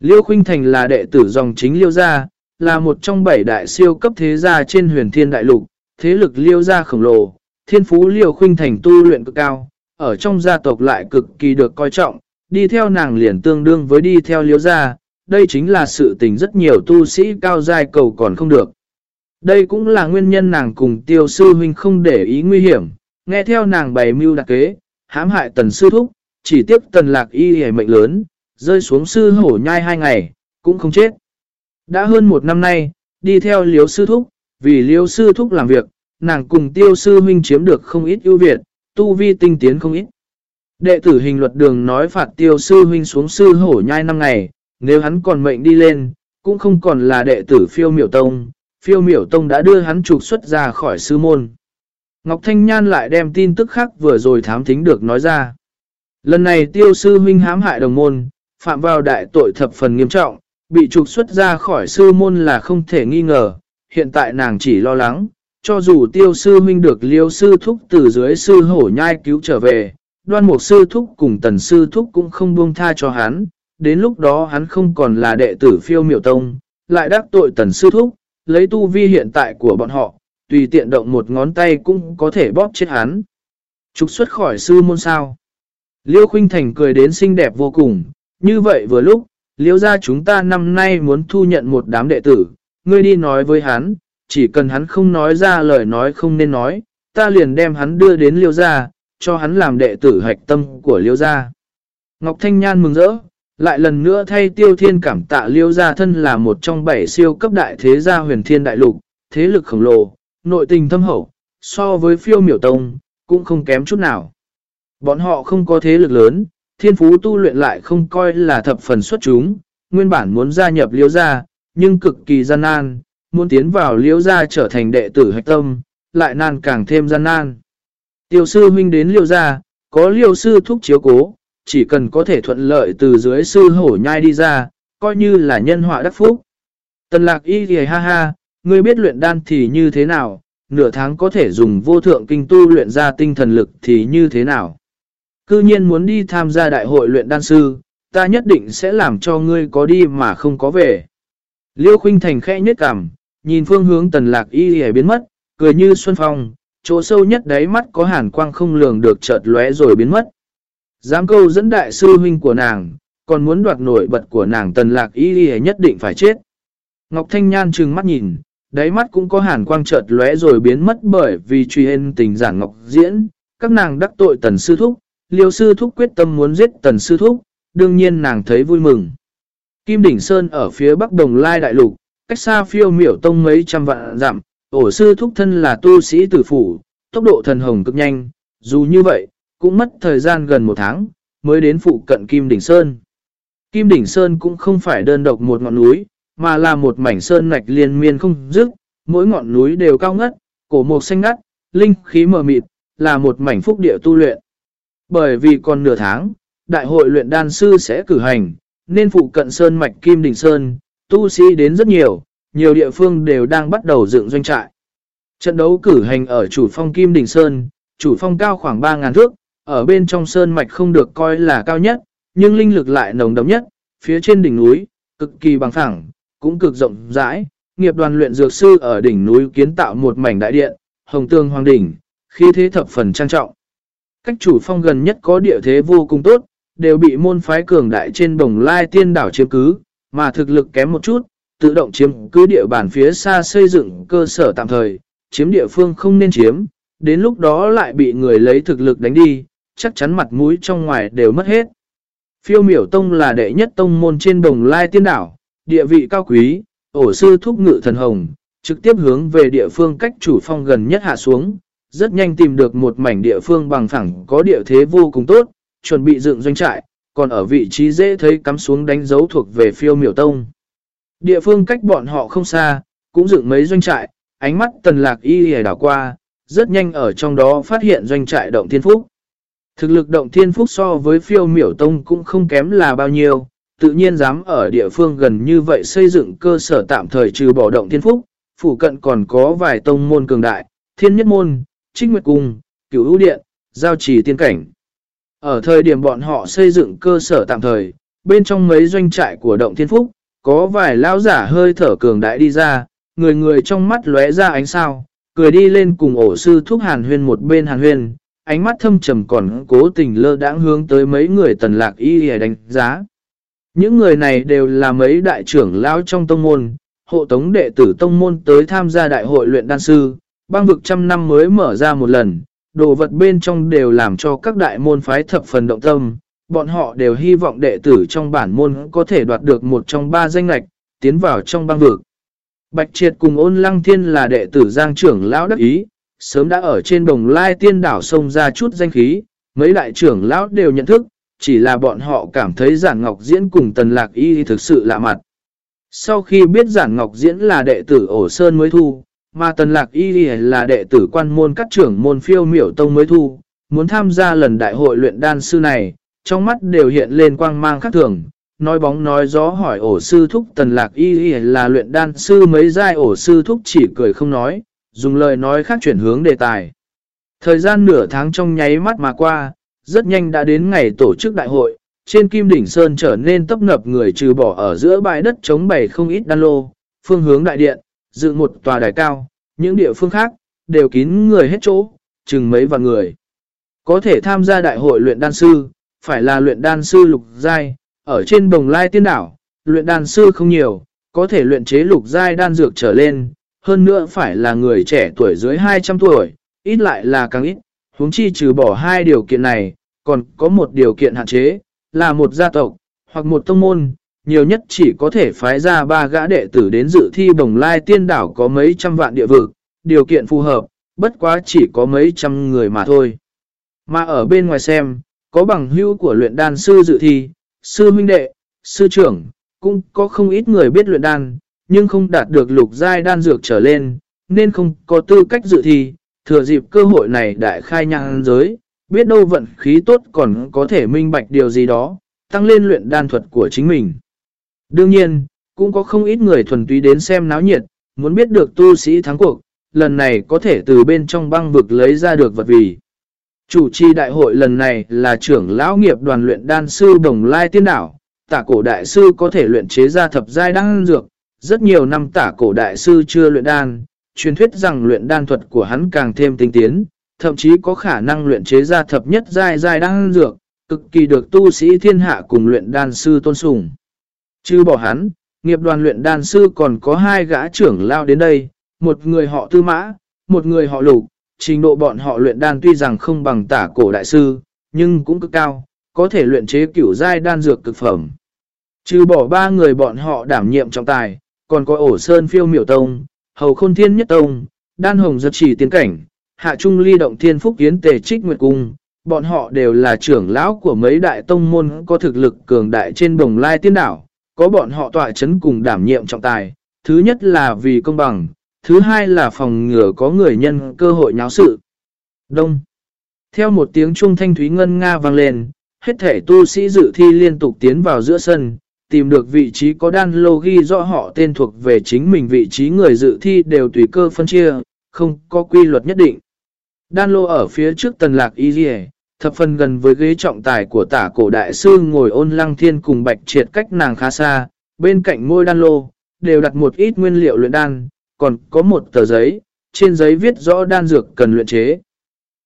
Liêu Khuynh Thành là đệ tử dòng chính Liêu Gia, là một trong bảy đại siêu cấp thế gia trên huyền thiên đại lục, thế lực Liêu Gia khổng lồ, thiên phú Liêu Khuynh Thành tu luyện cực cao, ở trong gia tộc lại cực kỳ được coi trọng, đi theo nàng liền tương đương với đi theo liếu Gia, đây chính là sự tình rất nhiều tu sĩ cao giai cầu còn không được. Đây cũng là nguyên nhân nàng cùng tiêu sư huynh không để ý nguy hiểm, nghe theo nàng bày mưu đặc kế, hãm hại tần sư thúc, chỉ tiếp tần lạc y hề mệnh lớn, rơi xuống sư hổ nhai hai ngày, cũng không chết. Đã hơn một năm nay, đi theo liếu sư thúc, vì liếu sư thúc làm việc, nàng cùng tiêu sư huynh chiếm được không ít ưu việt, tu vi tinh tiến không ít. Đệ tử hình luật đường nói phạt tiêu sư huynh xuống sư hổ nhai năm ngày, nếu hắn còn mệnh đi lên, cũng không còn là đệ tử phiêu miểu tông, phiêu miểu tông đã đưa hắn trục xuất ra khỏi sư môn. Ngọc Thanh Nhan lại đem tin tức khác vừa rồi thám thính được nói ra. Lần này tiêu sư huynh hãm hại đồng môn, phạm vào đại tội thập phần nghiêm trọng, bị trục xuất ra khỏi sư môn là không thể nghi ngờ. Hiện tại nàng chỉ lo lắng, cho dù tiêu sư huynh được liêu sư thúc từ dưới sư hổ nhai cứu trở về, đoan một sư thúc cùng tần sư thúc cũng không buông tha cho hắn, đến lúc đó hắn không còn là đệ tử phiêu miểu tông, lại đắc tội tần sư thúc, lấy tu vi hiện tại của bọn họ, tùy tiện động một ngón tay cũng có thể bóp chết hắn. Trục xuất khỏi sư môn sao. Liêu Khuynh Thành cười đến xinh đẹp vô cùng, như vậy vừa lúc, liêu ra chúng ta năm nay muốn thu nhận một đám đệ tử, ngươi đi nói với hắn, chỉ cần hắn không nói ra lời nói không nên nói, ta liền đem hắn đưa đến liêu gia, cho hắn làm đệ tử hạch tâm của liêu gia. Ngọc Thanh Nhan mừng rỡ, lại lần nữa thay tiêu thiên cảm tạ liêu gia thân là một trong bảy siêu cấp đại thế gia huyền thiên đại lục, thế lực khổng lồ, nội tình thâm hậu, so với phiêu miểu tông, cũng không kém chút nào. Bọn họ không có thế lực lớn, thiên phú tu luyện lại không coi là thập phần xuất chúng, nguyên bản muốn gia nhập liêu gia, nhưng cực kỳ gian nan, muốn tiến vào liêu gia trở thành đệ tử hạch tâm, lại nan càng thêm gian nan. Tiêu sư huynh đến liêu gia, có liêu sư thúc chiếu cố, chỉ cần có thể thuận lợi từ dưới sư hổ nhai đi ra, coi như là nhân họa đắc phúc. Tần lạc y thì ha ha, ngươi biết luyện đan thì như thế nào, nửa tháng có thể dùng vô thượng kinh tu luyện ra tinh thần lực thì như thế nào. Cư nhiên muốn đi tham gia đại hội luyện đan sư, ta nhất định sẽ làm cho ngươi có đi mà không có về. Liêu khuynh thành khẽ nhất cảm, nhìn phương hướng tần lạc y thì biến mất, cười như xuân phong, chỗ sâu nhất đáy mắt có hàn quang không lường được chợt lóe rồi biến mất. Dám câu dẫn đại sư huynh của nàng, còn muốn đoạt nổi bật của nàng tần lạc y y nhất định phải chết. Ngọc Thanh Nhan trừng mắt nhìn, đáy mắt cũng có hàn quang chợt lóe rồi biến mất bởi vì truy hên tình giản Ngọc diễn, các nàng đắc tội tần sư thúc, liêu sư thúc quyết tâm muốn giết tần sư thúc, đương nhiên nàng thấy vui mừng. Kim Đỉnh Sơn ở phía bắc đồng lai đại lục, cách xa phiêu miểu tông mấy trăm vạn dặm, ổ sư thúc thân là tu sĩ tử phủ, tốc độ thần hồng cực nhanh, dù như vậy, cũng mất thời gian gần một tháng, mới đến phụ cận Kim Đỉnh Sơn. Kim Đỉnh Sơn cũng không phải đơn độc một ngọn núi, mà là một mảnh sơn nạch liên miên không dứt, mỗi ngọn núi đều cao ngất, cổ mộc xanh ngắt, linh khí mờ mịt, là một mảnh phúc địa tu luyện. Bởi vì còn nửa tháng, đại hội luyện đan sư sẽ cử hành, nên phụ cận sơn mạch Kim đỉnh Sơn, tu sĩ đến rất nhiều, nhiều địa phương đều đang bắt đầu dựng doanh trại. Trận đấu cử hành ở chủ phong Kim Đình Sơn, chủ phong cao khoảng 3.000 thước, ở bên trong sơn mạch không được coi là cao nhất, nhưng linh lực lại nồng đậm nhất, phía trên đỉnh núi, cực kỳ bằng phẳng, cũng cực rộng rãi. Nghiệp đoàn luyện dược sư ở đỉnh núi kiến tạo một mảnh đại điện, hồng tương hoàng đỉnh, khí thế thập phần trang trọng. Cách chủ phong gần nhất có địa thế vô cùng tốt, đều bị môn phái cường đại trên đồng lai tiên đảo chiếm cứ, mà thực lực kém một chút, tự động chiếm cứ địa bàn phía xa xây dựng cơ sở tạm thời, chiếm địa phương không nên chiếm, đến lúc đó lại bị người lấy thực lực đánh đi, chắc chắn mặt mũi trong ngoài đều mất hết. Phiêu miểu tông là đệ nhất tông môn trên đồng lai tiên đảo, địa vị cao quý, ổ sư thúc ngự thần hồng, trực tiếp hướng về địa phương cách chủ phong gần nhất hạ xuống, rất nhanh tìm được một mảnh địa phương bằng phẳng có địa thế vô cùng tốt, chuẩn bị dựng doanh trại, còn ở vị trí dễ thấy cắm xuống đánh dấu thuộc về phiêu miểu tông. Địa phương cách bọn họ không xa, cũng dựng mấy doanh trại, ánh mắt tần lạc y hề đảo qua, rất nhanh ở trong đó phát hiện doanh trại động thiên phúc. Thực lực động thiên phúc so với phiêu miểu tông cũng không kém là bao nhiêu, tự nhiên dám ở địa phương gần như vậy xây dựng cơ sở tạm thời trừ bỏ động thiên phúc, phủ cận còn có vài tông môn cường đại, thiên nhất môn, trích nguyệt cung, cửu ưu điện, giao trì tiên cảnh. Ở thời điểm bọn họ xây dựng cơ sở tạm thời, bên trong mấy doanh trại của động thiên phúc, có vài lão giả hơi thở cường đại đi ra, người người trong mắt lóe ra ánh sao, cười đi lên cùng ổ sư thúc hàn huyên một bên hàn huyên, ánh mắt thâm trầm còn cố tình lơ đãng hướng tới mấy người tần lạc y để đánh giá. Những người này đều là mấy đại trưởng lão trong tông môn, hộ tống đệ tử tông môn tới tham gia đại hội luyện đan sư, băng vực trăm năm mới mở ra một lần, đồ vật bên trong đều làm cho các đại môn phái thập phần động tâm, bọn họ đều hy vọng đệ tử trong bản môn có thể đoạt được một trong ba danh lạch, tiến vào trong băng vực. Bạch Triệt cùng ôn lăng thiên là đệ tử giang trưởng lão đắc ý, sớm đã ở trên đồng lai tiên đảo sông ra chút danh khí, mấy đại trưởng lão đều nhận thức, chỉ là bọn họ cảm thấy giản ngọc diễn cùng tần lạc y thực sự lạ mặt. Sau khi biết giản ngọc diễn là đệ tử ổ sơn mới thu, mà tần lạc y là đệ tử quan môn các trưởng môn phiêu miểu tông mới thu, muốn tham gia lần đại hội luyện đan sư này, trong mắt đều hiện lên quang mang khác thường. Nói bóng nói gió hỏi ổ sư thúc tần lạc y là luyện đan sư mấy giai ổ sư thúc chỉ cười không nói, dùng lời nói khác chuyển hướng đề tài. Thời gian nửa tháng trong nháy mắt mà qua, rất nhanh đã đến ngày tổ chức đại hội, trên Kim Đỉnh Sơn trở nên tấp nập người trừ bỏ ở giữa bãi đất chống bày không ít đan lô, phương hướng đại điện, dựng một tòa đài cao, những địa phương khác, đều kín người hết chỗ, chừng mấy vạn người. Có thể tham gia đại hội luyện đan sư, phải là luyện đan sư lục giai, ở trên bồng lai tiên đảo, luyện đan sư không nhiều, có thể luyện chế lục giai đan dược trở lên, hơn nữa phải là người trẻ tuổi dưới 200 tuổi, ít lại là càng ít, huống chi trừ bỏ hai điều kiện này, còn có một điều kiện hạn chế, là một gia tộc, hoặc một tông môn, nhiều nhất chỉ có thể phái ra ba gã đệ tử đến dự thi bồng lai tiên đảo có mấy trăm vạn địa vực, điều kiện phù hợp, bất quá chỉ có mấy trăm người mà thôi. Mà ở bên ngoài xem, có bằng hữu của luyện đan sư dự thi, sư huynh đệ, sư trưởng, cũng có không ít người biết luyện đan, nhưng không đạt được lục giai đan dược trở lên, nên không có tư cách dự thi, thừa dịp cơ hội này đại khai nhang giới, biết đâu vận khí tốt còn có thể minh bạch điều gì đó, tăng lên luyện đan thuật của chính mình. Đương nhiên, cũng có không ít người thuần túy đến xem náo nhiệt, muốn biết được tu sĩ thắng cuộc, lần này có thể từ bên trong băng vực lấy ra được vật vì. Chủ trì đại hội lần này là trưởng lão nghiệp đoàn luyện đan sư Đồng Lai Tiên Đảo, tả cổ đại sư có thể luyện chế ra thập giai đan dược, rất nhiều năm tả cổ đại sư chưa luyện đan, truyền thuyết rằng luyện đan thuật của hắn càng thêm tinh tiến, thậm chí có khả năng luyện chế ra thập nhất giai giai đan dược, cực kỳ được tu sĩ thiên hạ cùng luyện đan sư tôn sùng. Chứ bỏ hắn, nghiệp đoàn luyện đan sư còn có hai gã trưởng lao đến đây, một người họ tư mã, một người họ lục, trình độ bọn họ luyện đan tuy rằng không bằng tả cổ đại sư, nhưng cũng cực cao, có thể luyện chế kiểu giai đan dược cực phẩm. Trừ bỏ ba người bọn họ đảm nhiệm trọng tài, còn có ổ sơn phiêu miểu tông, hầu khôn thiên nhất tông, đan hồng giật chỉ tiến cảnh, hạ trung ly động thiên phúc yến tề trích nguyệt cung. Bọn họ đều là trưởng lão của mấy đại tông môn có thực lực cường đại trên đồng lai tiên đảo, có bọn họ tọa chấn cùng đảm nhiệm trọng tài, thứ nhất là vì công bằng, thứ hai là phòng ngừa có người nhân cơ hội nháo sự. Đông. Theo một tiếng trung thanh thúy ngân nga vang lên, hết thể tu sĩ dự thi liên tục tiến vào giữa sân, tìm được vị trí có đan lô ghi rõ họ tên thuộc về chính mình vị trí người dự thi đều tùy cơ phân chia, không có quy luật nhất định. Đan lô ở phía trước tần lạc y dì thập phần gần với ghế trọng tài của tả cổ đại sư ngồi ôn lăng thiên cùng bạch triệt cách nàng khá xa, bên cạnh môi đan lô, đều đặt một ít nguyên liệu luyện đan, còn có một tờ giấy, trên giấy viết rõ đan dược cần luyện chế.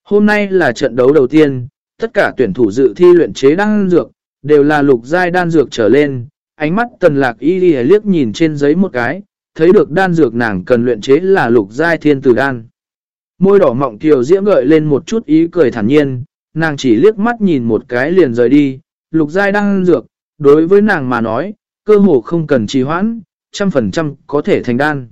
Hôm nay là trận đấu đầu tiên, tất cả tuyển thủ dự thi luyện chế đan dược, đều là lục giai đan dược trở lên. Ánh mắt tần lạc y đi liếc nhìn trên giấy một cái, thấy được đan dược nàng cần luyện chế là lục giai thiên tử đan. Môi đỏ mọng kiều diễm gợi lên một chút ý cười thản nhiên, nàng chỉ liếc mắt nhìn một cái liền rời đi, lục giai đan dược, đối với nàng mà nói, cơ hồ không cần trì hoãn, trăm phần trăm có thể thành đan.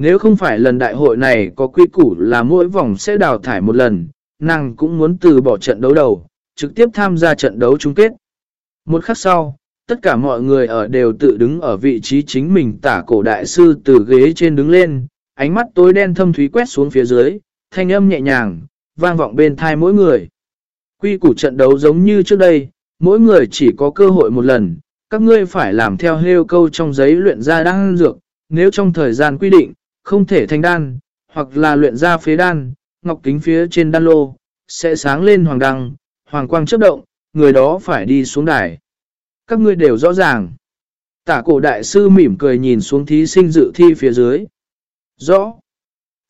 Nếu không phải lần đại hội này có quy củ là mỗi vòng sẽ đào thải một lần, nàng cũng muốn từ bỏ trận đấu đầu, trực tiếp tham gia trận đấu chung kết. Một khắc sau, tất cả mọi người ở đều tự đứng ở vị trí chính mình tả cổ đại sư từ ghế trên đứng lên, ánh mắt tối đen thâm thúy quét xuống phía dưới, thanh âm nhẹ nhàng, vang vọng bên thai mỗi người. Quy củ trận đấu giống như trước đây, mỗi người chỉ có cơ hội một lần, các ngươi phải làm theo hêu câu trong giấy luyện ra đang dược, nếu trong thời gian quy định, không thể thành đan, hoặc là luyện ra phế đan, ngọc kính phía trên đan lô, sẽ sáng lên hoàng đăng, hoàng quang chấp động, người đó phải đi xuống đài. Các ngươi đều rõ ràng. Tả cổ đại sư mỉm cười nhìn xuống thí sinh dự thi phía dưới. Rõ.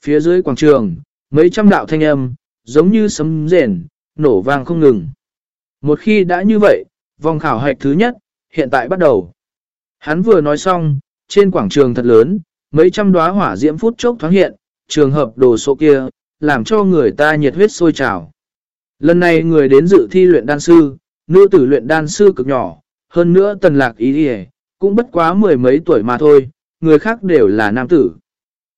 Phía dưới quảng trường, mấy trăm đạo thanh âm, giống như sấm rền, nổ vang không ngừng. Một khi đã như vậy, vòng khảo hạch thứ nhất, hiện tại bắt đầu. Hắn vừa nói xong, trên quảng trường thật lớn, mấy trăm đóa hỏa diễm phút chốc thoáng hiện, trường hợp đồ số kia, làm cho người ta nhiệt huyết sôi trào. Lần này người đến dự thi luyện đan sư, nữ tử luyện đan sư cực nhỏ, hơn nữa tần lạc ý đi cũng bất quá mười mấy tuổi mà thôi, người khác đều là nam tử.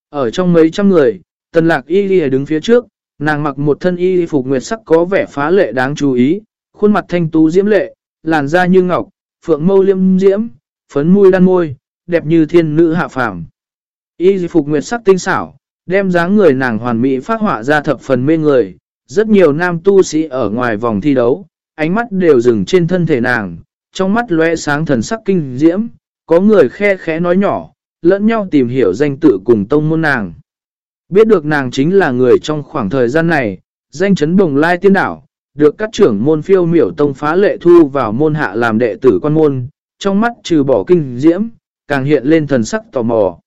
Ở trong mấy trăm người, tần lạc y đi đứng phía trước, nàng mặc một thân y phục nguyệt sắc có vẻ phá lệ đáng chú ý, khuôn mặt thanh tú diễm lệ, làn da như ngọc, phượng mâu liêm diễm, phấn môi đan môi, đẹp như thiên nữ hạ phàm. Y phục nguyệt sắc tinh xảo, đem dáng người nàng hoàn mỹ phát họa ra thập phần mê người. Rất nhiều nam tu sĩ ở ngoài vòng thi đấu, ánh mắt đều dừng trên thân thể nàng, trong mắt lóe sáng thần sắc kinh diễm, có người khe khẽ nói nhỏ, lẫn nhau tìm hiểu danh tự cùng tông môn nàng. Biết được nàng chính là người trong khoảng thời gian này, danh chấn bồng lai tiên đảo, được các trưởng môn phiêu miểu tông phá lệ thu vào môn hạ làm đệ tử quan môn, trong mắt trừ bỏ kinh diễm, càng hiện lên thần sắc tò mò.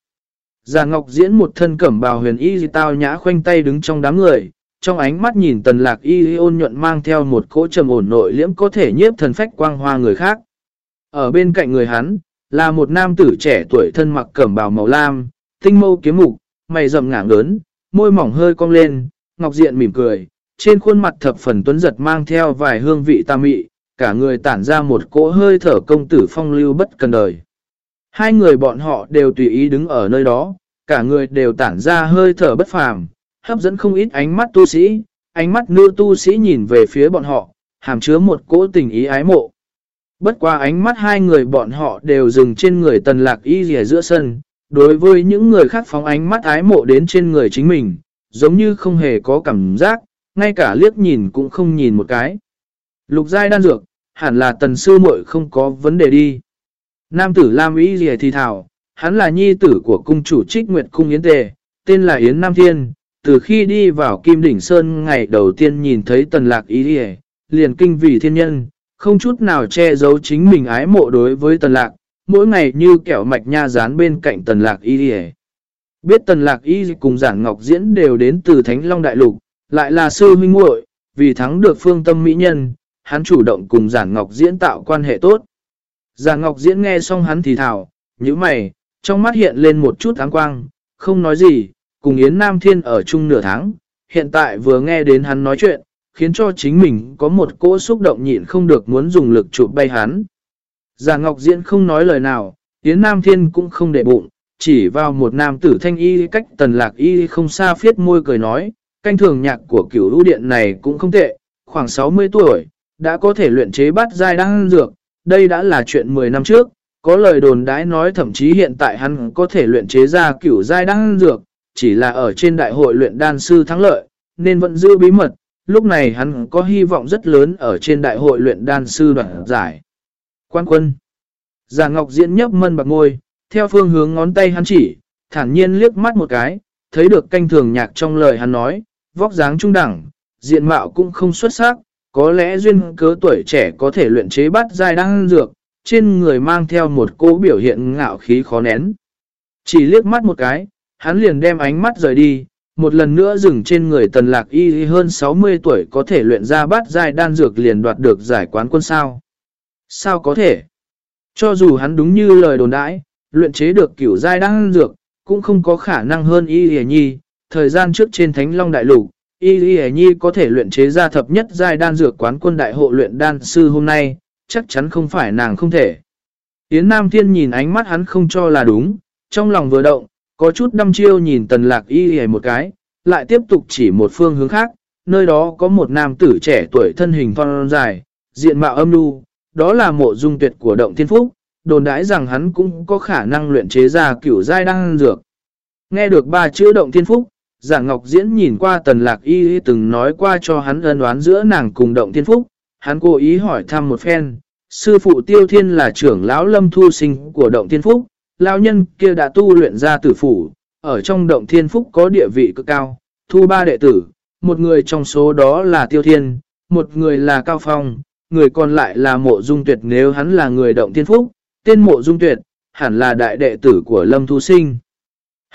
Già Ngọc diễn một thân cẩm bào huyền y tao nhã khoanh tay đứng trong đám người, trong ánh mắt nhìn tần lạc y ôn nhuận mang theo một cỗ trầm ổn nội liễm có thể nhiếp thần phách quang hoa người khác. Ở bên cạnh người hắn, là một nam tử trẻ tuổi thân mặc cẩm bào màu lam, tinh mâu kiếm mục, mày rậm ngảng lớn, môi mỏng hơi cong lên, Ngọc diện mỉm cười, trên khuôn mặt thập phần tuấn giật mang theo vài hương vị tà mị, cả người tản ra một cỗ hơi thở công tử phong lưu bất cần đời. Hai người bọn họ đều tùy ý đứng ở nơi đó, cả người đều tản ra hơi thở bất phàm, hấp dẫn không ít ánh mắt tu sĩ, ánh mắt nữ tu sĩ nhìn về phía bọn họ, hàm chứa một cỗ tình ý ái mộ. Bất qua ánh mắt hai người bọn họ đều dừng trên người tần lạc y rìa giữa sân, đối với những người khác phóng ánh mắt ái mộ đến trên người chính mình, giống như không hề có cảm giác, ngay cả liếc nhìn cũng không nhìn một cái. Lục giai đan dược, hẳn là tần sư muội không có vấn đề đi. Nam tử Lam Ý Dì thì thảo, hắn là nhi tử của cung chủ trích nguyệt cung Yến Tề, tên là Yến Nam Thiên. Từ khi đi vào Kim Đỉnh Sơn ngày đầu tiên nhìn thấy tần lạc ý Dì, liền kinh vì thiên nhân, không chút nào che giấu chính mình ái mộ đối với tần lạc, mỗi ngày như kẹo mạch nha dán bên cạnh tần lạc Ý Dì. Biết tần lạc y cùng giản ngọc diễn đều đến từ Thánh Long Đại Lục, lại là sư huynh muội vì thắng được phương tâm mỹ nhân, hắn chủ động cùng giản ngọc diễn tạo quan hệ tốt. Già Ngọc Diễn nghe xong hắn thì thảo, như mày, trong mắt hiện lên một chút áng quang, không nói gì, cùng Yến Nam Thiên ở chung nửa tháng, hiện tại vừa nghe đến hắn nói chuyện, khiến cho chính mình có một cỗ xúc động nhịn không được muốn dùng lực chụp bay hắn. Già Ngọc Diễn không nói lời nào, Yến Nam Thiên cũng không để bụng, chỉ vào một nam tử thanh y cách tần lạc y không xa phiết môi cười nói, canh thường nhạc của cửu lũ điện này cũng không tệ, khoảng 60 tuổi, đã có thể luyện chế bát giai đang dược, đây đã là chuyện 10 năm trước, có lời đồn đãi nói thậm chí hiện tại hắn có thể luyện chế ra kiểu giai đan dược, chỉ là ở trên đại hội luyện đan sư thắng lợi, nên vẫn giữ bí mật, lúc này hắn có hy vọng rất lớn ở trên đại hội luyện đan sư đoạt giải. Quan quân Giả Ngọc Diễn nhấp mân bạc ngôi, theo phương hướng ngón tay hắn chỉ, thản nhiên liếc mắt một cái, thấy được canh thường nhạc trong lời hắn nói, vóc dáng trung đẳng, diện mạo cũng không xuất sắc, có lẽ duyên cớ tuổi trẻ có thể luyện chế bát giai đan dược, trên người mang theo một cô biểu hiện ngạo khí khó nén. Chỉ liếc mắt một cái, hắn liền đem ánh mắt rời đi, một lần nữa dừng trên người tần lạc y hơn 60 tuổi có thể luyện ra bát giai đan dược liền đoạt được giải quán quân sao. Sao có thể? Cho dù hắn đúng như lời đồn đãi, luyện chế được kiểu giai đan dược, cũng không có khả năng hơn y hề nhi. Thời gian trước trên Thánh Long Đại Lục, y nhi có thể luyện chế ra thập nhất giai đan dược quán quân đại hộ luyện đan sư hôm nay, chắc chắn không phải nàng không thể. Yến Nam Thiên nhìn ánh mắt hắn không cho là đúng, trong lòng vừa động, có chút đăm chiêu nhìn tần lạc y hề một cái, lại tiếp tục chỉ một phương hướng khác, nơi đó có một nam tử trẻ tuổi thân hình phong dài, diện mạo âm nu, đó là mộ dung tuyệt của động thiên phúc, đồn đãi rằng hắn cũng có khả năng luyện chế ra kiểu giai đan dược. Nghe được ba chữ động thiên phúc, giả ngọc diễn nhìn qua tần lạc y từng nói qua cho hắn ân đoán giữa nàng cùng động thiên phúc, hắn cố ý hỏi thăm một phen, sư phụ tiêu thiên là trưởng lão lâm thu sinh của động thiên phúc, lão nhân kia đã tu luyện ra tử phủ, ở trong động thiên phúc có địa vị cực cao, thu ba đệ tử, một người trong số đó là tiêu thiên, một người là cao phong, người còn lại là mộ dung tuyệt nếu hắn là người động thiên phúc, tên mộ dung tuyệt, hẳn là đại đệ tử của lâm thu sinh.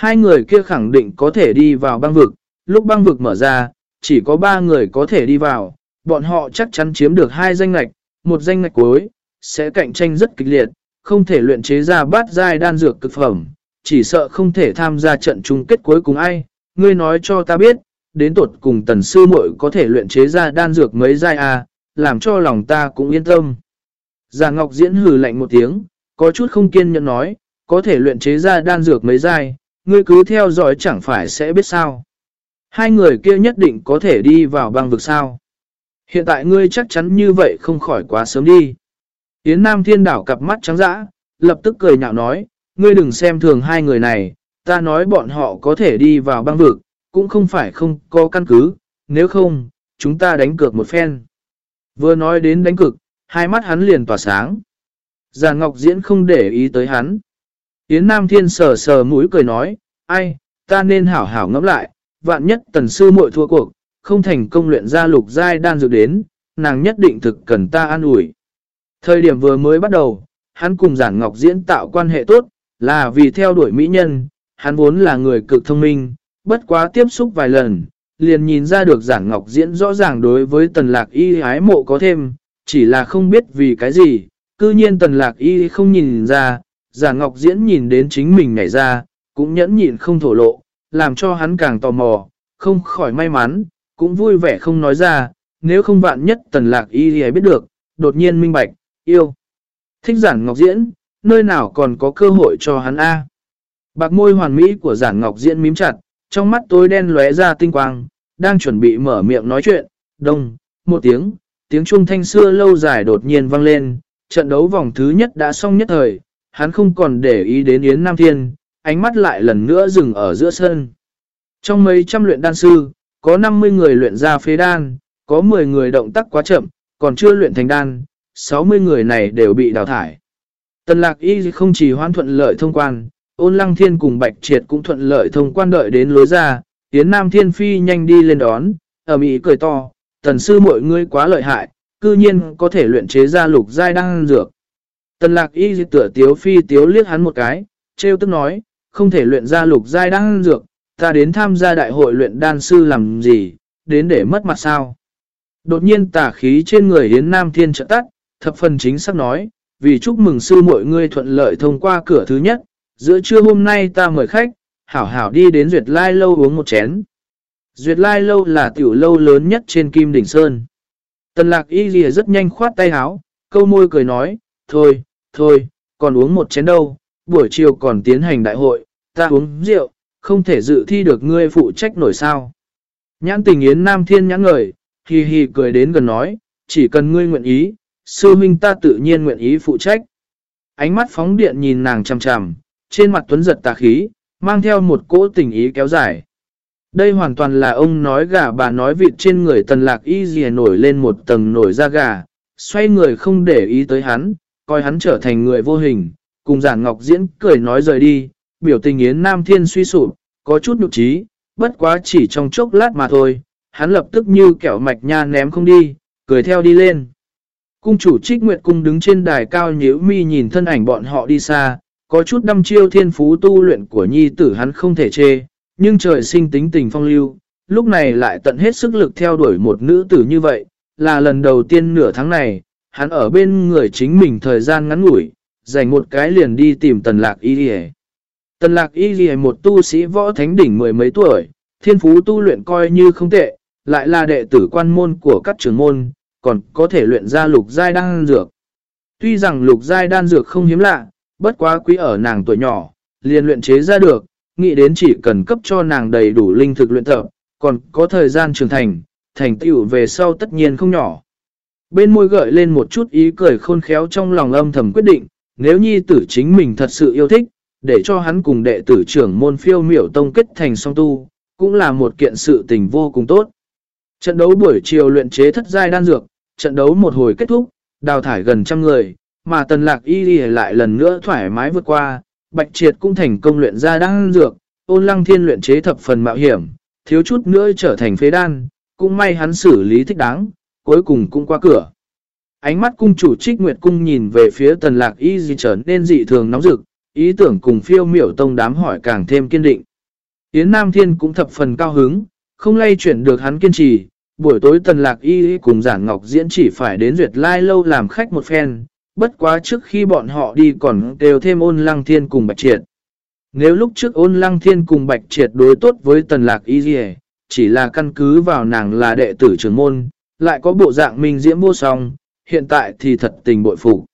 Hai người kia khẳng định có thể đi vào băng vực, lúc băng vực mở ra, chỉ có ba người có thể đi vào, bọn họ chắc chắn chiếm được hai danh ngạch, một danh ngạch cuối, sẽ cạnh tranh rất kịch liệt, không thể luyện chế ra bát giai đan dược cực phẩm, chỉ sợ không thể tham gia trận chung kết cuối cùng ai. Ngươi nói cho ta biết, đến tột cùng tần sư muội có thể luyện chế ra đan dược mấy giai à, làm cho lòng ta cũng yên tâm. Già Ngọc Diễn hừ lạnh một tiếng, có chút không kiên nhẫn nói, có thể luyện chế ra đan dược mấy giai, ngươi cứ theo dõi chẳng phải sẽ biết sao. Hai người kia nhất định có thể đi vào băng vực sao. Hiện tại ngươi chắc chắn như vậy không khỏi quá sớm đi. Yến Nam Thiên đảo cặp mắt trắng dã, lập tức cười nhạo nói, ngươi đừng xem thường hai người này, ta nói bọn họ có thể đi vào băng vực, cũng không phải không có căn cứ, nếu không, chúng ta đánh cược một phen. Vừa nói đến đánh cực, hai mắt hắn liền tỏa sáng. Già Ngọc Diễn không để ý tới hắn. Yến Nam Thiên sờ sờ mũi cười nói, ai, ta nên hảo hảo ngẫm lại, vạn nhất tần sư muội thua cuộc, không thành công luyện ra lục giai đan dược đến, nàng nhất định thực cần ta an ủi. Thời điểm vừa mới bắt đầu, hắn cùng Giản Ngọc Diễn tạo quan hệ tốt, là vì theo đuổi mỹ nhân, hắn vốn là người cực thông minh, bất quá tiếp xúc vài lần, liền nhìn ra được Giản Ngọc Diễn rõ ràng đối với Tần Lạc Y ái mộ có thêm, chỉ là không biết vì cái gì, cư nhiên Tần Lạc Y không nhìn ra, Giản Ngọc Diễn nhìn đến chính mình nhảy ra, cũng nhẫn nhịn không thổ lộ, làm cho hắn càng tò mò, không khỏi may mắn, cũng vui vẻ không nói ra, nếu không vạn nhất Tần Lạc Y thì biết được, đột nhiên minh bạch, yêu. Thích Giản Ngọc Diễn, nơi nào còn có cơ hội cho hắn A. Bạc môi hoàn mỹ của Giản Ngọc Diễn mím chặt, trong mắt tối đen lóe ra tinh quang, đang chuẩn bị mở miệng nói chuyện, đông, một tiếng, tiếng chuông thanh xưa lâu dài đột nhiên vang lên, trận đấu vòng thứ nhất đã xong nhất thời, hắn không còn để ý đến Yến Nam Thiên, ánh mắt lại lần nữa dừng ở giữa sân. Trong mấy trăm luyện đan sư, có 50 người luyện ra phế đan, có 10 người động tác quá chậm, còn chưa luyện thành đan, 60 người này đều bị đào thải. Tần lạc y không chỉ hoan thuận lợi thông quan, ôn lăng thiên cùng bạch triệt cũng thuận lợi thông quan đợi đến lối ra, Yến Nam Thiên Phi nhanh đi lên đón, ở Mỹ cười to, tần sư mọi người quá lợi hại, cư nhiên có thể luyện chế ra lục giai đan dược. Tần lạc y tựa tiếu phi tiếu liếc hắn một cái, trêu tức nói, không thể luyện ra lục giai đan dược, ta đến tham gia đại hội luyện đan sư làm gì, đến để mất mặt sao. Đột nhiên tả khí trên người Yến Nam Thiên trợ tắt, thập phần chính xác nói, vì chúc mừng sư mọi ngươi thuận lợi thông qua cửa thứ nhất, giữa trưa hôm nay ta mời khách, hảo hảo đi đến Duyệt Lai Lâu uống một chén. Duyệt Lai Lâu là tiểu lâu lớn nhất trên Kim Đỉnh Sơn. Tần lạc y lìa rất nhanh khoát tay háo, câu môi cười nói, thôi, thôi, còn uống một chén đâu, buổi chiều còn tiến hành đại hội, ta uống rượu, không thể dự thi được ngươi phụ trách nổi sao. Nhãn tình yến nam thiên nhãn ngời, hì hì cười đến gần nói, chỉ cần ngươi nguyện ý, sư minh ta tự nhiên nguyện ý phụ trách. Ánh mắt phóng điện nhìn nàng chằm chằm, trên mặt tuấn giật tà khí, mang theo một cỗ tình ý kéo dài. Đây hoàn toàn là ông nói gà bà nói vịt trên người tần lạc y dìa nổi lên một tầng nổi da gà, xoay người không để ý tới hắn, coi hắn trở thành người vô hình, cùng giản ngọc diễn cười nói rời đi, biểu tình yến nam thiên suy sụp, có chút nhục trí, bất quá chỉ trong chốc lát mà thôi, hắn lập tức như kẹo mạch nha ném không đi, cười theo đi lên. Cung chủ trích nguyệt cung đứng trên đài cao nhíu mi nhìn thân ảnh bọn họ đi xa, có chút đâm chiêu thiên phú tu luyện của nhi tử hắn không thể chê, nhưng trời sinh tính tình phong lưu, lúc này lại tận hết sức lực theo đuổi một nữ tử như vậy, là lần đầu tiên nửa tháng này, hắn ở bên người chính mình thời gian ngắn ngủi, dành một cái liền đi tìm tần lạc y đi Tần lạc y đi một tu sĩ võ thánh đỉnh mười mấy tuổi, thiên phú tu luyện coi như không tệ, lại là đệ tử quan môn của các trường môn, còn có thể luyện ra lục giai đan dược. Tuy rằng lục giai đan dược không hiếm lạ, bất quá quý ở nàng tuổi nhỏ, liền luyện chế ra được, nghĩ đến chỉ cần cấp cho nàng đầy đủ linh thực luyện tập, còn có thời gian trưởng thành, thành tựu về sau tất nhiên không nhỏ. Bên môi gợi lên một chút ý cười khôn khéo trong lòng âm thầm quyết định, nếu nhi tử chính mình thật sự yêu thích, để cho hắn cùng đệ tử trưởng môn phiêu miểu tông kết thành song tu, cũng là một kiện sự tình vô cùng tốt. Trận đấu buổi chiều luyện chế thất giai đan dược, trận đấu một hồi kết thúc, đào thải gần trăm người, mà tần lạc y lại lần nữa thoải mái vượt qua, bạch triệt cũng thành công luyện ra đan dược, ôn lăng thiên luyện chế thập phần mạo hiểm, thiếu chút nữa trở thành phế đan, cũng may hắn xử lý thích đáng, cuối cùng cũng qua cửa. Ánh mắt cung chủ trích nguyệt cung nhìn về phía tần lạc y gì trở nên dị thường nóng rực, ý tưởng cùng phiêu miểu tông đám hỏi càng thêm kiên định. Yến Nam Thiên cũng thập phần cao hứng, không lay chuyển được hắn kiên trì, buổi tối tần lạc y cùng giản ngọc diễn chỉ phải đến duyệt lai lâu làm khách một phen, bất quá trước khi bọn họ đi còn đều thêm ôn lăng thiên cùng bạch triệt. Nếu lúc trước ôn lăng thiên cùng bạch triệt đối tốt với tần lạc y chỉ là căn cứ vào nàng là đệ tử trưởng môn, lại có bộ dạng minh diễm vô song, hiện tại thì thật tình bội phụ.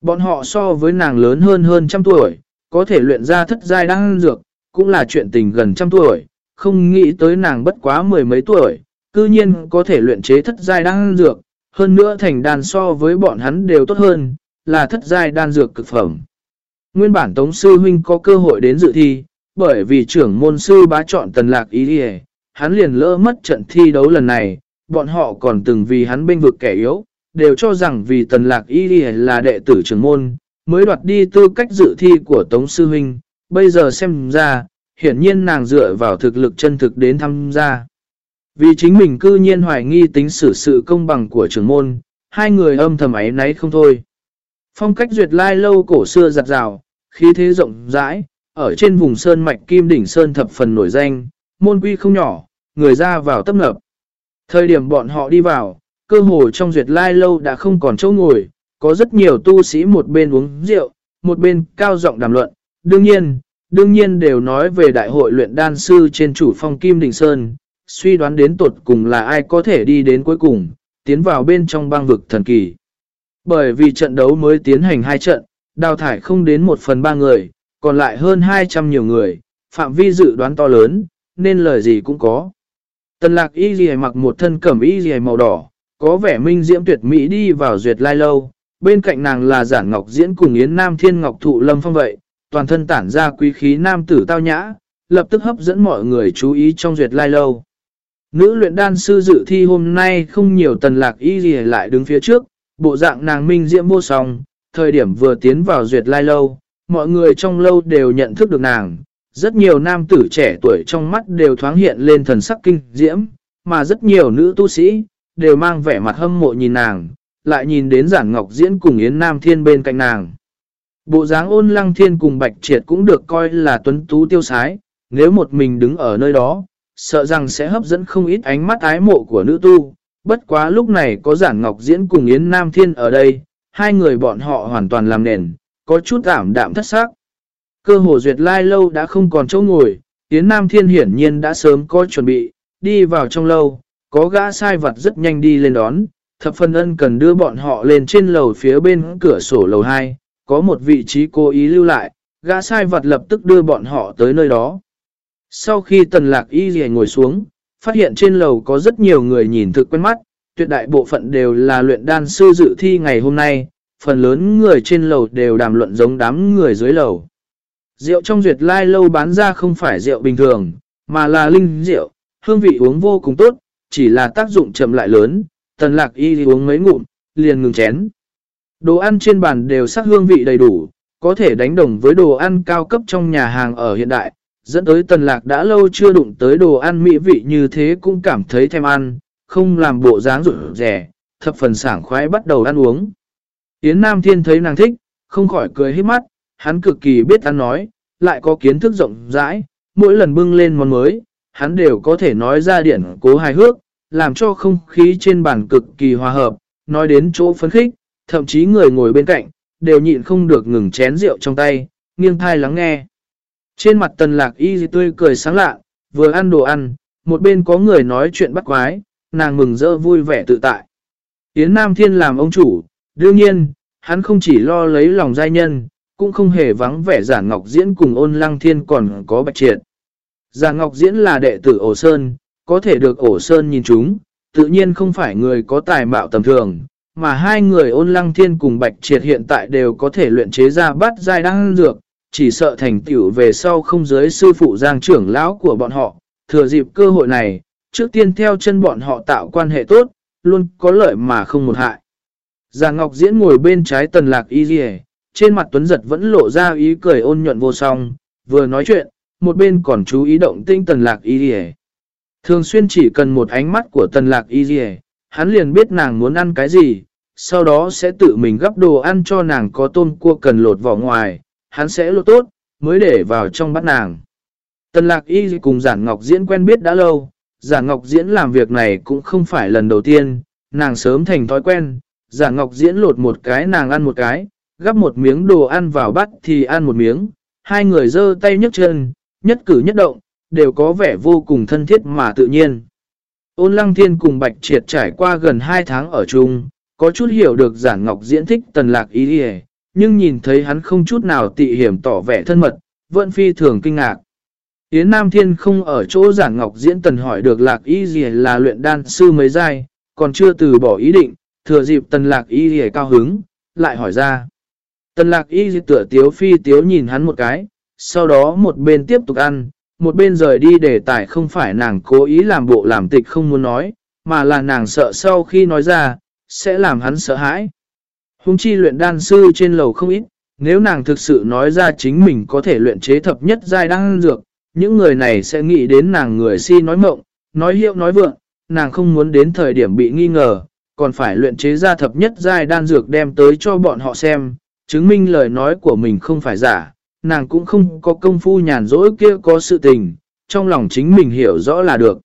Bọn họ so với nàng lớn hơn hơn trăm tuổi, có thể luyện ra thất giai đang dược, cũng là chuyện tình gần trăm tuổi, không nghĩ tới nàng bất quá mười mấy tuổi, cư nhiên có thể luyện chế thất giai đan dược, hơn nữa thành đàn so với bọn hắn đều tốt hơn, là thất giai đan dược cực phẩm. Nguyên bản Tống Sư Huynh có cơ hội đến dự thi, bởi vì trưởng môn sư bá chọn tần lạc ý đi hắn liền lỡ mất trận thi đấu lần này, bọn họ còn từng vì hắn bênh vực kẻ yếu, đều cho rằng vì tần lạc y là đệ tử trưởng môn, mới đoạt đi tư cách dự thi của Tống Sư Huynh, bây giờ xem ra, hiển nhiên nàng dựa vào thực lực chân thực đến tham gia. Vì chính mình cư nhiên hoài nghi tính xử sự công bằng của trưởng môn, hai người âm thầm ấy nấy không thôi. Phong cách duyệt lai lâu cổ xưa giặt rào, khí thế rộng rãi, ở trên vùng sơn mạch kim đỉnh sơn thập phần nổi danh, môn quy không nhỏ, người ra vào tấp nập. Thời điểm bọn họ đi vào, cơ hồ trong duyệt lai lâu đã không còn chỗ ngồi, có rất nhiều tu sĩ một bên uống rượu, một bên cao giọng đàm luận. Đương nhiên, đương nhiên đều nói về đại hội luyện đan sư trên chủ phong Kim Đình Sơn, suy đoán đến tột cùng là ai có thể đi đến cuối cùng, tiến vào bên trong băng vực thần kỳ. Bởi vì trận đấu mới tiến hành hai trận, đào thải không đến một phần ba người, còn lại hơn 200 nhiều người, phạm vi dự đoán to lớn, nên lời gì cũng có. Tần lạc y gì mặc một thân cẩm y gì màu đỏ, có vẻ minh diễm tuyệt mỹ đi vào duyệt lai lâu, bên cạnh nàng là giản ngọc diễn cùng Yến Nam Thiên Ngọc Thụ Lâm Phong vậy, toàn thân tản ra quý khí nam tử tao nhã, lập tức hấp dẫn mọi người chú ý trong duyệt lai lâu. Nữ luyện đan sư dự thi hôm nay không nhiều tần lạc y gì lại đứng phía trước, bộ dạng nàng minh diễm vô song, thời điểm vừa tiến vào duyệt lai lâu, mọi người trong lâu đều nhận thức được nàng. Rất nhiều nam tử trẻ tuổi trong mắt đều thoáng hiện lên thần sắc kinh diễm, mà rất nhiều nữ tu sĩ, đều mang vẻ mặt hâm mộ nhìn nàng, lại nhìn đến giản ngọc diễn cùng Yến Nam Thiên bên cạnh nàng. Bộ dáng ôn lăng thiên cùng bạch triệt cũng được coi là tuấn tú tiêu sái, nếu một mình đứng ở nơi đó, sợ rằng sẽ hấp dẫn không ít ánh mắt ái mộ của nữ tu. Bất quá lúc này có giản ngọc diễn cùng Yến Nam Thiên ở đây, hai người bọn họ hoàn toàn làm nền, có chút ảm đạm thất xác. Cơ hồ duyệt lai lâu đã không còn chỗ ngồi, Yến Nam Thiên hiển nhiên đã sớm có chuẩn bị, đi vào trong lâu, có gã sai vật rất nhanh đi lên đón, thập phân ân cần đưa bọn họ lên trên lầu phía bên cửa sổ lầu 2, có một vị trí cố ý lưu lại, gã sai vật lập tức đưa bọn họ tới nơi đó. Sau khi tần lạc y dì ngồi xuống, phát hiện trên lầu có rất nhiều người nhìn thực quen mắt, tuyệt đại bộ phận đều là luyện đan sư dự thi ngày hôm nay, phần lớn người trên lầu đều đàm luận giống đám người dưới lầu. Rượu trong duyệt lai lâu bán ra không phải rượu bình thường, mà là linh rượu, hương vị uống vô cùng tốt, chỉ là tác dụng chậm lại lớn, tần lạc y uống mấy ngụm, liền ngừng chén. Đồ ăn trên bàn đều sắc hương vị đầy đủ, có thể đánh đồng với đồ ăn cao cấp trong nhà hàng ở hiện đại, dẫn tới tần lạc đã lâu chưa đụng tới đồ ăn mỹ vị như thế cũng cảm thấy thèm ăn, không làm bộ dáng rụt rẻ, thập phần sảng khoái bắt đầu ăn uống. Yến Nam Thiên thấy nàng thích, không khỏi cười hết mắt, hắn cực kỳ biết ăn nói, lại có kiến thức rộng rãi, mỗi lần bưng lên món mới, hắn đều có thể nói ra điển cố hài hước, làm cho không khí trên bàn cực kỳ hòa hợp, nói đến chỗ phấn khích, thậm chí người ngồi bên cạnh, đều nhịn không được ngừng chén rượu trong tay, nghiêng thai lắng nghe. Trên mặt tần lạc y tươi cười sáng lạ, vừa ăn đồ ăn, một bên có người nói chuyện bắt quái, nàng mừng rỡ vui vẻ tự tại. Yến Nam Thiên làm ông chủ, đương nhiên, hắn không chỉ lo lấy lòng giai nhân, cũng không hề vắng vẻ giả ngọc diễn cùng ôn lăng thiên còn có bạch triệt. Giả ngọc diễn là đệ tử ổ sơn, có thể được ổ sơn nhìn chúng, tự nhiên không phải người có tài mạo tầm thường, mà hai người ôn lăng thiên cùng bạch triệt hiện tại đều có thể luyện chế ra bát giai đăng dược, chỉ sợ thành tiểu về sau không giới sư phụ giang trưởng lão của bọn họ, thừa dịp cơ hội này, trước tiên theo chân bọn họ tạo quan hệ tốt, luôn có lợi mà không một hại. Già Ngọc Diễn ngồi bên trái tần lạc y dì trên mặt tuấn giật vẫn lộ ra ý cười ôn nhuận vô song, vừa nói chuyện, một bên còn chú ý động tinh tần lạc y dì Thường xuyên chỉ cần một ánh mắt của tần lạc y dì hắn liền biết nàng muốn ăn cái gì, sau đó sẽ tự mình gấp đồ ăn cho nàng có tôm cua cần lột vỏ ngoài, hắn sẽ lột tốt, mới để vào trong bát nàng. Tần lạc y cùng giản ngọc diễn quen biết đã lâu, giản ngọc diễn làm việc này cũng không phải lần đầu tiên, nàng sớm thành thói quen, giản ngọc diễn lột một cái nàng ăn một cái, gắp một miếng đồ ăn vào bát thì ăn một miếng, hai người dơ tay nhấc chân, nhất cử nhất động, đều có vẻ vô cùng thân thiết mà tự nhiên. Ôn lăng thiên cùng bạch triệt trải qua gần 2 tháng ở chung, có chút hiểu được giản ngọc diễn thích tần lạc ý đi nhưng nhìn thấy hắn không chút nào tị hiểm tỏ vẻ thân mật, vẫn phi thường kinh ngạc. Yến Nam Thiên không ở chỗ giản ngọc diễn tần hỏi được lạc ý gì là luyện đan sư mấy giai, còn chưa từ bỏ ý định, thừa dịp tần lạc ý gì cao hứng, lại hỏi ra. Tần lạc y gì tựa tiếu phi tiếu nhìn hắn một cái, sau đó một bên tiếp tục ăn, một bên rời đi để tải không phải nàng cố ý làm bộ làm tịch không muốn nói, mà là nàng sợ sau khi nói ra, sẽ làm hắn sợ hãi. Hùng chi luyện đan sư trên lầu không ít, nếu nàng thực sự nói ra chính mình có thể luyện chế thập nhất giai đan dược, những người này sẽ nghĩ đến nàng người si nói mộng, nói hiệu nói vượng, nàng không muốn đến thời điểm bị nghi ngờ, còn phải luyện chế ra thập nhất giai đan dược đem tới cho bọn họ xem, chứng minh lời nói của mình không phải giả, nàng cũng không có công phu nhàn rỗi kia có sự tình, trong lòng chính mình hiểu rõ là được.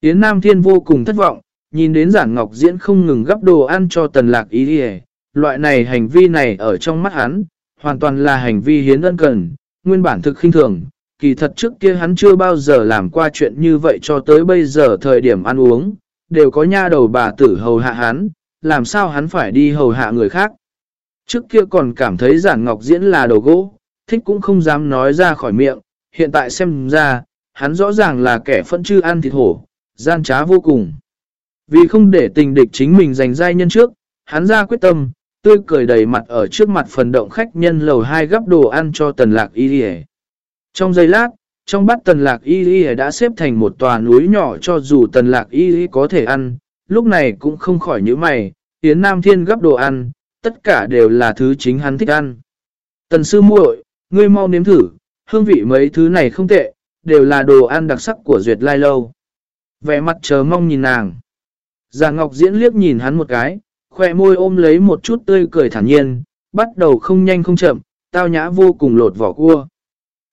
Yến Nam Thiên vô cùng thất vọng, nhìn đến giản ngọc diễn không ngừng gấp đồ ăn cho tần lạc ý đi loại này hành vi này ở trong mắt hắn, hoàn toàn là hành vi hiến ân cần, nguyên bản thực khinh thường, kỳ thật trước kia hắn chưa bao giờ làm qua chuyện như vậy cho tới bây giờ thời điểm ăn uống, đều có nha đầu bà tử hầu hạ hắn, làm sao hắn phải đi hầu hạ người khác. Trước kia còn cảm thấy giản ngọc diễn là đồ gỗ, thích cũng không dám nói ra khỏi miệng, hiện tại xem ra, hắn rõ ràng là kẻ phẫn chư ăn thịt hổ, gian trá vô cùng. Vì không để tình địch chính mình giành giai nhân trước, hắn ra quyết tâm, tươi cười đầy mặt ở trước mặt phần động khách nhân lầu hai gấp đồ ăn cho tần lạc y đi Trong giây lát, trong bát tần lạc y y đã xếp thành một tòa núi nhỏ cho dù tần lạc y có thể ăn, lúc này cũng không khỏi những mày, Yến Nam Thiên gấp đồ ăn, tất cả đều là thứ chính hắn thích ăn. Tần sư muội, ngươi mau nếm thử, hương vị mấy thứ này không tệ, đều là đồ ăn đặc sắc của Duyệt Lai Lâu. Vẻ mặt chờ mong nhìn nàng. Già Ngọc Diễn liếc nhìn hắn một cái, khỏe môi ôm lấy một chút tươi cười thản nhiên, bắt đầu không nhanh không chậm, tao nhã vô cùng lột vỏ cua.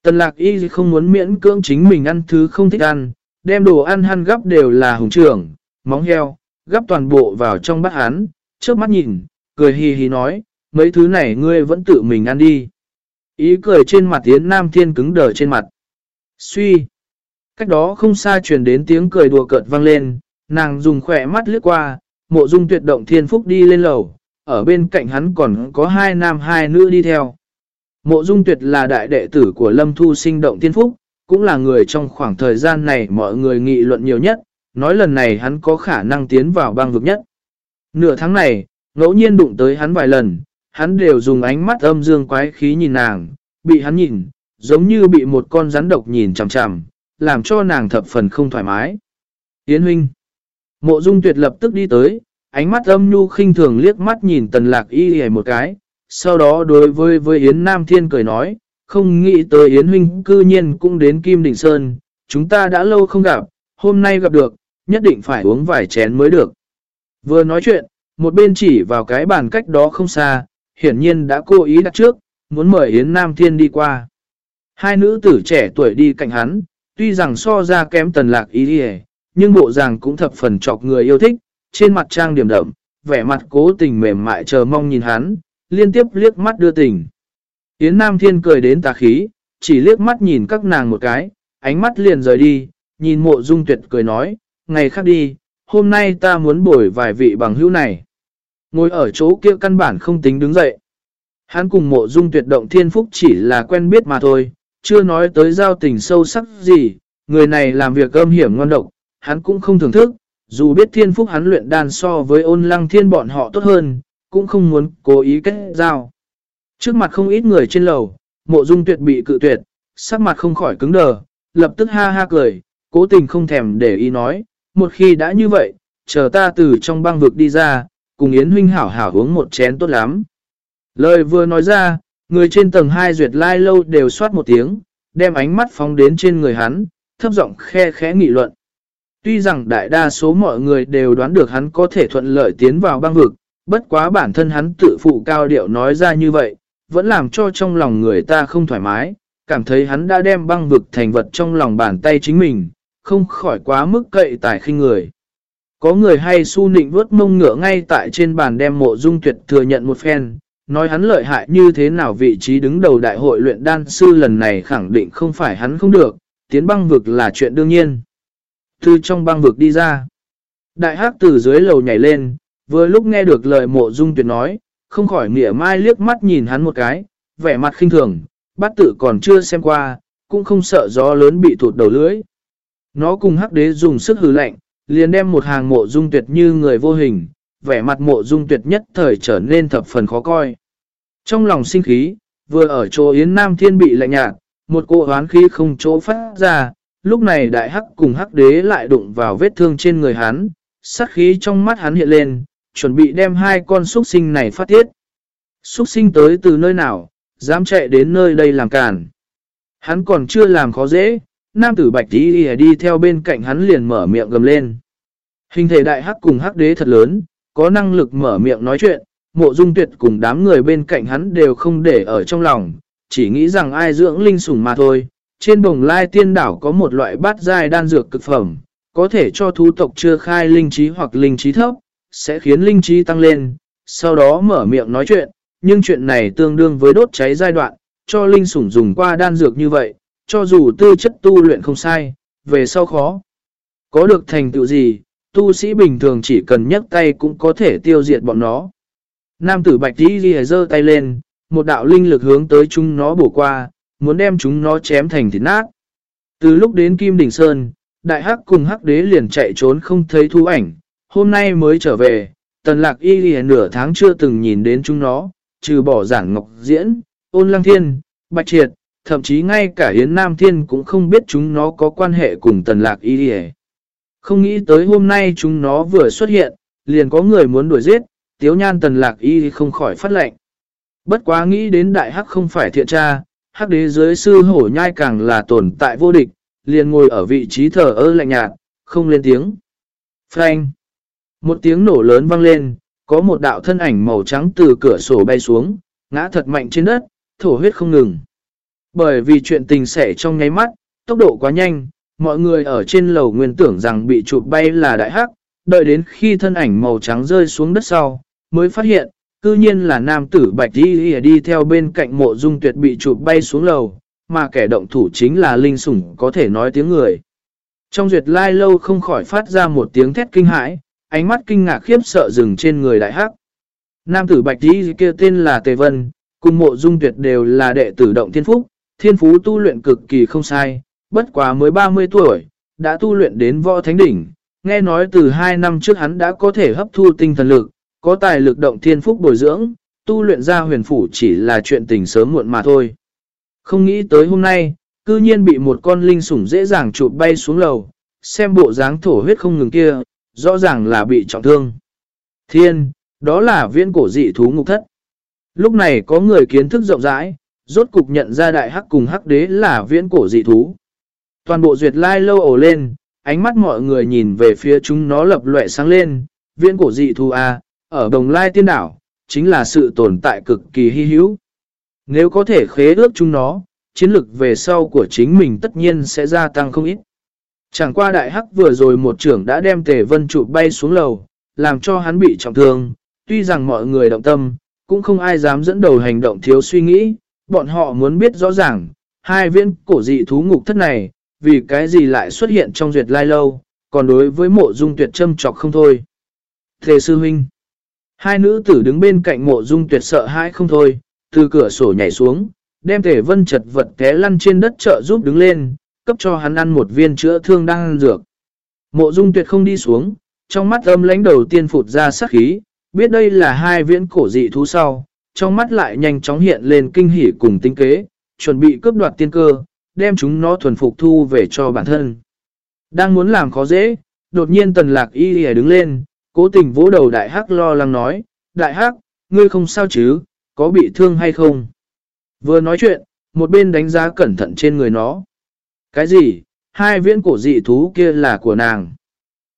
Tần lạc y không muốn miễn cưỡng chính mình ăn thứ không thích ăn, đem đồ ăn hắn gấp đều là hùng trưởng, móng heo, gấp toàn bộ vào trong bát hắn, trước mắt nhìn, cười hì hì nói, mấy thứ này ngươi vẫn tự mình ăn đi. Ý cười trên mặt Yến Nam Thiên cứng đờ trên mặt. Suy. Cách đó không xa truyền đến tiếng cười đùa cợt vang lên, nàng dùng khỏe mắt lướt qua, mộ dung tuyệt động thiên phúc đi lên lầu, ở bên cạnh hắn còn có hai nam hai nữ đi theo. Mộ dung tuyệt là đại đệ tử của Lâm Thu sinh động thiên phúc, cũng là người trong khoảng thời gian này mọi người nghị luận nhiều nhất, nói lần này hắn có khả năng tiến vào bang vực nhất. Nửa tháng này, ngẫu nhiên đụng tới hắn vài lần, hắn đều dùng ánh mắt âm dương quái khí nhìn nàng, bị hắn nhìn, giống như bị một con rắn độc nhìn chằm chằm, làm cho nàng thập phần không thoải mái. Yến huynh. Mộ dung tuyệt lập tức đi tới, ánh mắt âm nhu khinh thường liếc mắt nhìn tần lạc y hề một cái, sau đó đối với với Yến Nam Thiên cười nói, không nghĩ tới Yến huynh cư nhiên cũng đến Kim Đình Sơn, chúng ta đã lâu không gặp, hôm nay gặp được, nhất định phải uống vài chén mới được. Vừa nói chuyện, một bên chỉ vào cái bàn cách đó không xa, hiển nhiên đã cố ý đặt trước, muốn mời Yến Nam Thiên đi qua. Hai nữ tử trẻ tuổi đi cạnh hắn, tuy rằng so ra kém tần lạc ý đi nhưng bộ ràng cũng thập phần chọc người yêu thích, trên mặt trang điểm đậm, vẻ mặt cố tình mềm mại chờ mong nhìn hắn, liên tiếp liếc mắt đưa tình. Yến Nam Thiên cười đến tà khí, chỉ liếc mắt nhìn các nàng một cái, ánh mắt liền rời đi, nhìn mộ dung tuyệt cười nói, ngày khác đi, hôm nay ta muốn bổi vài vị bằng hữu này. Ngồi ở chỗ kia căn bản không tính đứng dậy. Hắn cùng mộ dung tuyệt động thiên phúc chỉ là quen biết mà thôi, chưa nói tới giao tình sâu sắc gì, người này làm việc âm hiểm ngon độc, hắn cũng không thưởng thức, dù biết thiên phúc hắn luyện đàn so với ôn lăng thiên bọn họ tốt hơn, cũng không muốn cố ý kết giao. Trước mặt không ít người trên lầu, mộ dung tuyệt bị cự tuyệt, sắc mặt không khỏi cứng đờ, lập tức ha ha cười, cố tình không thèm để ý nói, một khi đã như vậy, chờ ta từ trong băng vực đi ra, cùng Yến huynh hảo hảo uống một chén tốt lắm. Lời vừa nói ra, người trên tầng 2 duyệt lai lâu đều soát một tiếng, đem ánh mắt phóng đến trên người hắn, thấp giọng khe khẽ nghị luận. Tuy rằng đại đa số mọi người đều đoán được hắn có thể thuận lợi tiến vào băng vực, bất quá bản thân hắn tự phụ cao điệu nói ra như vậy, vẫn làm cho trong lòng người ta không thoải mái, cảm thấy hắn đã đem băng vực thành vật trong lòng bàn tay chính mình, không khỏi quá mức cậy tài khinh người. Có người hay su nịnh vớt mông ngựa ngay tại trên bàn đem mộ dung tuyệt thừa nhận một phen, nói hắn lợi hại như thế nào vị trí đứng đầu đại hội luyện đan sư lần này khẳng định không phải hắn không được, tiến băng vực là chuyện đương nhiên. Từ trong băng vực đi ra, đại hắc từ dưới lầu nhảy lên, vừa lúc nghe được lời mộ dung tuyệt nói, không khỏi mỉa mai liếc mắt nhìn hắn một cái, vẻ mặt khinh thường, bát tự còn chưa xem qua, cũng không sợ gió lớn bị thụt đầu lưới. Nó cùng hắc đế dùng sức hừ lạnh, liền đem một hàng mộ dung tuyệt như người vô hình, vẻ mặt mộ dung tuyệt nhất thời trở nên thập phần khó coi. Trong lòng sinh khí, vừa ở chỗ Yến Nam Thiên bị lạnh nhạt, một cô hoán khí không chỗ phát ra, lúc này đại hắc cùng hắc đế lại đụng vào vết thương trên người hắn, sát khí trong mắt hắn hiện lên, chuẩn bị đem hai con xuất sinh này phát tiết. Xuất sinh tới từ nơi nào, dám chạy đến nơi đây làm cản. Hắn còn chưa làm khó dễ, nam tử bạch tí đi, đi theo bên cạnh hắn liền mở miệng gầm lên. Hình thể đại hắc cùng hắc đế thật lớn, có năng lực mở miệng nói chuyện, mộ dung tuyệt cùng đám người bên cạnh hắn đều không để ở trong lòng, chỉ nghĩ rằng ai dưỡng linh sủng mà thôi. Trên bồng lai tiên đảo có một loại bát giai đan dược cực phẩm, có thể cho thú tộc chưa khai linh trí hoặc linh trí thấp, sẽ khiến linh trí tăng lên, sau đó mở miệng nói chuyện, nhưng chuyện này tương đương với đốt cháy giai đoạn, cho linh sủng dùng qua đan dược như vậy, cho dù tư chất tu luyện không sai, về sau khó. Có được thành tựu gì, tu sĩ bình thường chỉ cần nhấc tay cũng có thể tiêu diệt bọn nó. Nam tử bạch đi ghi dơ tay lên, một đạo linh lực hướng tới chúng nó bổ qua, muốn đem chúng nó chém thành thịt nát. Từ lúc đến Kim Đỉnh Sơn, đại hắc cùng hắc đế liền chạy trốn không thấy thu ảnh, hôm nay mới trở về, tần lạc y ghi nửa tháng chưa từng nhìn đến chúng nó, trừ bỏ giản ngọc diễn, ôn lăng thiên, bạch triệt, thậm chí ngay cả Yến Nam Thiên cũng không biết chúng nó có quan hệ cùng tần lạc y ghi Không nghĩ tới hôm nay chúng nó vừa xuất hiện, liền có người muốn đuổi giết, tiếu nhan tần lạc y không khỏi phát lệnh. Bất quá nghĩ đến đại hắc không phải thiện tra, hắc đế dưới sư hổ nhai càng là tồn tại vô địch, liền ngồi ở vị trí thờ ơ lạnh nhạt, không lên tiếng. Frank! Một tiếng nổ lớn vang lên, có một đạo thân ảnh màu trắng từ cửa sổ bay xuống, ngã thật mạnh trên đất, thổ huyết không ngừng. Bởi vì chuyện tình xảy trong nháy mắt, tốc độ quá nhanh, mọi người ở trên lầu nguyên tưởng rằng bị chụp bay là đại hắc, đợi đến khi thân ảnh màu trắng rơi xuống đất sau, mới phát hiện, cư nhiên là nam tử bạch đi đi theo bên cạnh mộ dung tuyệt bị chụp bay xuống lầu, mà kẻ động thủ chính là linh sủng có thể nói tiếng người. Trong duyệt lai lâu không khỏi phát ra một tiếng thét kinh hãi, ánh mắt kinh ngạc khiếp sợ rừng trên người đại hắc. Nam tử bạch đi kia tên là Tề Vân, cùng mộ dung tuyệt đều là đệ tử động thiên phúc, thiên phú tu luyện cực kỳ không sai, bất quá mới 30 tuổi, đã tu luyện đến võ thánh đỉnh. Nghe nói từ 2 năm trước hắn đã có thể hấp thu tinh thần lực, có tài lực động thiên phúc bồi dưỡng, tu luyện ra huyền phủ chỉ là chuyện tình sớm muộn mà thôi. Không nghĩ tới hôm nay, cư nhiên bị một con linh sủng dễ dàng chụp bay xuống lầu, xem bộ dáng thổ huyết không ngừng kia, rõ ràng là bị trọng thương. Thiên, đó là viên cổ dị thú ngục thất. Lúc này có người kiến thức rộng rãi, rốt cục nhận ra đại hắc cùng hắc đế là viễn cổ dị thú. Toàn bộ duyệt lai lâu ổ lên, ánh mắt mọi người nhìn về phía chúng nó lập lệ sáng lên, viễn cổ dị thú A, ở đồng lai tiên đảo, chính là sự tồn tại cực kỳ hy hữu. Nếu có thể khế ước chúng nó, chiến lực về sau của chính mình tất nhiên sẽ gia tăng không ít. Chẳng qua đại hắc vừa rồi một trưởng đã đem tề vân trụ bay xuống lầu, làm cho hắn bị trọng thương, tuy rằng mọi người động tâm, cũng không ai dám dẫn đầu hành động thiếu suy nghĩ, bọn họ muốn biết rõ ràng, hai viên cổ dị thú ngục thất này, vì cái gì lại xuất hiện trong duyệt lai lâu, còn đối với mộ dung tuyệt châm trọc không thôi. Thề sư huynh, hai nữ tử đứng bên cạnh mộ dung tuyệt sợ hãi không thôi, từ cửa sổ nhảy xuống, đem thể vân chật vật té lăn trên đất trợ giúp đứng lên, cấp cho hắn ăn một viên chữa thương đang ăn dược. Mộ dung tuyệt không đi xuống, trong mắt âm lãnh đầu tiên phụt ra sắc khí, biết đây là hai viễn cổ dị thú sau, trong mắt lại nhanh chóng hiện lên kinh hỉ cùng tinh kế, chuẩn bị cướp đoạt tiên cơ, đem chúng nó thuần phục thu về cho bản thân. Đang muốn làm khó dễ, đột nhiên tần lạc y y đứng lên, cố tình vỗ đầu đại hắc lo lắng nói, đại hắc, ngươi không sao chứ, có bị thương hay không? Vừa nói chuyện, một bên đánh giá cẩn thận trên người nó. Cái gì? Hai viễn cổ dị thú kia là của nàng.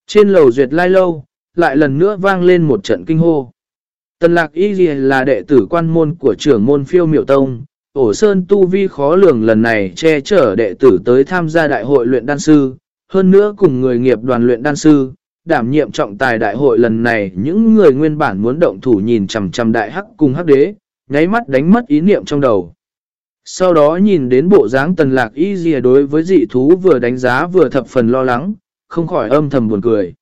Trên lầu duyệt lai lâu, lại lần nữa vang lên một trận kinh hô. Tần lạc y là đệ tử quan môn của trưởng môn phiêu miệu tông. Ổ Sơn Tu Vi khó lường lần này che chở đệ tử tới tham gia đại hội luyện đan sư, hơn nữa cùng người nghiệp đoàn luyện đan sư, đảm nhiệm trọng tài đại hội lần này những người nguyên bản muốn động thủ nhìn chằm chằm đại hắc cùng hắc đế, nháy mắt đánh mất ý niệm trong đầu. Sau đó nhìn đến bộ dáng tần lạc y dìa đối với dị thú vừa đánh giá vừa thập phần lo lắng, không khỏi âm thầm buồn cười.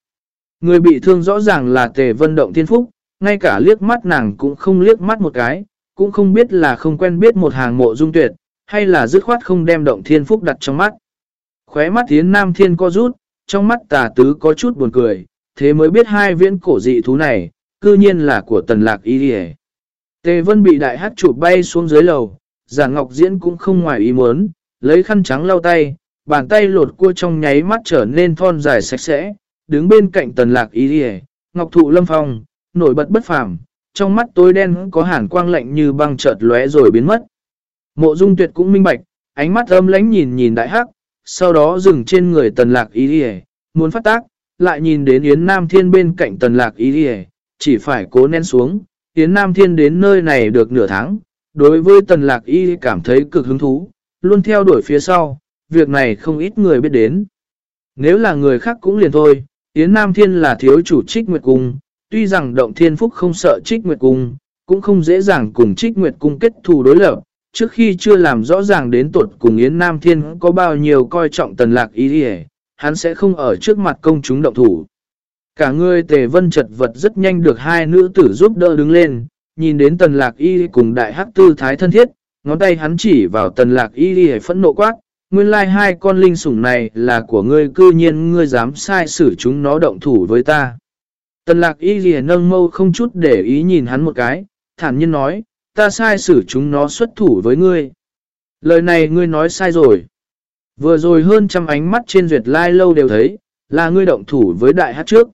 Người bị thương rõ ràng là tề vân động thiên phúc, ngay cả liếc mắt nàng cũng không liếc mắt một cái, cũng không biết là không quen biết một hàng mộ dung tuyệt, hay là dứt khoát không đem động thiên phúc đặt trong mắt. Khóe mắt tiến nam thiên co rút, trong mắt tà tứ có chút buồn cười, thế mới biết hai viễn cổ dị thú này, cư nhiên là của tần lạc y đi Tề vân bị đại hát chụp bay xuống dưới lầu, giả ngọc diễn cũng không ngoài ý muốn, lấy khăn trắng lau tay, bàn tay lột cua trong nháy mắt trở nên thon dài sạch sẽ, đứng bên cạnh tần lạc y đi ngọc thụ lâm phong, nổi bật bất phàm, trong mắt tối đen có hàn quang lạnh như băng chợt lóe rồi biến mất. Mộ dung tuyệt cũng minh bạch, ánh mắt âm lánh nhìn nhìn đại hắc, sau đó dừng trên người tần lạc y đi muốn phát tác, lại nhìn đến Yến Nam Thiên bên cạnh tần lạc y đi chỉ phải cố nén xuống. Yến Nam Thiên đến nơi này được nửa tháng, đối với tần lạc y cảm thấy cực hứng thú, luôn theo đuổi phía sau, việc này không ít người biết đến. Nếu là người khác cũng liền thôi, Yến Nam Thiên là thiếu chủ trích nguyệt cung, tuy rằng động thiên phúc không sợ trích nguyệt cung, cũng không dễ dàng cùng trích nguyệt cung kết thù đối lập. Trước khi chưa làm rõ ràng đến tuột cùng Yến Nam Thiên có bao nhiêu coi trọng tần lạc ý đi hắn sẽ không ở trước mặt công chúng động thủ. Cả người tề vân chật vật rất nhanh được hai nữ tử giúp đỡ đứng lên, nhìn đến tần lạc y cùng đại hắc tư thái thân thiết, ngón tay hắn chỉ vào tần lạc y đi phẫn nộ quát, nguyên lai like hai con linh sủng này là của ngươi cư nhiên ngươi dám sai xử chúng nó động thủ với ta. Tần lạc y ghi nâng mâu không chút để ý nhìn hắn một cái, thản nhiên nói, ta sai xử chúng nó xuất thủ với ngươi. Lời này ngươi nói sai rồi. Vừa rồi hơn trăm ánh mắt trên duyệt lai lâu đều thấy, là ngươi động thủ với đại hát trước.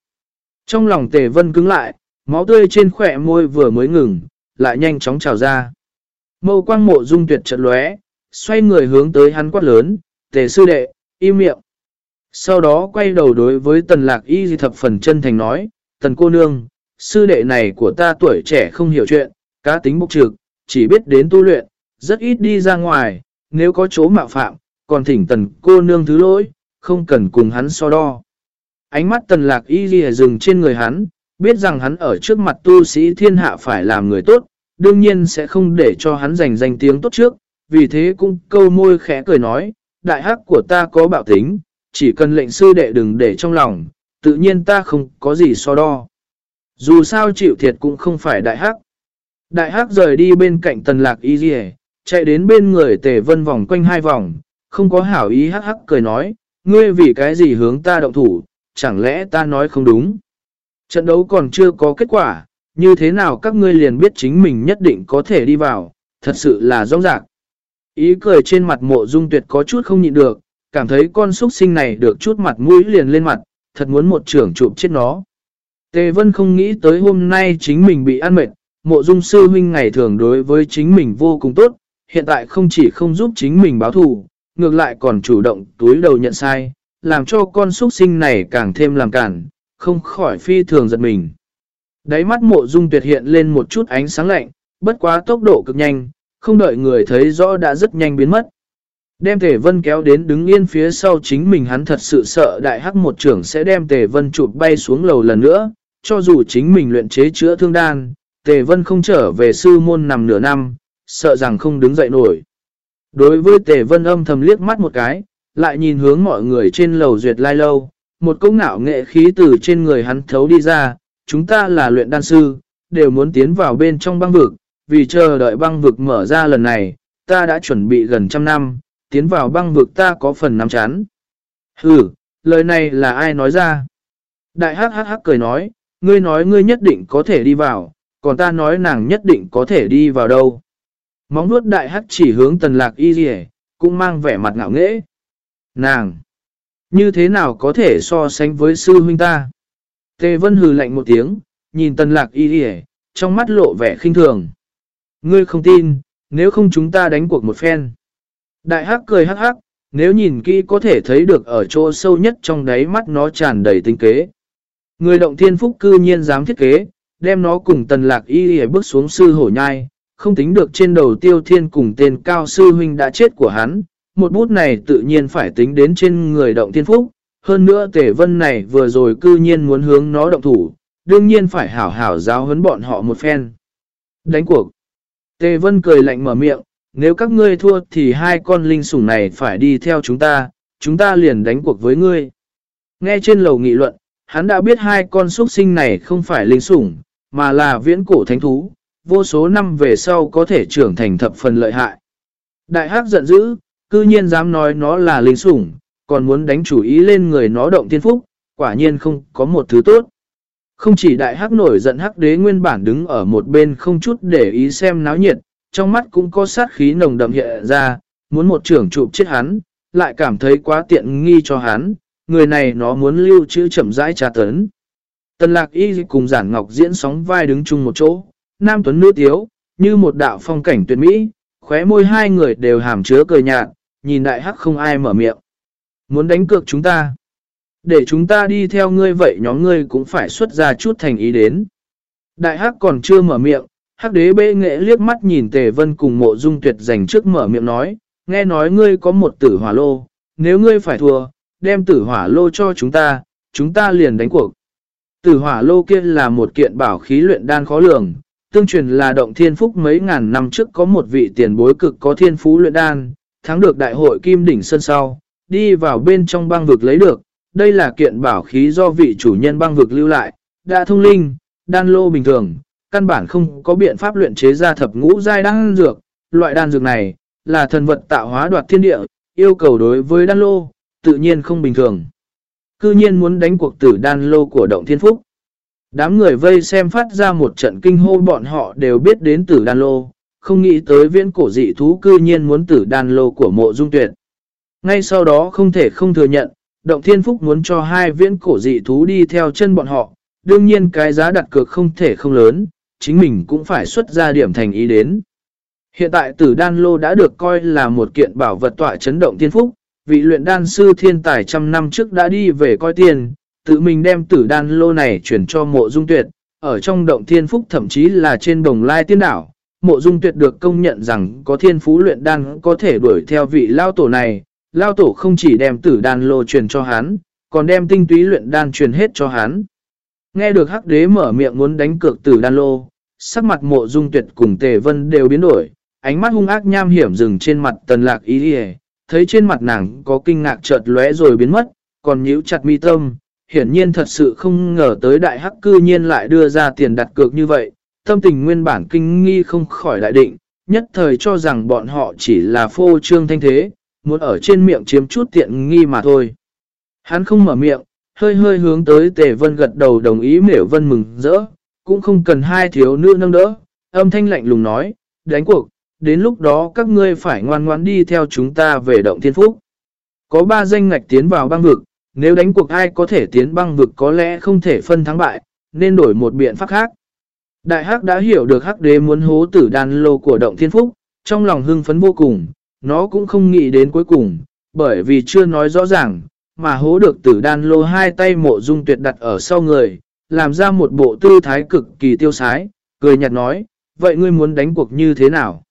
Trong lòng tề vân cứng lại, máu tươi trên khỏe môi vừa mới ngừng, lại nhanh chóng trào ra. Mâu quang mộ dung tuyệt trận lóe, xoay người hướng tới hắn quát lớn, tề sư đệ, im miệng. Sau đó quay đầu đối với tần lạc y thập phần chân thành nói, tần cô nương, sư đệ này của ta tuổi trẻ không hiểu chuyện, cá tính bốc trực, chỉ biết đến tu luyện, rất ít đi ra ngoài, nếu có chỗ mạo phạm, còn thỉnh tần cô nương thứ lỗi, không cần cùng hắn so đo. Ánh mắt tần lạc y ghi dừng trên người hắn, biết rằng hắn ở trước mặt tu sĩ thiên hạ phải làm người tốt, đương nhiên sẽ không để cho hắn giành danh tiếng tốt trước, vì thế cũng câu môi khẽ cười nói, đại hắc của ta có bạo tính, chỉ cần lệnh sư đệ đừng để trong lòng, tự nhiên ta không có gì so đo. Dù sao chịu thiệt cũng không phải đại hắc. Đại hắc rời đi bên cạnh tần lạc y dì chạy đến bên người tề vân vòng quanh hai vòng, không có hảo ý hắc hắc cười nói, ngươi vì cái gì hướng ta động thủ, chẳng lẽ ta nói không đúng. Trận đấu còn chưa có kết quả, như thế nào các ngươi liền biết chính mình nhất định có thể đi vào, thật sự là rõ rạc. Ý cười trên mặt mộ dung tuyệt có chút không nhịn được, cảm thấy con súc sinh này được chút mặt mũi liền lên mặt, thật muốn một trưởng chụp chết nó. Tề Vân không nghĩ tới hôm nay chính mình bị ăn mệt, mộ dung sư huynh ngày thường đối với chính mình vô cùng tốt, hiện tại không chỉ không giúp chính mình báo thù, ngược lại còn chủ động túi đầu nhận sai, làm cho con xuất sinh này càng thêm làm cản, không khỏi phi thường giật mình. Đáy mắt mộ dung tuyệt hiện lên một chút ánh sáng lạnh, bất quá tốc độ cực nhanh, không đợi người thấy rõ đã rất nhanh biến mất. Đem Tề Vân kéo đến đứng yên phía sau chính mình hắn thật sự sợ đại hắc một trưởng sẽ đem Tề Vân chụp bay xuống lầu lần nữa, cho dù chính mình luyện chế chữa thương đan, Tề Vân không trở về sư môn nằm nửa năm, sợ rằng không đứng dậy nổi. Đối với Tề Vân âm thầm liếc mắt một cái, lại nhìn hướng mọi người trên lầu duyệt lai lâu, một công ngạo nghệ khí từ trên người hắn thấu đi ra, chúng ta là luyện đan sư, đều muốn tiến vào bên trong băng vực, vì chờ đợi băng vực mở ra lần này, ta đã chuẩn bị gần trăm năm, tiến vào băng vực ta có phần nắm chán. hừ, lời này là ai nói ra? Đại hắc hắc hắc cười nói, ngươi nói ngươi nhất định có thể đi vào, còn ta nói nàng nhất định có thể đi vào đâu. Móng nuốt đại hắc chỉ hướng tần lạc y dì cũng mang vẻ mặt ngạo nghễ. Nàng! Như thế nào có thể so sánh với sư huynh ta? Tề vân hừ lạnh một tiếng, nhìn tần lạc y dì trong mắt lộ vẻ khinh thường. Ngươi không tin, nếu không chúng ta đánh cuộc một phen. Đại hắc cười hắc hắc, nếu nhìn kỹ có thể thấy được ở chỗ sâu nhất trong đáy mắt nó tràn đầy tinh kế. Người động thiên phúc cư nhiên dám thiết kế, đem nó cùng tần lạc y y bước xuống sư hổ nhai, không tính được trên đầu tiêu thiên cùng tên cao sư huynh đã chết của hắn. Một bút này tự nhiên phải tính đến trên người động thiên phúc, hơn nữa tể vân này vừa rồi cư nhiên muốn hướng nó động thủ, đương nhiên phải hảo hảo giáo huấn bọn họ một phen. Đánh cuộc. Tề vân cười lạnh mở miệng, nếu các ngươi thua thì hai con linh sủng này phải đi theo chúng ta, chúng ta liền đánh cuộc với ngươi. Nghe trên lầu nghị luận, hắn đã biết hai con xuất sinh này không phải linh sủng, mà là viễn cổ thánh thú, vô số năm về sau có thể trưởng thành thập phần lợi hại. Đại hắc giận dữ, cư nhiên dám nói nó là linh sủng, còn muốn đánh chủ ý lên người nó động thiên phúc, quả nhiên không có một thứ tốt. Không chỉ đại hắc nổi giận hắc đế nguyên bản đứng ở một bên không chút để ý xem náo nhiệt, trong mắt cũng có sát khí nồng đậm hiện ra, muốn một trưởng chụp chết hắn, lại cảm thấy quá tiện nghi cho hắn, người này nó muốn lưu trữ chậm rãi trà tấn. Tần lạc y cùng giản ngọc diễn sóng vai đứng chung một chỗ, nam tuấn nữ tiếu, như một đạo phong cảnh tuyệt mỹ, khóe môi hai người đều hàm chứa cười nhạt, nhìn đại hắc không ai mở miệng. Muốn đánh cược chúng ta. Để chúng ta đi theo ngươi vậy nhóm ngươi cũng phải xuất ra chút thành ý đến. Đại hắc còn chưa mở miệng, hắc đế bê nghệ liếc mắt nhìn tề vân cùng mộ dung tuyệt dành trước mở miệng nói, nghe nói ngươi có một tử hỏa lô, nếu ngươi phải thua, đem tử hỏa lô cho chúng ta, chúng ta liền đánh cuộc. Tử hỏa lô kia là một kiện bảo khí luyện đan khó lường, tương truyền là động thiên phúc mấy ngàn năm trước có một vị tiền bối cực có thiên phú luyện đan, thắng được đại hội kim đỉnh sân sau, đi vào bên trong băng vực lấy được. Đây là kiện bảo khí do vị chủ nhân băng vực lưu lại, đã thông linh, đan lô bình thường, căn bản không có biện pháp luyện chế ra thập ngũ giai đan dược. Loại đan dược này là thần vật tạo hóa đoạt thiên địa, yêu cầu đối với đan lô, tự nhiên không bình thường. Cư nhiên muốn đánh cuộc tử đan lô của động thiên phúc. Đám người vây xem phát ra một trận kinh hô bọn họ đều biết đến tử đan lô, không nghĩ tới viễn cổ dị thú cư nhiên muốn tử đan lô của mộ dung tuyệt. Ngay sau đó không thể không thừa nhận, động thiên phúc muốn cho hai viễn cổ dị thú đi theo chân bọn họ, đương nhiên cái giá đặt cược không thể không lớn, chính mình cũng phải xuất ra điểm thành ý đến. Hiện tại tử đan lô đã được coi là một kiện bảo vật tọa chấn động thiên phúc, vị luyện đan sư thiên tài trăm năm trước đã đi về coi tiền, tự mình đem tử đan lô này chuyển cho mộ dung tuyệt, ở trong động thiên phúc thậm chí là trên đồng lai tiên đảo. Mộ dung tuyệt được công nhận rằng có thiên phú luyện đan có thể đuổi theo vị lao tổ này. Lao tổ không chỉ đem tử đan lô truyền cho hắn, còn đem tinh túy luyện đan truyền hết cho hắn. Nghe được hắc đế mở miệng muốn đánh cược tử đan lô, sắc mặt mộ dung tuyệt cùng tề vân đều biến đổi, ánh mắt hung ác nham hiểm dừng trên mặt tần lạc ý hề, thấy trên mặt nàng có kinh ngạc chợt lóe rồi biến mất, còn nhíu chặt mi tâm, hiển nhiên thật sự không ngờ tới đại hắc cư nhiên lại đưa ra tiền đặt cược như vậy, tâm tình nguyên bản kinh nghi không khỏi đại định, nhất thời cho rằng bọn họ chỉ là phô trương thanh thế, muốn ở trên miệng chiếm chút tiện nghi mà thôi. Hắn không mở miệng, hơi hơi hướng tới tề vân gật đầu đồng ý miểu vân mừng rỡ, cũng không cần hai thiếu nữ nâng đỡ, âm thanh lạnh lùng nói, đánh cuộc, đến lúc đó các ngươi phải ngoan ngoãn đi theo chúng ta về động thiên phúc. Có ba danh ngạch tiến vào băng vực, nếu đánh cuộc ai có thể tiến băng vực có lẽ không thể phân thắng bại, nên đổi một biện pháp khác. Đại hắc đã hiểu được hắc đế muốn hố tử đan lô của động thiên phúc, trong lòng hưng phấn vô cùng, nó cũng không nghĩ đến cuối cùng, bởi vì chưa nói rõ ràng, mà hố được tử đan lô hai tay mộ dung tuyệt đặt ở sau người, làm ra một bộ tư thái cực kỳ tiêu sái, cười nhạt nói, vậy ngươi muốn đánh cuộc như thế nào?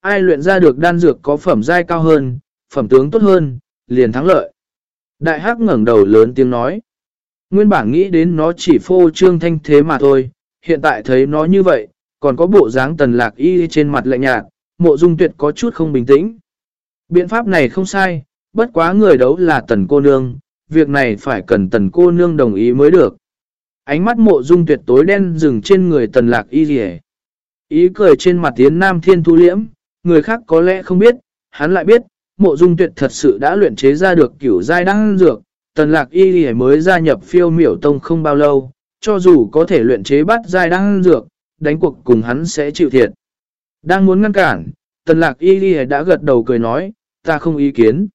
Ai luyện ra được đan dược có phẩm giai cao hơn, phẩm tướng tốt hơn, liền thắng lợi. Đại hắc ngẩng đầu lớn tiếng nói. Nguyên bản nghĩ đến nó chỉ phô trương thanh thế mà thôi, hiện tại thấy nó như vậy, còn có bộ dáng tần lạc y trên mặt lạnh nhạt, mộ dung tuyệt có chút không bình tĩnh. Biện pháp này không sai, bất quá người đấu là tần cô nương, việc này phải cần tần cô nương đồng ý mới được. Ánh mắt mộ dung tuyệt tối đen dừng trên người tần lạc y rỉ. Ý cười trên mặt tiến nam thiên thu liễm, người khác có lẽ không biết, hắn lại biết, mộ dung tuyệt thật sự đã luyện chế ra được kiểu giai đăng dược, tần lạc y rỉ mới gia nhập phiêu miểu tông không bao lâu, cho dù có thể luyện chế bắt giai đăng dược, đánh cuộc cùng hắn sẽ chịu thiệt. Đang muốn ngăn cản, tần lạc y rỉ đã gật đầu cười nói, ta không ý kiến.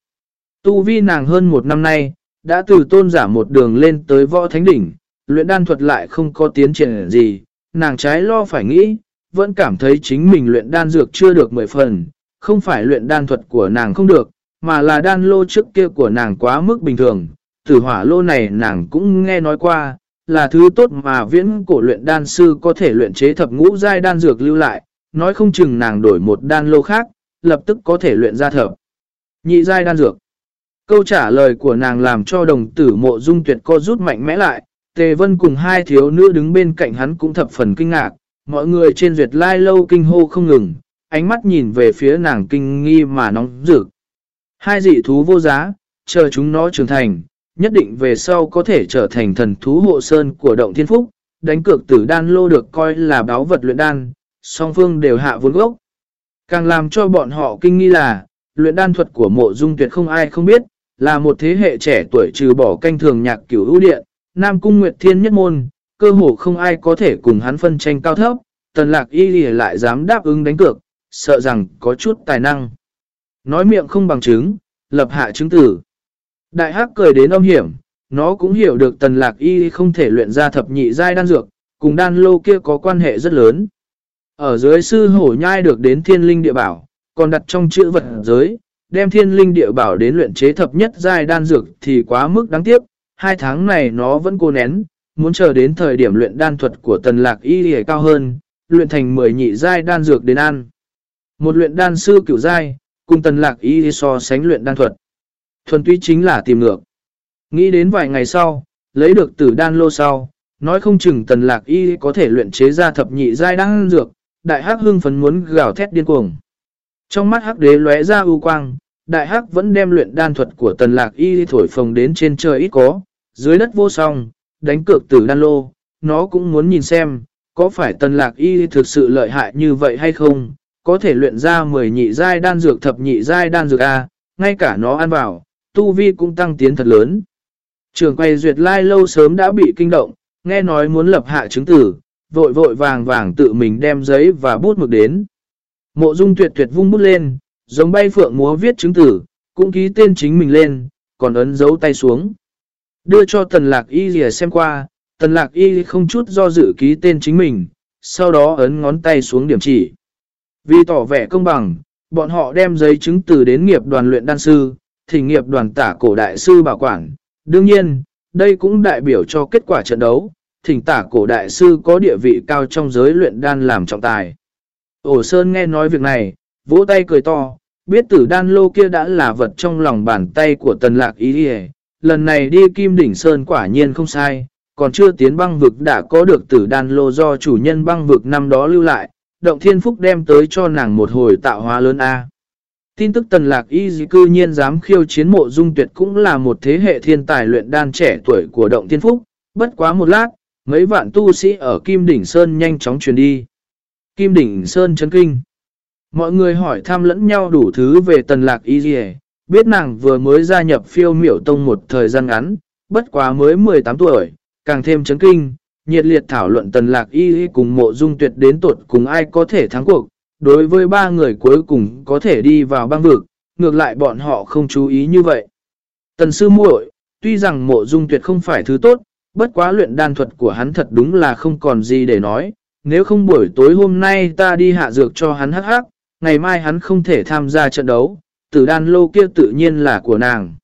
Tu vi nàng hơn một năm nay, đã từ tôn giả một đường lên tới võ thánh đỉnh, luyện đan thuật lại không có tiến triển gì, nàng trái lo phải nghĩ, vẫn cảm thấy chính mình luyện đan dược chưa được 10 phần, không phải luyện đan thuật của nàng không được, mà là đan lô trước kia của nàng quá mức bình thường. Tử hỏa lô này nàng cũng nghe nói qua, là thứ tốt mà viễn cổ luyện đan sư có thể luyện chế thập ngũ giai đan dược lưu lại, nói không chừng nàng đổi một đan lô khác, lập tức có thể luyện ra thập. Nhị giai đan dược. Câu trả lời của nàng làm cho đồng tử mộ dung tuyệt co rút mạnh mẽ lại, Tề Vân cùng hai thiếu nữ đứng bên cạnh hắn cũng thập phần kinh ngạc, mọi người trên duyệt lai lâu kinh hô không ngừng, ánh mắt nhìn về phía nàng kinh nghi mà nóng rực. Hai dị thú vô giá, chờ chúng nó trưởng thành, nhất định về sau có thể trở thành thần thú hộ sơn của động thiên phúc, đánh cược tử đan lô được coi là báo vật luyện đan, song phương đều hạ vốn gốc. Càng làm cho bọn họ kinh nghi là, luyện đan thuật của mộ dung tuyệt không ai không biết, là một thế hệ trẻ tuổi trừ bỏ canh thường nhạc cửu ưu điện, Nam Cung Nguyệt Thiên nhất môn, cơ hồ không ai có thể cùng hắn phân tranh cao thấp, tần lạc y lì lại dám đáp ứng đánh cược, sợ rằng có chút tài năng. Nói miệng không bằng chứng, lập hạ chứng tử. Đại hắc cười đến âm hiểm, nó cũng hiểu được tần lạc y không thể luyện ra thập nhị giai đan dược, cùng đan lô kia có quan hệ rất lớn. Ở dưới sư hổ nhai được đến thiên linh địa bảo, còn đặt trong chữ vật giới, đem thiên linh địa bảo đến luyện chế thập nhất giai đan dược thì quá mức đáng tiếc, hai tháng này nó vẫn cố nén, muốn chờ đến thời điểm luyện đan thuật của tần lạc y hề cao hơn, luyện thành 10 nhị giai đan dược đến ăn. Một luyện đan sư kiểu giai, cùng tần lạc y so sánh luyện đan thuật. Thuần túy chính là tìm ngược. Nghĩ đến vài ngày sau, lấy được tử đan lô sau, nói không chừng tần lạc y có thể luyện chế ra thập nhị giai đan dược, đại hắc hưng phấn muốn gào thét điên cuồng. Trong mắt hắc đế lóe ra ưu quang, đại hắc vẫn đem luyện đan thuật của tần lạc y thổi phồng đến trên trời ít có, dưới đất vô song, đánh cược tử đan lô, nó cũng muốn nhìn xem, có phải tần lạc y thực sự lợi hại như vậy hay không, có thể luyện ra 10 nhị giai đan dược thập nhị giai đan dược A, ngay cả nó ăn vào, tu vi cũng tăng tiến thật lớn. Trường quay duyệt lai lâu sớm đã bị kinh động, nghe nói muốn lập hạ chứng tử, vội vội vàng vàng tự mình đem giấy và bút mực đến. Mộ dung tuyệt tuyệt vung bút lên, giống bay phượng múa viết chứng tử, cũng ký tên chính mình lên, còn ấn dấu tay xuống. Đưa cho tần lạc y rìa xem qua, tần lạc y không chút do dự ký tên chính mình, sau đó ấn ngón tay xuống điểm chỉ. Vì tỏ vẻ công bằng, bọn họ đem giấy chứng từ đến nghiệp đoàn luyện đan sư, thì nghiệp đoàn tả cổ đại sư bảo quản. Đương nhiên, đây cũng đại biểu cho kết quả trận đấu, thỉnh tả cổ đại sư có địa vị cao trong giới luyện đan làm trọng tài. Ổ Sơn nghe nói việc này, vỗ tay cười to, biết tử đan lô kia đã là vật trong lòng bàn tay của tần lạc ý đi lần này đi Kim Đỉnh Sơn quả nhiên không sai, còn chưa tiến băng vực đã có được tử đan lô do chủ nhân băng vực năm đó lưu lại, động thiên phúc đem tới cho nàng một hồi tạo hóa lớn A. Tin tức tần lạc y dì cư nhiên dám khiêu chiến mộ dung tuyệt cũng là một thế hệ thiên tài luyện đan trẻ tuổi của động thiên phúc, bất quá một lát, mấy vạn tu sĩ ở Kim Đỉnh Sơn nhanh chóng truyền đi. Kim Đỉnh Sơn chấn kinh. Mọi người hỏi thăm lẫn nhau đủ thứ về tần lạc y dì biết nàng vừa mới gia nhập phiêu miểu tông một thời gian ngắn, bất quá mới 18 tuổi, càng thêm chấn kinh, nhiệt liệt thảo luận tần lạc y cùng mộ dung tuyệt đến tột cùng ai có thể thắng cuộc. Đối với ba người cuối cùng có thể đi vào băng vực, ngược lại bọn họ không chú ý như vậy. Tần sư muội, tuy rằng mộ dung tuyệt không phải thứ tốt, bất quá luyện đan thuật của hắn thật đúng là không còn gì để nói. Nếu không buổi tối hôm nay ta đi hạ dược cho hắn hắc hắc, ngày mai hắn không thể tham gia trận đấu, tử đan lô kia tự nhiên là của nàng.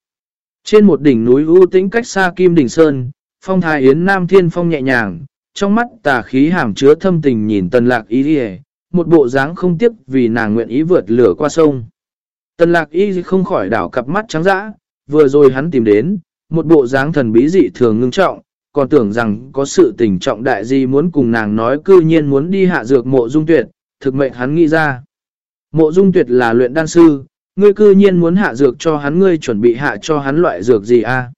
Trên một đỉnh núi u tĩnh cách xa Kim Đỉnh Sơn, phong thái yến nam thiên phong nhẹ nhàng, trong mắt tà khí hàm chứa thâm tình nhìn tần lạc ý đi một bộ dáng không tiếc vì nàng nguyện ý vượt lửa qua sông. Tần lạc y không khỏi đảo cặp mắt trắng dã, vừa rồi hắn tìm đến, một bộ dáng thần bí dị thường ngưng trọng, còn tưởng rằng có sự tình trọng đại gì muốn cùng nàng nói cư nhiên muốn đi hạ dược mộ dung tuyệt, thực mệnh hắn nghĩ ra. Mộ dung tuyệt là luyện đan sư, ngươi cư nhiên muốn hạ dược cho hắn ngươi chuẩn bị hạ cho hắn loại dược gì a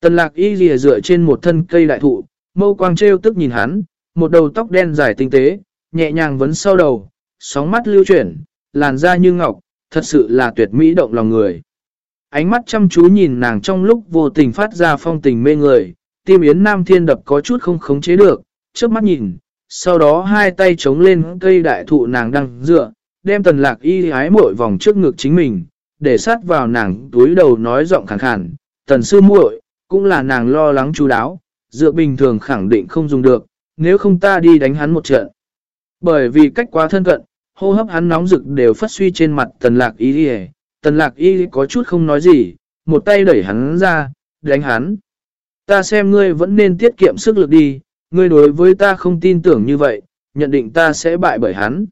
Tần lạc y dìa dựa trên một thân cây đại thụ, mâu quang Trêu tức nhìn hắn, một đầu tóc đen dài tinh tế, nhẹ nhàng vấn sau đầu, sóng mắt lưu chuyển, làn da như ngọc, thật sự là tuyệt mỹ động lòng người. Ánh mắt chăm chú nhìn nàng trong lúc vô tình phát ra phong tình mê người, tim yến nam thiên đập có chút không khống chế được, trước mắt nhìn, sau đó hai tay chống lên cây đại thụ nàng đang dựa, đem tần lạc y ái muội vòng trước ngực chính mình, để sát vào nàng túi đầu nói giọng khẳng khẳng, tần sư muội cũng là nàng lo lắng chú đáo, dựa bình thường khẳng định không dùng được, nếu không ta đi đánh hắn một trận. Bởi vì cách quá thân cận, hô hấp hắn nóng rực đều phát suy trên mặt tần lạc y tần lạc y có chút không nói gì, một tay đẩy hắn ra, đánh hắn. Ta xem ngươi vẫn nên tiết kiệm sức lực đi, ngươi đối với ta không tin tưởng như vậy, nhận định ta sẽ bại bởi hắn.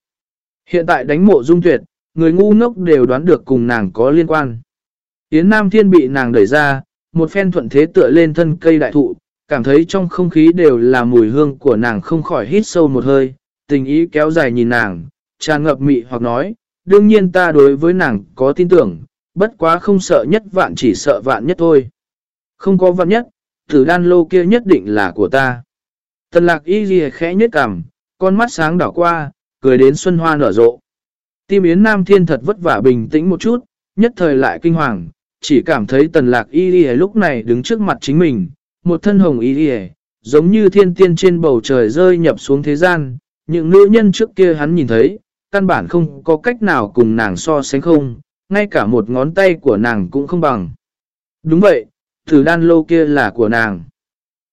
Hiện tại đánh mộ dung tuyệt, người ngu ngốc đều đoán được cùng nàng có liên quan. Yến Nam Thiên bị nàng đẩy ra, một phen thuận thế tựa lên thân cây đại thụ, cảm thấy trong không khí đều là mùi hương của nàng không khỏi hít sâu một hơi, tình ý kéo dài nhìn nàng, tràn ngập mị hoặc nói, đương nhiên ta đối với nàng có tin tưởng, bất quá không sợ nhất vạn chỉ sợ vạn nhất thôi. Không có vạn nhất, tử đan lô kia nhất định là của ta. Tần lạc y ghi khẽ nhất cằm, con mắt sáng đỏ qua, cười đến xuân hoa nở rộ. Tim Yến Nam Thiên thật vất vả bình tĩnh một chút, nhất thời lại kinh hoàng, chỉ cảm thấy tần lạc y ghi lúc này đứng trước mặt chính mình, một thân hồng y ghi giống như thiên tiên trên bầu trời rơi nhập xuống thế gian, những nữ nhân trước kia hắn nhìn thấy, căn bản không có cách nào cùng nàng so sánh không, ngay cả một ngón tay của nàng cũng không bằng. Đúng vậy, thử đan lô kia là của nàng.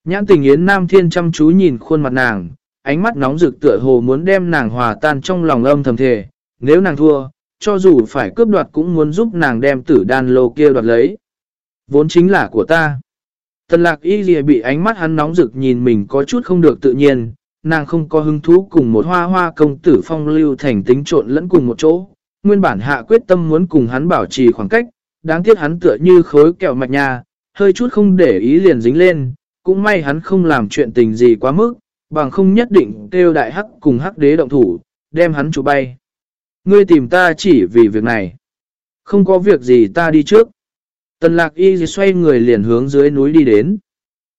Nhãn tình yến nam thiên chăm chú nhìn khuôn mặt nàng, ánh mắt nóng rực tựa hồ muốn đem nàng hòa tan trong lòng âm thầm thề. Nếu nàng thua, cho dù phải cướp đoạt cũng muốn giúp nàng đem tử đan lô kia đoạt lấy. Vốn chính là của ta. Tần lạc y lìa bị ánh mắt hắn nóng rực nhìn mình có chút không được tự nhiên, nàng không có hứng thú cùng một hoa hoa công tử phong lưu thành tính trộn lẫn cùng một chỗ. Nguyên bản hạ quyết tâm muốn cùng hắn bảo trì khoảng cách, đáng tiếc hắn tựa như khối kẹo mạch nhà, hơi chút không để ý liền dính lên, cũng may hắn không làm chuyện tình gì quá mức, bằng không nhất định kêu đại hắc cùng hắc đế động thủ, đem hắn chủ bay. Ngươi tìm ta chỉ vì việc này. Không có việc gì ta đi trước. Tần lạc y xoay người liền hướng dưới núi đi đến.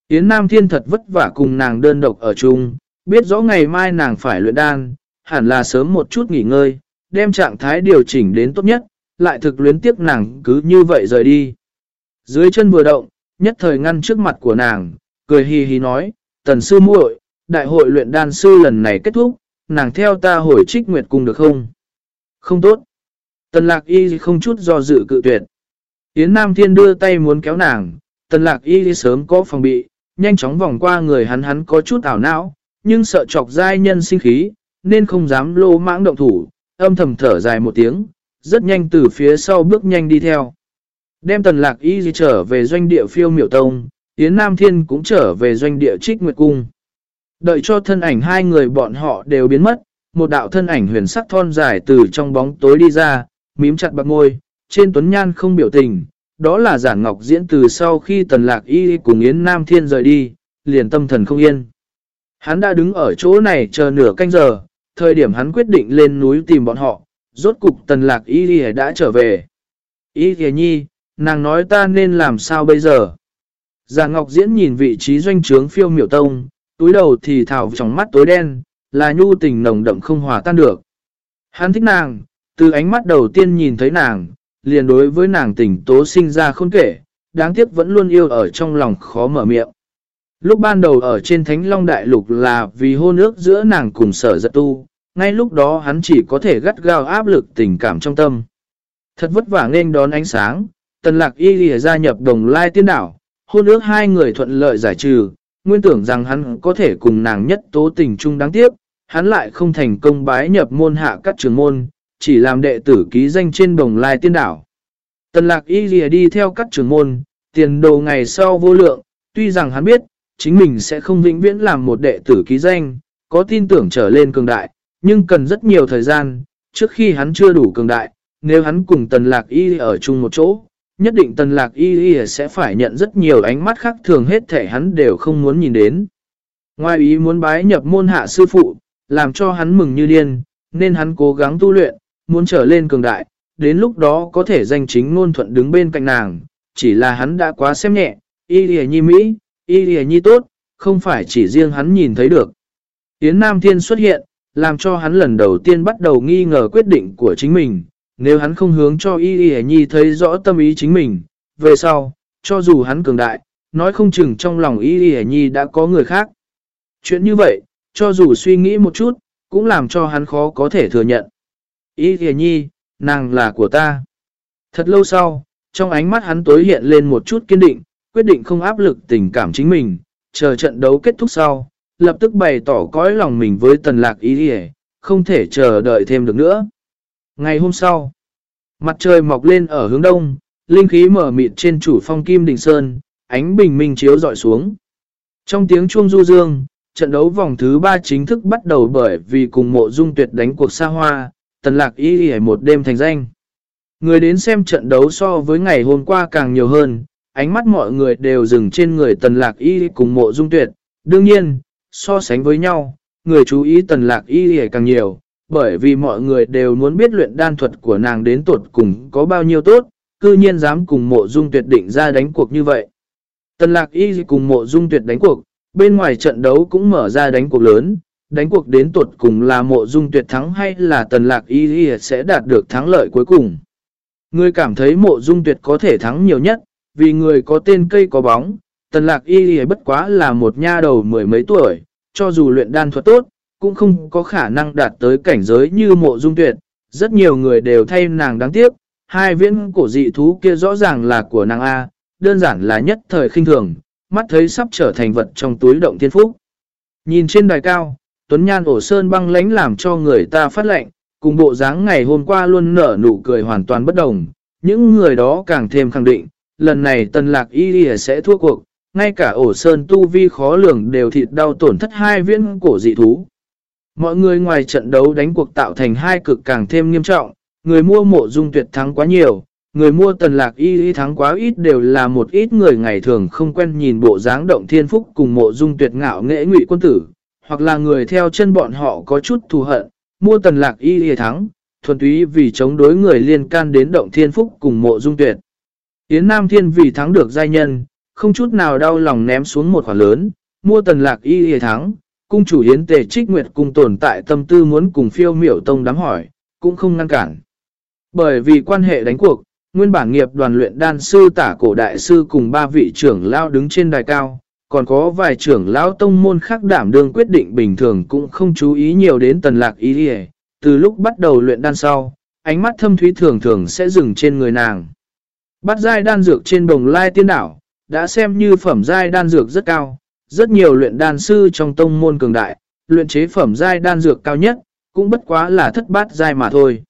Yến Nam Thiên thật vất vả cùng nàng đơn độc ở chung, biết rõ ngày mai nàng phải luyện đan, hẳn là sớm một chút nghỉ ngơi, đem trạng thái điều chỉnh đến tốt nhất, lại thực luyến tiếc nàng cứ như vậy rời đi. Dưới chân vừa động, nhất thời ngăn trước mặt của nàng, cười hì hì nói, tần sư muội, đại hội luyện đan sư lần này kết thúc, nàng theo ta hồi trích nguyệt cung được không? Không tốt. Tần lạc y không chút do dự cự tuyệt. Yến Nam Thiên đưa tay muốn kéo nàng, tần lạc y sớm có phòng bị, nhanh chóng vòng qua người hắn hắn có chút ảo não, nhưng sợ chọc giai nhân sinh khí, nên không dám lô mãng động thủ, âm thầm thở dài một tiếng, rất nhanh từ phía sau bước nhanh đi theo. Đem tần lạc y trở về doanh địa phiêu miểu tông, Yến Nam Thiên cũng trở về doanh địa trích nguyệt cung. Đợi cho thân ảnh hai người bọn họ đều biến mất, một đạo thân ảnh huyền sắc thon dài từ trong bóng tối đi ra, mím chặt bạc ngôi, trên tuấn nhan không biểu tình, đó là giản ngọc diễn từ sau khi tần lạc y cùng Yến Nam Thiên rời đi, liền tâm thần không yên. Hắn đã đứng ở chỗ này chờ nửa canh giờ, thời điểm hắn quyết định lên núi tìm bọn họ, rốt cục tần lạc y đã trở về. Y thề nhi, nàng nói ta nên làm sao bây giờ? Già Ngọc Diễn nhìn vị trí doanh trướng phiêu miểu tông, túi đầu thì thảo trong mắt tối đen, là nhu tình nồng đậm không hòa tan được. Hắn thích nàng, từ ánh mắt đầu tiên nhìn thấy nàng, liền đối với nàng tình tố sinh ra khôn kể, đáng tiếc vẫn luôn yêu ở trong lòng khó mở miệng. Lúc ban đầu ở trên Thánh Long Đại Lục là vì hôn ước giữa nàng cùng sở giật tu, ngay lúc đó hắn chỉ có thể gắt gao áp lực tình cảm trong tâm. Thật vất vả nên đón ánh sáng, tần lạc y lìa gia nhập đồng lai tiên đảo, hôn ước hai người thuận lợi giải trừ, nguyên tưởng rằng hắn có thể cùng nàng nhất tố tình chung đáng tiếc, hắn lại không thành công bái nhập môn hạ các trường môn, chỉ làm đệ tử ký danh trên đồng lai tiên đảo. Tần lạc y lìa đi theo các trường môn, tiền đồ ngày sau vô lượng, tuy rằng hắn biết, chính mình sẽ không vĩnh viễn làm một đệ tử ký danh, có tin tưởng trở lên cường đại, nhưng cần rất nhiều thời gian, trước khi hắn chưa đủ cường đại, nếu hắn cùng tần lạc y ở chung một chỗ, nhất định tần lạc y y sẽ phải nhận rất nhiều ánh mắt khác thường hết thể hắn đều không muốn nhìn đến. Ngoài ý muốn bái nhập môn hạ sư phụ, làm cho hắn mừng như điên, nên hắn cố gắng tu luyện, muốn trở lên cường đại, đến lúc đó có thể danh chính ngôn thuận đứng bên cạnh nàng, chỉ là hắn đã quá xem nhẹ, y lìa nhi Mỹ, y lìa nhi tốt, không phải chỉ riêng hắn nhìn thấy được. Yến Nam Thiên xuất hiện, làm cho hắn lần đầu tiên bắt đầu nghi ngờ quyết định của chính mình, nếu hắn không hướng cho y y nhi thấy rõ tâm ý chính mình, về sau, cho dù hắn cường đại, nói không chừng trong lòng y y nhi đã có người khác. Chuyện như vậy, cho dù suy nghĩ một chút, cũng làm cho hắn khó có thể thừa nhận. Y y nhi, nàng là của ta. Thật lâu sau, trong ánh mắt hắn tối hiện lên một chút kiên định, quyết định không áp lực tình cảm chính mình, chờ trận đấu kết thúc sau, lập tức bày tỏ cõi lòng mình với tần lạc y y, không thể chờ đợi thêm được nữa. Ngày hôm sau, mặt trời mọc lên ở hướng đông, linh khí mở mịt trên chủ phong kim đỉnh sơn, ánh bình minh chiếu dọi xuống. Trong tiếng chuông du dương, trận đấu vòng thứ 3 chính thức bắt đầu bởi vì cùng mộ dung tuyệt đánh cuộc xa hoa, tần lạc y y một đêm thành danh. Người đến xem trận đấu so với ngày hôm qua càng nhiều hơn, ánh mắt mọi người đều dừng trên người tần lạc y cùng mộ dung tuyệt. Đương nhiên, so sánh với nhau, người chú ý tần lạc y y càng nhiều, bởi vì mọi người đều muốn biết luyện đan thuật của nàng đến tuột cùng có bao nhiêu tốt, cư nhiên dám cùng mộ dung tuyệt định ra đánh cuộc như vậy. Tần lạc y cùng mộ dung tuyệt đánh cuộc, bên ngoài trận đấu cũng mở ra đánh cuộc lớn, đánh cuộc đến tuột cùng là mộ dung tuyệt thắng hay là tần lạc y sẽ đạt được thắng lợi cuối cùng. Người cảm thấy mộ dung tuyệt có thể thắng nhiều nhất, vì người có tên cây có bóng, tần lạc y bất quá là một nha đầu mười mấy tuổi, cho dù luyện đan thuật tốt, cũng không có khả năng đạt tới cảnh giới như mộ dung tuyệt. Rất nhiều người đều thay nàng đáng tiếc, hai viễn cổ dị thú kia rõ ràng là của nàng A, đơn giản là nhất thời khinh thường, mắt thấy sắp trở thành vật trong túi động thiên phúc. Nhìn trên đài cao, Tuấn Nhan ổ sơn băng lánh làm cho người ta phát lệnh, cùng bộ dáng ngày hôm qua luôn nở nụ cười hoàn toàn bất đồng. Những người đó càng thêm khẳng định, lần này tần lạc y sẽ thua cuộc, ngay cả ổ sơn tu vi khó lường đều thịt đau tổn thất hai viễn cổ dị thú. Mọi người ngoài trận đấu đánh cuộc tạo thành hai cực càng thêm nghiêm trọng, người mua mộ dung tuyệt thắng quá nhiều, người mua tần lạc y y thắng quá ít đều là một ít người ngày thường không quen nhìn bộ dáng động thiên phúc cùng mộ dung tuyệt ngạo nghệ ngụy quân tử, hoặc là người theo chân bọn họ có chút thù hận, mua tần lạc y y thắng, thuần túy vì chống đối người liên can đến động thiên phúc cùng mộ dung tuyệt. Yến Nam Thiên vì thắng được giai nhân, không chút nào đau lòng ném xuống một khoản lớn, mua tần lạc y y thắng, cung chủ yến tề trích nguyệt cung tồn tại tâm tư muốn cùng phiêu miểu tông đám hỏi, cũng không ngăn cản. Bởi vì quan hệ đánh cuộc, nguyên bản nghiệp đoàn luyện đan sư tả cổ đại sư cùng ba vị trưởng lao đứng trên đài cao, còn có vài trưởng lão tông môn khác đảm đương quyết định bình thường cũng không chú ý nhiều đến tần lạc ý đi Từ lúc bắt đầu luyện đan sau, ánh mắt thâm thúy thường thường sẽ dừng trên người nàng. Bắt giai đan dược trên đồng lai tiên đảo, đã xem như phẩm giai đan dược rất cao, rất nhiều luyện đan sư trong tông môn cường đại, luyện chế phẩm giai đan dược cao nhất, cũng bất quá là thất bát giai mà thôi.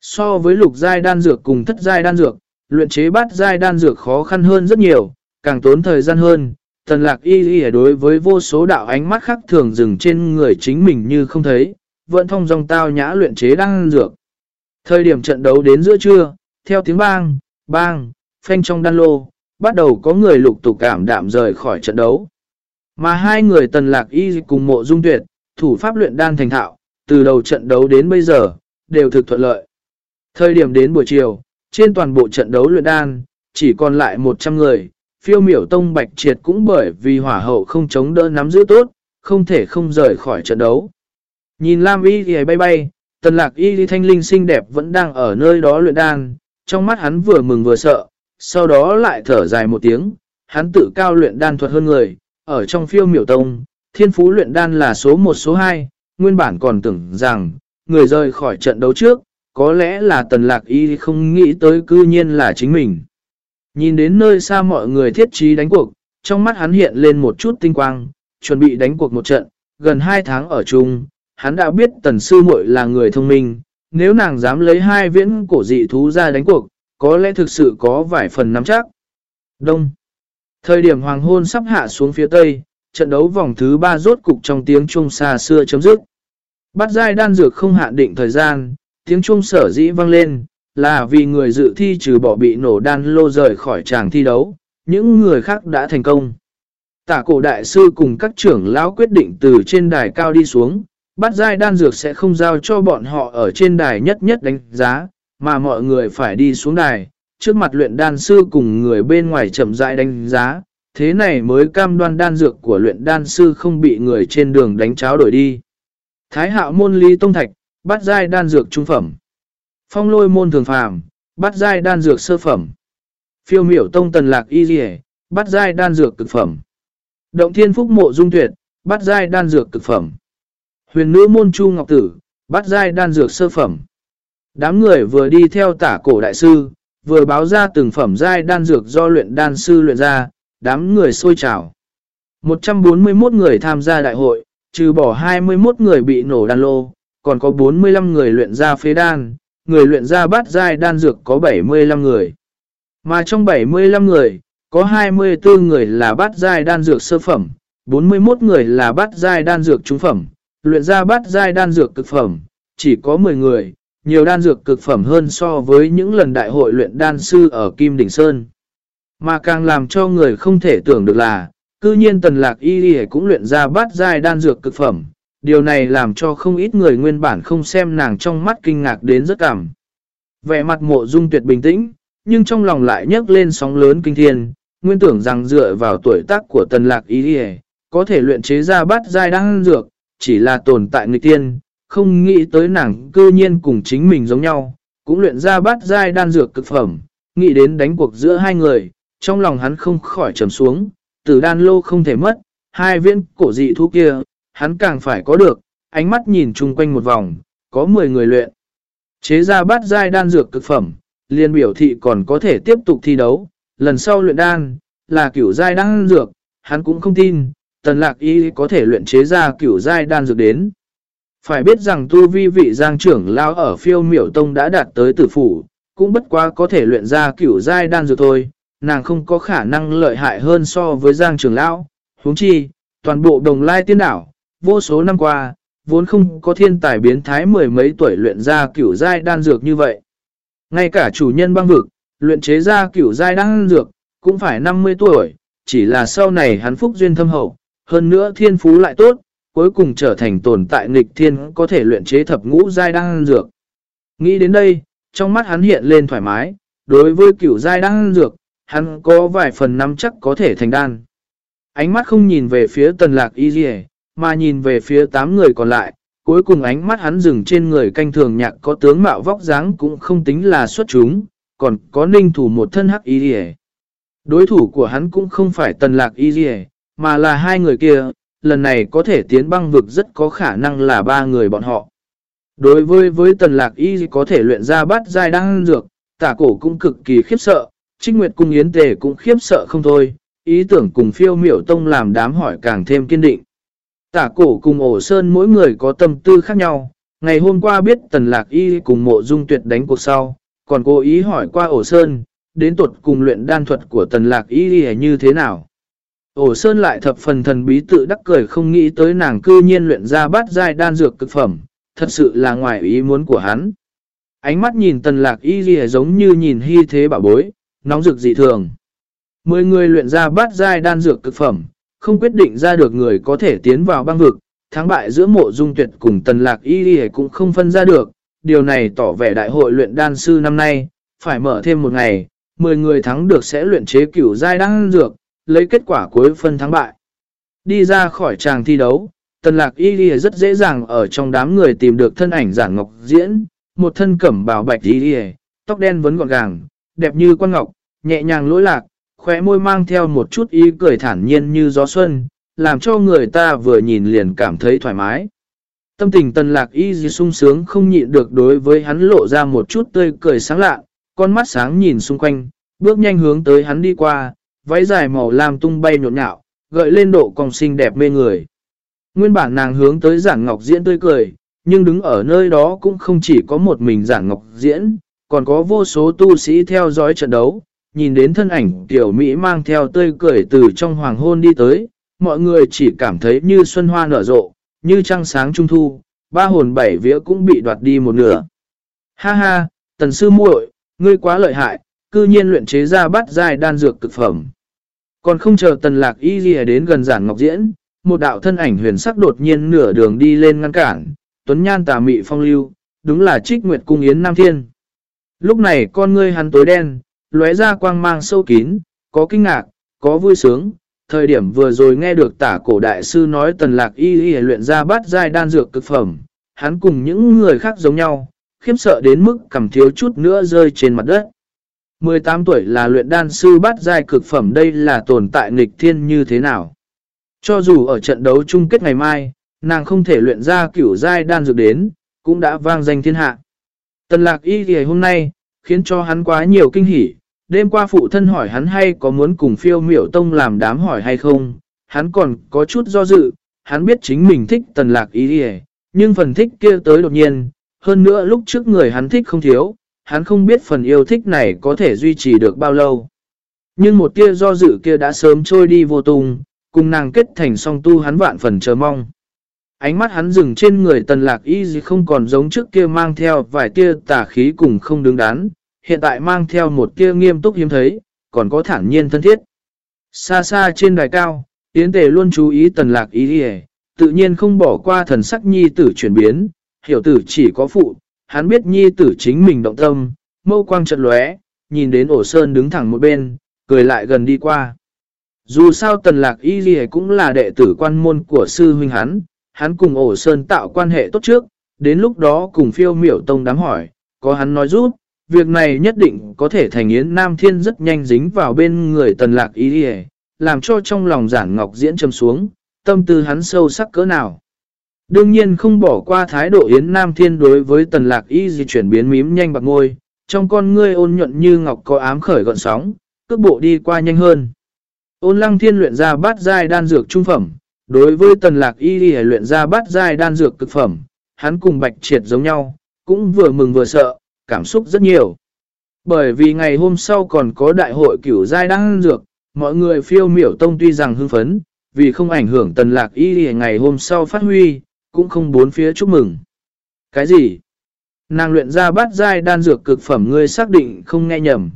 So với lục giai đan dược cùng thất giai đan dược, luyện chế bát giai đan dược khó khăn hơn rất nhiều, càng tốn thời gian hơn. Tần lạc y y đối với vô số đạo ánh mắt khác thường dừng trên người chính mình như không thấy, vẫn thông dòng tao nhã luyện chế đan dược. Thời điểm trận đấu đến giữa trưa, theo tiếng bang, bang, phanh trong đan lô, bắt đầu có người lục tục cảm đạm rời khỏi trận đấu. Mà hai người tần lạc y cùng mộ dung tuyệt, thủ pháp luyện đan thành thạo, từ đầu trận đấu đến bây giờ, đều thực thuận lợi. Thời điểm đến buổi chiều, trên toàn bộ trận đấu luyện đan, chỉ còn lại 100 người, phiêu miểu tông bạch triệt cũng bởi vì hỏa hậu không chống đỡ nắm giữ tốt, không thể không rời khỏi trận đấu. Nhìn Lam y thì bay bay, tần lạc y thanh linh xinh đẹp vẫn đang ở nơi đó luyện đan, trong mắt hắn vừa mừng vừa sợ, sau đó lại thở dài một tiếng, hắn tự cao luyện đan thuật hơn người, ở trong phiêu miểu tông, thiên phú luyện đan là số 1 số 2, nguyên bản còn tưởng rằng, người rời khỏi trận đấu trước, có lẽ là tần lạc y không nghĩ tới cư nhiên là chính mình. Nhìn đến nơi xa mọi người thiết trí đánh cuộc, trong mắt hắn hiện lên một chút tinh quang, chuẩn bị đánh cuộc một trận, gần 2 tháng ở chung, hắn đã biết tần sư muội là người thông minh, nếu nàng dám lấy hai viễn cổ dị thú ra đánh cuộc, có lẽ thực sự có vài phần nắm chắc. Đông. Thời điểm hoàng hôn sắp hạ xuống phía tây, trận đấu vòng thứ 3 rốt cục trong tiếng trung xa xưa chấm dứt. Bắt giai đan dược không hạn định thời gian, tiếng trung sở dĩ vang lên, là vì người dự thi trừ bỏ bị nổ đan lô rời khỏi tràng thi đấu, những người khác đã thành công. Tả cổ đại sư cùng các trưởng lão quyết định từ trên đài cao đi xuống, bắt giai đan dược sẽ không giao cho bọn họ ở trên đài nhất nhất đánh giá, mà mọi người phải đi xuống đài, trước mặt luyện đan sư cùng người bên ngoài chậm rãi đánh giá, thế này mới cam đoan đan dược của luyện đan sư không bị người trên đường đánh cháo đổi đi. Thái hạo môn ly tông thạch, bắt giai đan dược trung phẩm. Phong lôi môn thường phàm, bắt giai đan dược sơ phẩm. Phiêu miểu tông tần lạc y dì bắt giai đan dược cực phẩm. Động thiên phúc mộ dung tuyệt, bắt giai đan dược cực phẩm. Huyền nữ môn chu ngọc tử, bắt giai đan dược sơ phẩm. Đám người vừa đi theo tả cổ đại sư, vừa báo ra từng phẩm giai đan dược do luyện đan sư luyện ra, đám người sôi trào. 141 người tham gia đại hội, trừ bỏ 21 người bị nổ đan lô, còn có 45 người luyện ra phế đan, người luyện ra bát giai đan dược có 75 người. Mà trong 75 người, có 24 người là bát giai đan dược sơ phẩm, 41 người là bát giai đan dược trung phẩm, luyện ra bát giai đan dược cực phẩm, chỉ có 10 người, nhiều đan dược cực phẩm hơn so với những lần đại hội luyện đan sư ở Kim Đỉnh Sơn. Mà càng làm cho người không thể tưởng được là, cư nhiên tần lạc y y cũng luyện ra bát giai đan dược cực phẩm. Điều này làm cho không ít người nguyên bản không xem nàng trong mắt kinh ngạc đến rất cảm. Vẻ mặt mộ dung tuyệt bình tĩnh, nhưng trong lòng lại nhấc lên sóng lớn kinh thiên, nguyên tưởng rằng dựa vào tuổi tác của tần lạc y y có thể luyện chế ra bát giai đan dược, chỉ là tồn tại người tiên, không nghĩ tới nàng cư nhiên cùng chính mình giống nhau, cũng luyện ra bát giai đan dược cực phẩm, nghĩ đến đánh cuộc giữa hai người, trong lòng hắn không khỏi trầm xuống, tử đan lô không thể mất, hai viên cổ dị thú kia, hắn càng phải có được, ánh mắt nhìn chung quanh một vòng, có 10 người luyện. Chế ra bát giai đan dược cực phẩm, liên biểu thị còn có thể tiếp tục thi đấu, lần sau luyện đan, là kiểu giai đan dược, hắn cũng không tin, tần lạc y có thể luyện chế ra kiểu giai đan dược đến. Phải biết rằng tu vi vị giang trưởng lao ở phiêu miểu tông đã đạt tới tử phủ, cũng bất quá có thể luyện ra kiểu giai đan dược thôi, nàng không có khả năng lợi hại hơn so với giang trưởng lão. huống chi, toàn bộ đồng lai tiên đảo, vô số năm qua, vốn không có thiên tài biến thái mười mấy tuổi luyện ra kiểu giai đan dược như vậy. Ngay cả chủ nhân băng vực, luyện chế ra kiểu giai đan dược, cũng phải 50 tuổi, chỉ là sau này hắn phúc duyên thâm hậu, hơn nữa thiên phú lại tốt, cuối cùng trở thành tồn tại nghịch thiên có thể luyện chế thập ngũ giai đan dược. Nghĩ đến đây, trong mắt hắn hiện lên thoải mái, đối với cửu giai đan dược, hắn có vài phần nắm chắc có thể thành đan. Ánh mắt không nhìn về phía tần lạc y dì mà nhìn về phía tám người còn lại, cuối cùng ánh mắt hắn dừng trên người canh thường nhạc có tướng mạo vóc dáng cũng không tính là xuất chúng, còn có ninh thủ một thân hắc y dì Đối thủ của hắn cũng không phải tần lạc y dì mà là hai người kia, lần này có thể tiến băng vực rất có khả năng là ba người bọn họ. Đối với với tần lạc y có thể luyện ra bát giai đang dược, tả cổ cũng cực kỳ khiếp sợ, trích nguyệt cung yến tề cũng khiếp sợ không thôi, ý tưởng cùng phiêu miểu tông làm đám hỏi càng thêm kiên định. Tả cổ cùng ổ sơn mỗi người có tâm tư khác nhau, ngày hôm qua biết tần lạc y cùng mộ dung tuyệt đánh cuộc sau, còn cố ý hỏi qua ổ sơn, đến tuột cùng luyện đan thuật của tần lạc y như thế nào. Ổ Sơn lại thập phần thần bí tự đắc cười không nghĩ tới nàng cư nhiên luyện ra bát giai đan dược cực phẩm, thật sự là ngoài ý muốn của hắn. Ánh mắt nhìn tần lạc y ghi giống như nhìn hy thế bảo bối, nóng rực dị thường. Mười người luyện ra bát giai đan dược cực phẩm, không quyết định ra được người có thể tiến vào băng vực, thắng bại giữa mộ dung tuyệt cùng tần lạc y ghi cũng không phân ra được. Điều này tỏ vẻ đại hội luyện đan sư năm nay, phải mở thêm một ngày, 10 người thắng được sẽ luyện chế cửu giai đan dược, lấy kết quả cuối phân thắng bại. Đi ra khỏi tràng thi đấu, tần lạc y ghi rất dễ dàng ở trong đám người tìm được thân ảnh giản ngọc diễn, một thân cẩm bào bạch y ghi, tóc đen vấn gọn gàng, đẹp như quan ngọc, nhẹ nhàng lỗi lạc, khóe môi mang theo một chút ý cười thản nhiên như gió xuân, làm cho người ta vừa nhìn liền cảm thấy thoải mái. Tâm tình tần lạc y gì sung sướng không nhịn được đối với hắn lộ ra một chút tươi cười sáng lạ, con mắt sáng nhìn xung quanh, bước nhanh hướng tới hắn đi qua, váy dài màu lam tung bay nhộn nhạo, gợi lên độ cong xinh đẹp mê người. Nguyên bản nàng hướng tới giản ngọc diễn tươi cười, nhưng đứng ở nơi đó cũng không chỉ có một mình giản ngọc diễn, còn có vô số tu sĩ theo dõi trận đấu, nhìn đến thân ảnh tiểu Mỹ mang theo tươi cười từ trong hoàng hôn đi tới, mọi người chỉ cảm thấy như xuân hoa nở rộ, như trăng sáng trung thu, ba hồn bảy vía cũng bị đoạt đi một nửa. Ha ha, tần sư muội, ngươi quá lợi hại, cư nhiên luyện chế ra bát giai đan dược cực phẩm. Còn không chờ tần lạc y ghi đến gần giản ngọc diễn, một đạo thân ảnh huyền sắc đột nhiên nửa đường đi lên ngăn cản, tuấn nhan tà mị phong lưu, đúng là trích nguyệt cung yến Nam Thiên. Lúc này con ngươi hắn tối đen, lóe ra quang mang sâu kín, có kinh ngạc, có vui sướng. Thời điểm vừa rồi nghe được tả cổ đại sư nói tần lạc y y luyện ra bát giai đan dược cực phẩm, hắn cùng những người khác giống nhau, khiếp sợ đến mức cầm thiếu chút nữa rơi trên mặt đất. 18 tuổi là luyện đan sư bát giai cực phẩm đây là tồn tại nghịch thiên như thế nào? Cho dù ở trận đấu chung kết ngày mai, nàng không thể luyện ra kiểu giai đan dược đến, cũng đã vang danh thiên hạ. Tần lạc y thì hôm nay, khiến cho hắn quá nhiều kinh hỉ. Đêm qua phụ thân hỏi hắn hay có muốn cùng phiêu miểu tông làm đám hỏi hay không, hắn còn có chút do dự, hắn biết chính mình thích tần lạc y thì nhưng phần thích kia tới đột nhiên, hơn nữa lúc trước người hắn thích không thiếu, hắn không biết phần yêu thích này có thể duy trì được bao lâu. Nhưng một tia do dự kia đã sớm trôi đi vô tung, cùng nàng kết thành song tu hắn vạn phần chờ mong. Ánh mắt hắn dừng trên người tần lạc y gì không còn giống trước kia mang theo vài tia tà khí cùng không đứng đắn, hiện tại mang theo một tia nghiêm túc hiếm thấy, còn có thản nhiên thân thiết. Xa xa trên đài cao, Yến Tề luôn chú ý tần lạc y gì, tự nhiên không bỏ qua thần sắc nhi tử chuyển biến, hiểu tử chỉ có phụ, hắn biết nhi tử chính mình động tâm, mâu quang trận lóe, nhìn đến ổ sơn đứng thẳng một bên, cười lại gần đi qua. Dù sao tần lạc y gì cũng là đệ tử quan môn của sư huynh hắn, hắn cùng ổ sơn tạo quan hệ tốt trước, đến lúc đó cùng phiêu miểu tông đám hỏi, có hắn nói giúp, việc này nhất định có thể thành yến nam thiên rất nhanh dính vào bên người tần lạc y gì làm cho trong lòng giản ngọc diễn châm xuống, tâm tư hắn sâu sắc cỡ nào. Đương nhiên không bỏ qua thái độ Yến Nam Thiên đối với tần lạc y di chuyển biến mím nhanh bạc ngôi, trong con ngươi ôn nhuận như ngọc có ám khởi gọn sóng, cước bộ đi qua nhanh hơn. Ôn lăng thiên luyện ra bát giai đan dược trung phẩm, đối với tần lạc y di luyện ra bát giai đan dược cực phẩm, hắn cùng bạch triệt giống nhau, cũng vừa mừng vừa sợ, cảm xúc rất nhiều. Bởi vì ngày hôm sau còn có đại hội cửu giai đan dược, mọi người phiêu miểu tông tuy rằng hưng phấn, vì không ảnh hưởng tần lạc y di ngày hôm sau phát huy, cũng không bốn phía chúc mừng. Cái gì? Nàng luyện ra bát giai đan dược cực phẩm ngươi xác định không nghe nhầm.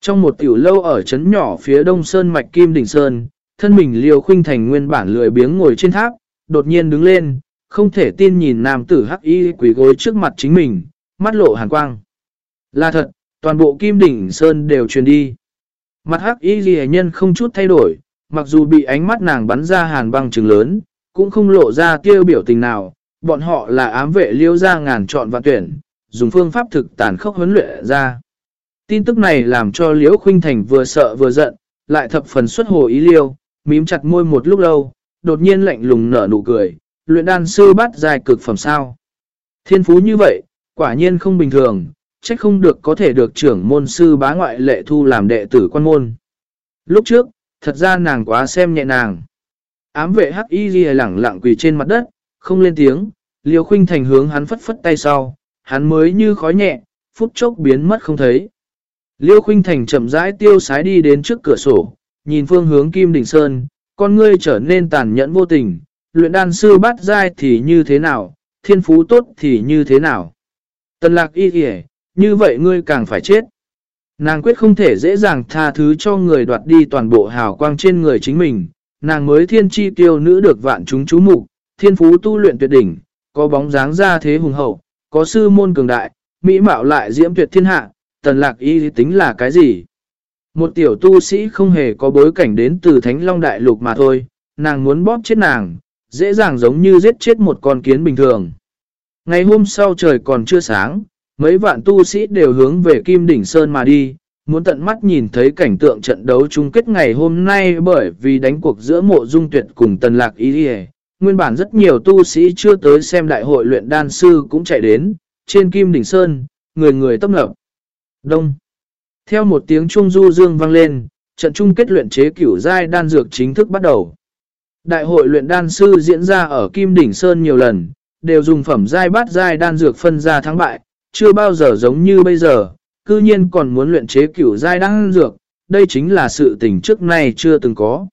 Trong một tiểu lâu ở trấn nhỏ phía đông sơn mạch Kim Đỉnh Sơn, thân mình liều khuynh thành nguyên bản lười biếng ngồi trên tháp, đột nhiên đứng lên, không thể tin nhìn nam tử hắc y quỷ gối trước mặt chính mình, mắt lộ hàn quang. Là thật, toàn bộ Kim Đỉnh Sơn đều truyền đi. Mặt hắc y ghi nhân không chút thay đổi, mặc dù bị ánh mắt nàng bắn ra hàn băng trừng lớn, cũng không lộ ra tiêu biểu tình nào, bọn họ là ám vệ liêu ra ngàn chọn và tuyển, dùng phương pháp thực tàn khốc huấn luyện ra. Tin tức này làm cho Liễu Khuynh Thành vừa sợ vừa giận, lại thập phần xuất hồ ý liêu, mím chặt môi một lúc lâu, đột nhiên lạnh lùng nở nụ cười, luyện đan sư bắt dài cực phẩm sao. Thiên phú như vậy, quả nhiên không bình thường, trách không được có thể được trưởng môn sư bá ngoại lệ thu làm đệ tử quan môn. Lúc trước, thật ra nàng quá xem nhẹ nàng. Ám vệ hắc y ghi lẳng lặng quỳ trên mặt đất, không lên tiếng, liều khuynh thành hướng hắn phất phất tay sau, hắn mới như khói nhẹ, phút chốc biến mất không thấy. Liêu Khuynh Thành chậm rãi tiêu sái đi đến trước cửa sổ, nhìn phương hướng Kim Đình Sơn, con ngươi trở nên tàn nhẫn vô tình, luyện đan sư bắt dai thì như thế nào, thiên phú tốt thì như thế nào. Tần lạc y kìa, như vậy ngươi càng phải chết. Nàng quyết không thể dễ dàng tha thứ cho người đoạt đi toàn bộ hào quang trên người chính mình, nàng mới thiên chi tiêu nữ được vạn chúng chú mục thiên phú tu luyện tuyệt đỉnh, có bóng dáng ra thế hùng hậu, có sư môn cường đại, mỹ mạo lại diễm tuyệt thiên hạ, tần lạc y tính là cái gì? Một tiểu tu sĩ không hề có bối cảnh đến từ Thánh Long Đại Lục mà thôi, nàng muốn bóp chết nàng, dễ dàng giống như giết chết một con kiến bình thường. Ngày hôm sau trời còn chưa sáng, mấy vạn tu sĩ đều hướng về Kim Đỉnh Sơn mà đi, muốn tận mắt nhìn thấy cảnh tượng trận đấu chung kết ngày hôm nay bởi vì đánh cuộc giữa mộ dung tuyệt cùng tần lạc ý đi Nguyên bản rất nhiều tu sĩ chưa tới xem đại hội luyện đan sư cũng chạy đến, trên kim đỉnh sơn, người người tấp nập. Đông. Theo một tiếng chuông du dương vang lên, trận chung kết luyện chế cửu giai đan dược chính thức bắt đầu. Đại hội luyện đan sư diễn ra ở Kim Đỉnh Sơn nhiều lần, đều dùng phẩm giai bát giai đan dược phân ra thắng bại, chưa bao giờ giống như bây giờ, cư nhiên còn muốn luyện chế cửu giai đan dược, đây chính là sự tình trước nay chưa từng có.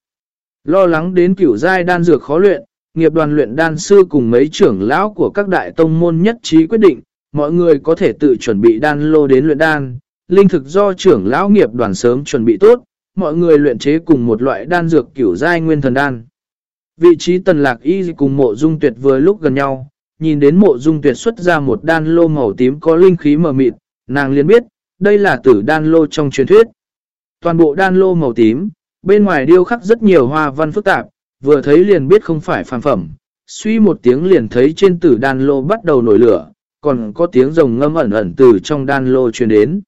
Lo lắng đến cửu giai đan dược khó luyện, nghiệp đoàn luyện đan sư cùng mấy trưởng lão của các đại tông môn nhất trí quyết định, mọi người có thể tự chuẩn bị đan lô đến luyện đan, linh thực do trưởng lão nghiệp đoàn sớm chuẩn bị tốt, mọi người luyện chế cùng một loại đan dược kiểu giai nguyên thần đan. Vị trí tần lạc y cùng mộ dung tuyệt vừa lúc gần nhau, nhìn đến mộ dung tuyệt xuất ra một đan lô màu tím có linh khí mờ mịt, nàng liền biết, đây là tử đan lô trong truyền thuyết. Toàn bộ đan lô màu tím, bên ngoài điêu khắc rất nhiều hoa văn phức tạp, vừa thấy liền biết không phải phàm phẩm. Suy một tiếng liền thấy trên tử đan lô bắt đầu nổi lửa, còn có tiếng rồng ngâm ẩn ẩn từ trong đan lô truyền đến.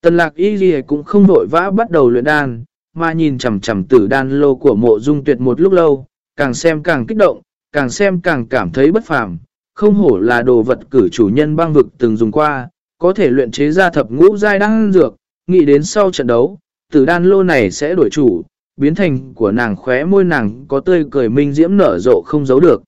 Tần lạc y ghi cũng không vội vã bắt đầu luyện đan, mà nhìn chầm chầm tử đan lô của mộ dung tuyệt một lúc lâu, càng xem càng kích động, càng xem càng cảm thấy bất phàm, không hổ là đồ vật cử chủ nhân băng vực từng dùng qua, có thể luyện chế ra thập ngũ giai đan dược, nghĩ đến sau trận đấu, tử đan lô này sẽ đổi chủ, biến thành của nàng khóe môi nàng có tươi cười minh diễm nở rộ không giấu được.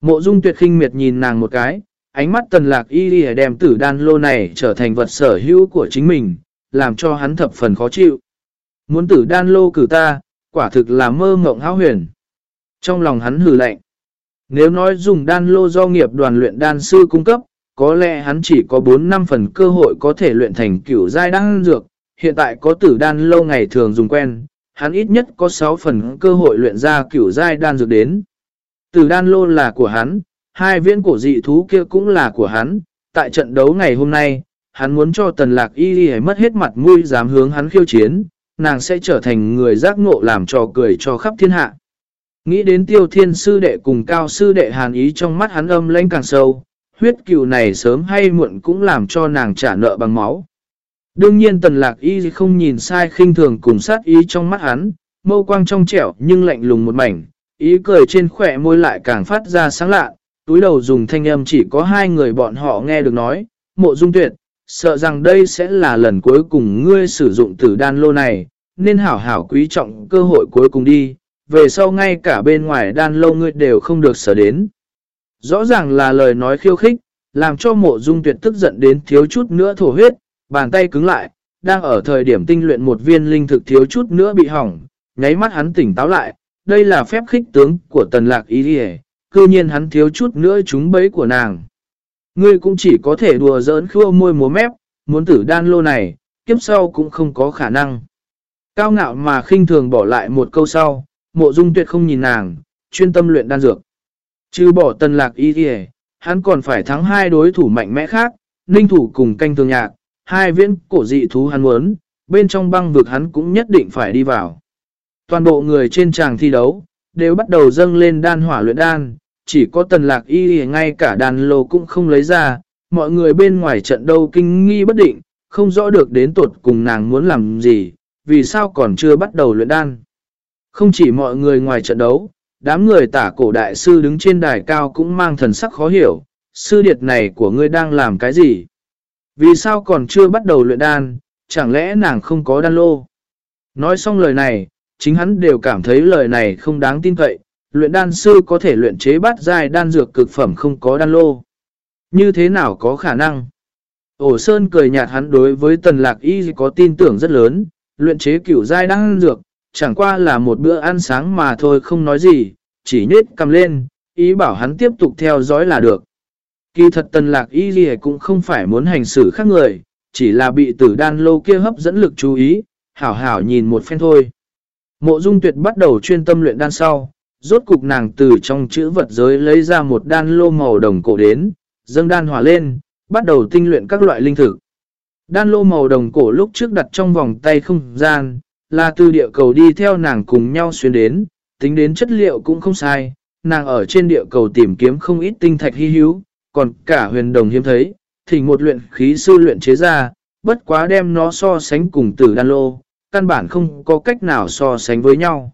Mộ dung tuyệt khinh miệt nhìn nàng một cái, ánh mắt tần lạc y đi đem tử đan lô này trở thành vật sở hữu của chính mình, làm cho hắn thập phần khó chịu. Muốn tử đan lô cử ta, quả thực là mơ mộng hão huyền. Trong lòng hắn hừ lạnh. Nếu nói dùng đan lô do nghiệp đoàn luyện đan sư cung cấp, có lẽ hắn chỉ có 4-5 phần cơ hội có thể luyện thành kiểu giai đan dược. Hiện tại có tử đan lâu ngày thường dùng quen, hắn ít nhất có 6 phần cơ hội luyện ra kiểu giai đan dược đến. Tử đan lô là của hắn, hai viễn cổ dị thú kia cũng là của hắn. Tại trận đấu ngày hôm nay, hắn muốn cho tần lạc y y mất hết mặt mũi dám hướng hắn khiêu chiến, nàng sẽ trở thành người giác ngộ làm trò cười cho khắp thiên hạ. Nghĩ đến tiêu thiên sư đệ cùng cao sư đệ hàn ý trong mắt hắn âm lãnh càng sâu, huyết cừu này sớm hay muộn cũng làm cho nàng trả nợ bằng máu. Đương nhiên tần lạc y không nhìn sai khinh thường cùng sát ý trong mắt hắn, mâu quang trong trẻo nhưng lạnh lùng một mảnh, ý cười trên khỏe môi lại càng phát ra sáng lạ, túi đầu dùng thanh âm chỉ có hai người bọn họ nghe được nói, mộ dung tuyệt, sợ rằng đây sẽ là lần cuối cùng ngươi sử dụng tử đan lô này, nên hảo hảo quý trọng cơ hội cuối cùng đi, về sau ngay cả bên ngoài đan lô ngươi đều không được sở đến. Rõ ràng là lời nói khiêu khích, làm cho mộ dung tuyệt tức giận đến thiếu chút nữa thổ huyết, bàn tay cứng lại, đang ở thời điểm tinh luyện một viên linh thực thiếu chút nữa bị hỏng, nháy mắt hắn tỉnh táo lại, đây là phép khích tướng của tần lạc ý đi cư nhiên hắn thiếu chút nữa trúng bẫy của nàng. Ngươi cũng chỉ có thể đùa giỡn khua môi múa mép, muốn tử đan lô này, kiếp sau cũng không có khả năng. Cao ngạo mà khinh thường bỏ lại một câu sau, mộ dung tuyệt không nhìn nàng, chuyên tâm luyện đan dược. Chứ bỏ tần lạc y kìa, hắn còn phải thắng hai đối thủ mạnh mẽ khác, ninh thủ cùng canh thường nhạc, hai viễn cổ dị thú hắn muốn, bên trong băng vực hắn cũng nhất định phải đi vào. Toàn bộ người trên tràng thi đấu, đều bắt đầu dâng lên đan hỏa luyện đan, chỉ có tần lạc y ngay cả đàn lô cũng không lấy ra, mọi người bên ngoài trận đâu kinh nghi bất định, không rõ được đến tột cùng nàng muốn làm gì, vì sao còn chưa bắt đầu luyện đan. Không chỉ mọi người ngoài trận đấu, đám người tả cổ đại sư đứng trên đài cao cũng mang thần sắc khó hiểu, sư điệt này của ngươi đang làm cái gì? Vì sao còn chưa bắt đầu luyện đan, chẳng lẽ nàng không có đan lô? Nói xong lời này, chính hắn đều cảm thấy lời này không đáng tin cậy, luyện đan sư có thể luyện chế bát giai đan dược cực phẩm không có đan lô. Như thế nào có khả năng? Ổ Sơn cười nhạt hắn đối với tần lạc y có tin tưởng rất lớn, luyện chế kiểu giai đan dược, chẳng qua là một bữa ăn sáng mà thôi không nói gì, chỉ nết cầm lên, ý bảo hắn tiếp tục theo dõi là được. Kỳ thật tần lạc y gì cũng không phải muốn hành xử khác người, chỉ là bị tử đan lô kia hấp dẫn lực chú ý, hảo hảo nhìn một phen thôi. Mộ dung tuyệt bắt đầu chuyên tâm luyện đan sau, rốt cục nàng từ trong chữ vật giới lấy ra một đan lô màu đồng cổ đến, dâng đan hỏa lên, bắt đầu tinh luyện các loại linh thực. Đan lô màu đồng cổ lúc trước đặt trong vòng tay không gian, là từ địa cầu đi theo nàng cùng nhau xuyên đến, tính đến chất liệu cũng không sai, nàng ở trên địa cầu tìm kiếm không ít tinh thạch hy hữu, còn cả huyền đồng hiếm thấy, thỉnh một luyện khí sư luyện chế ra, bất quá đem nó so sánh cùng tử đan lô, căn bản không có cách nào so sánh với nhau.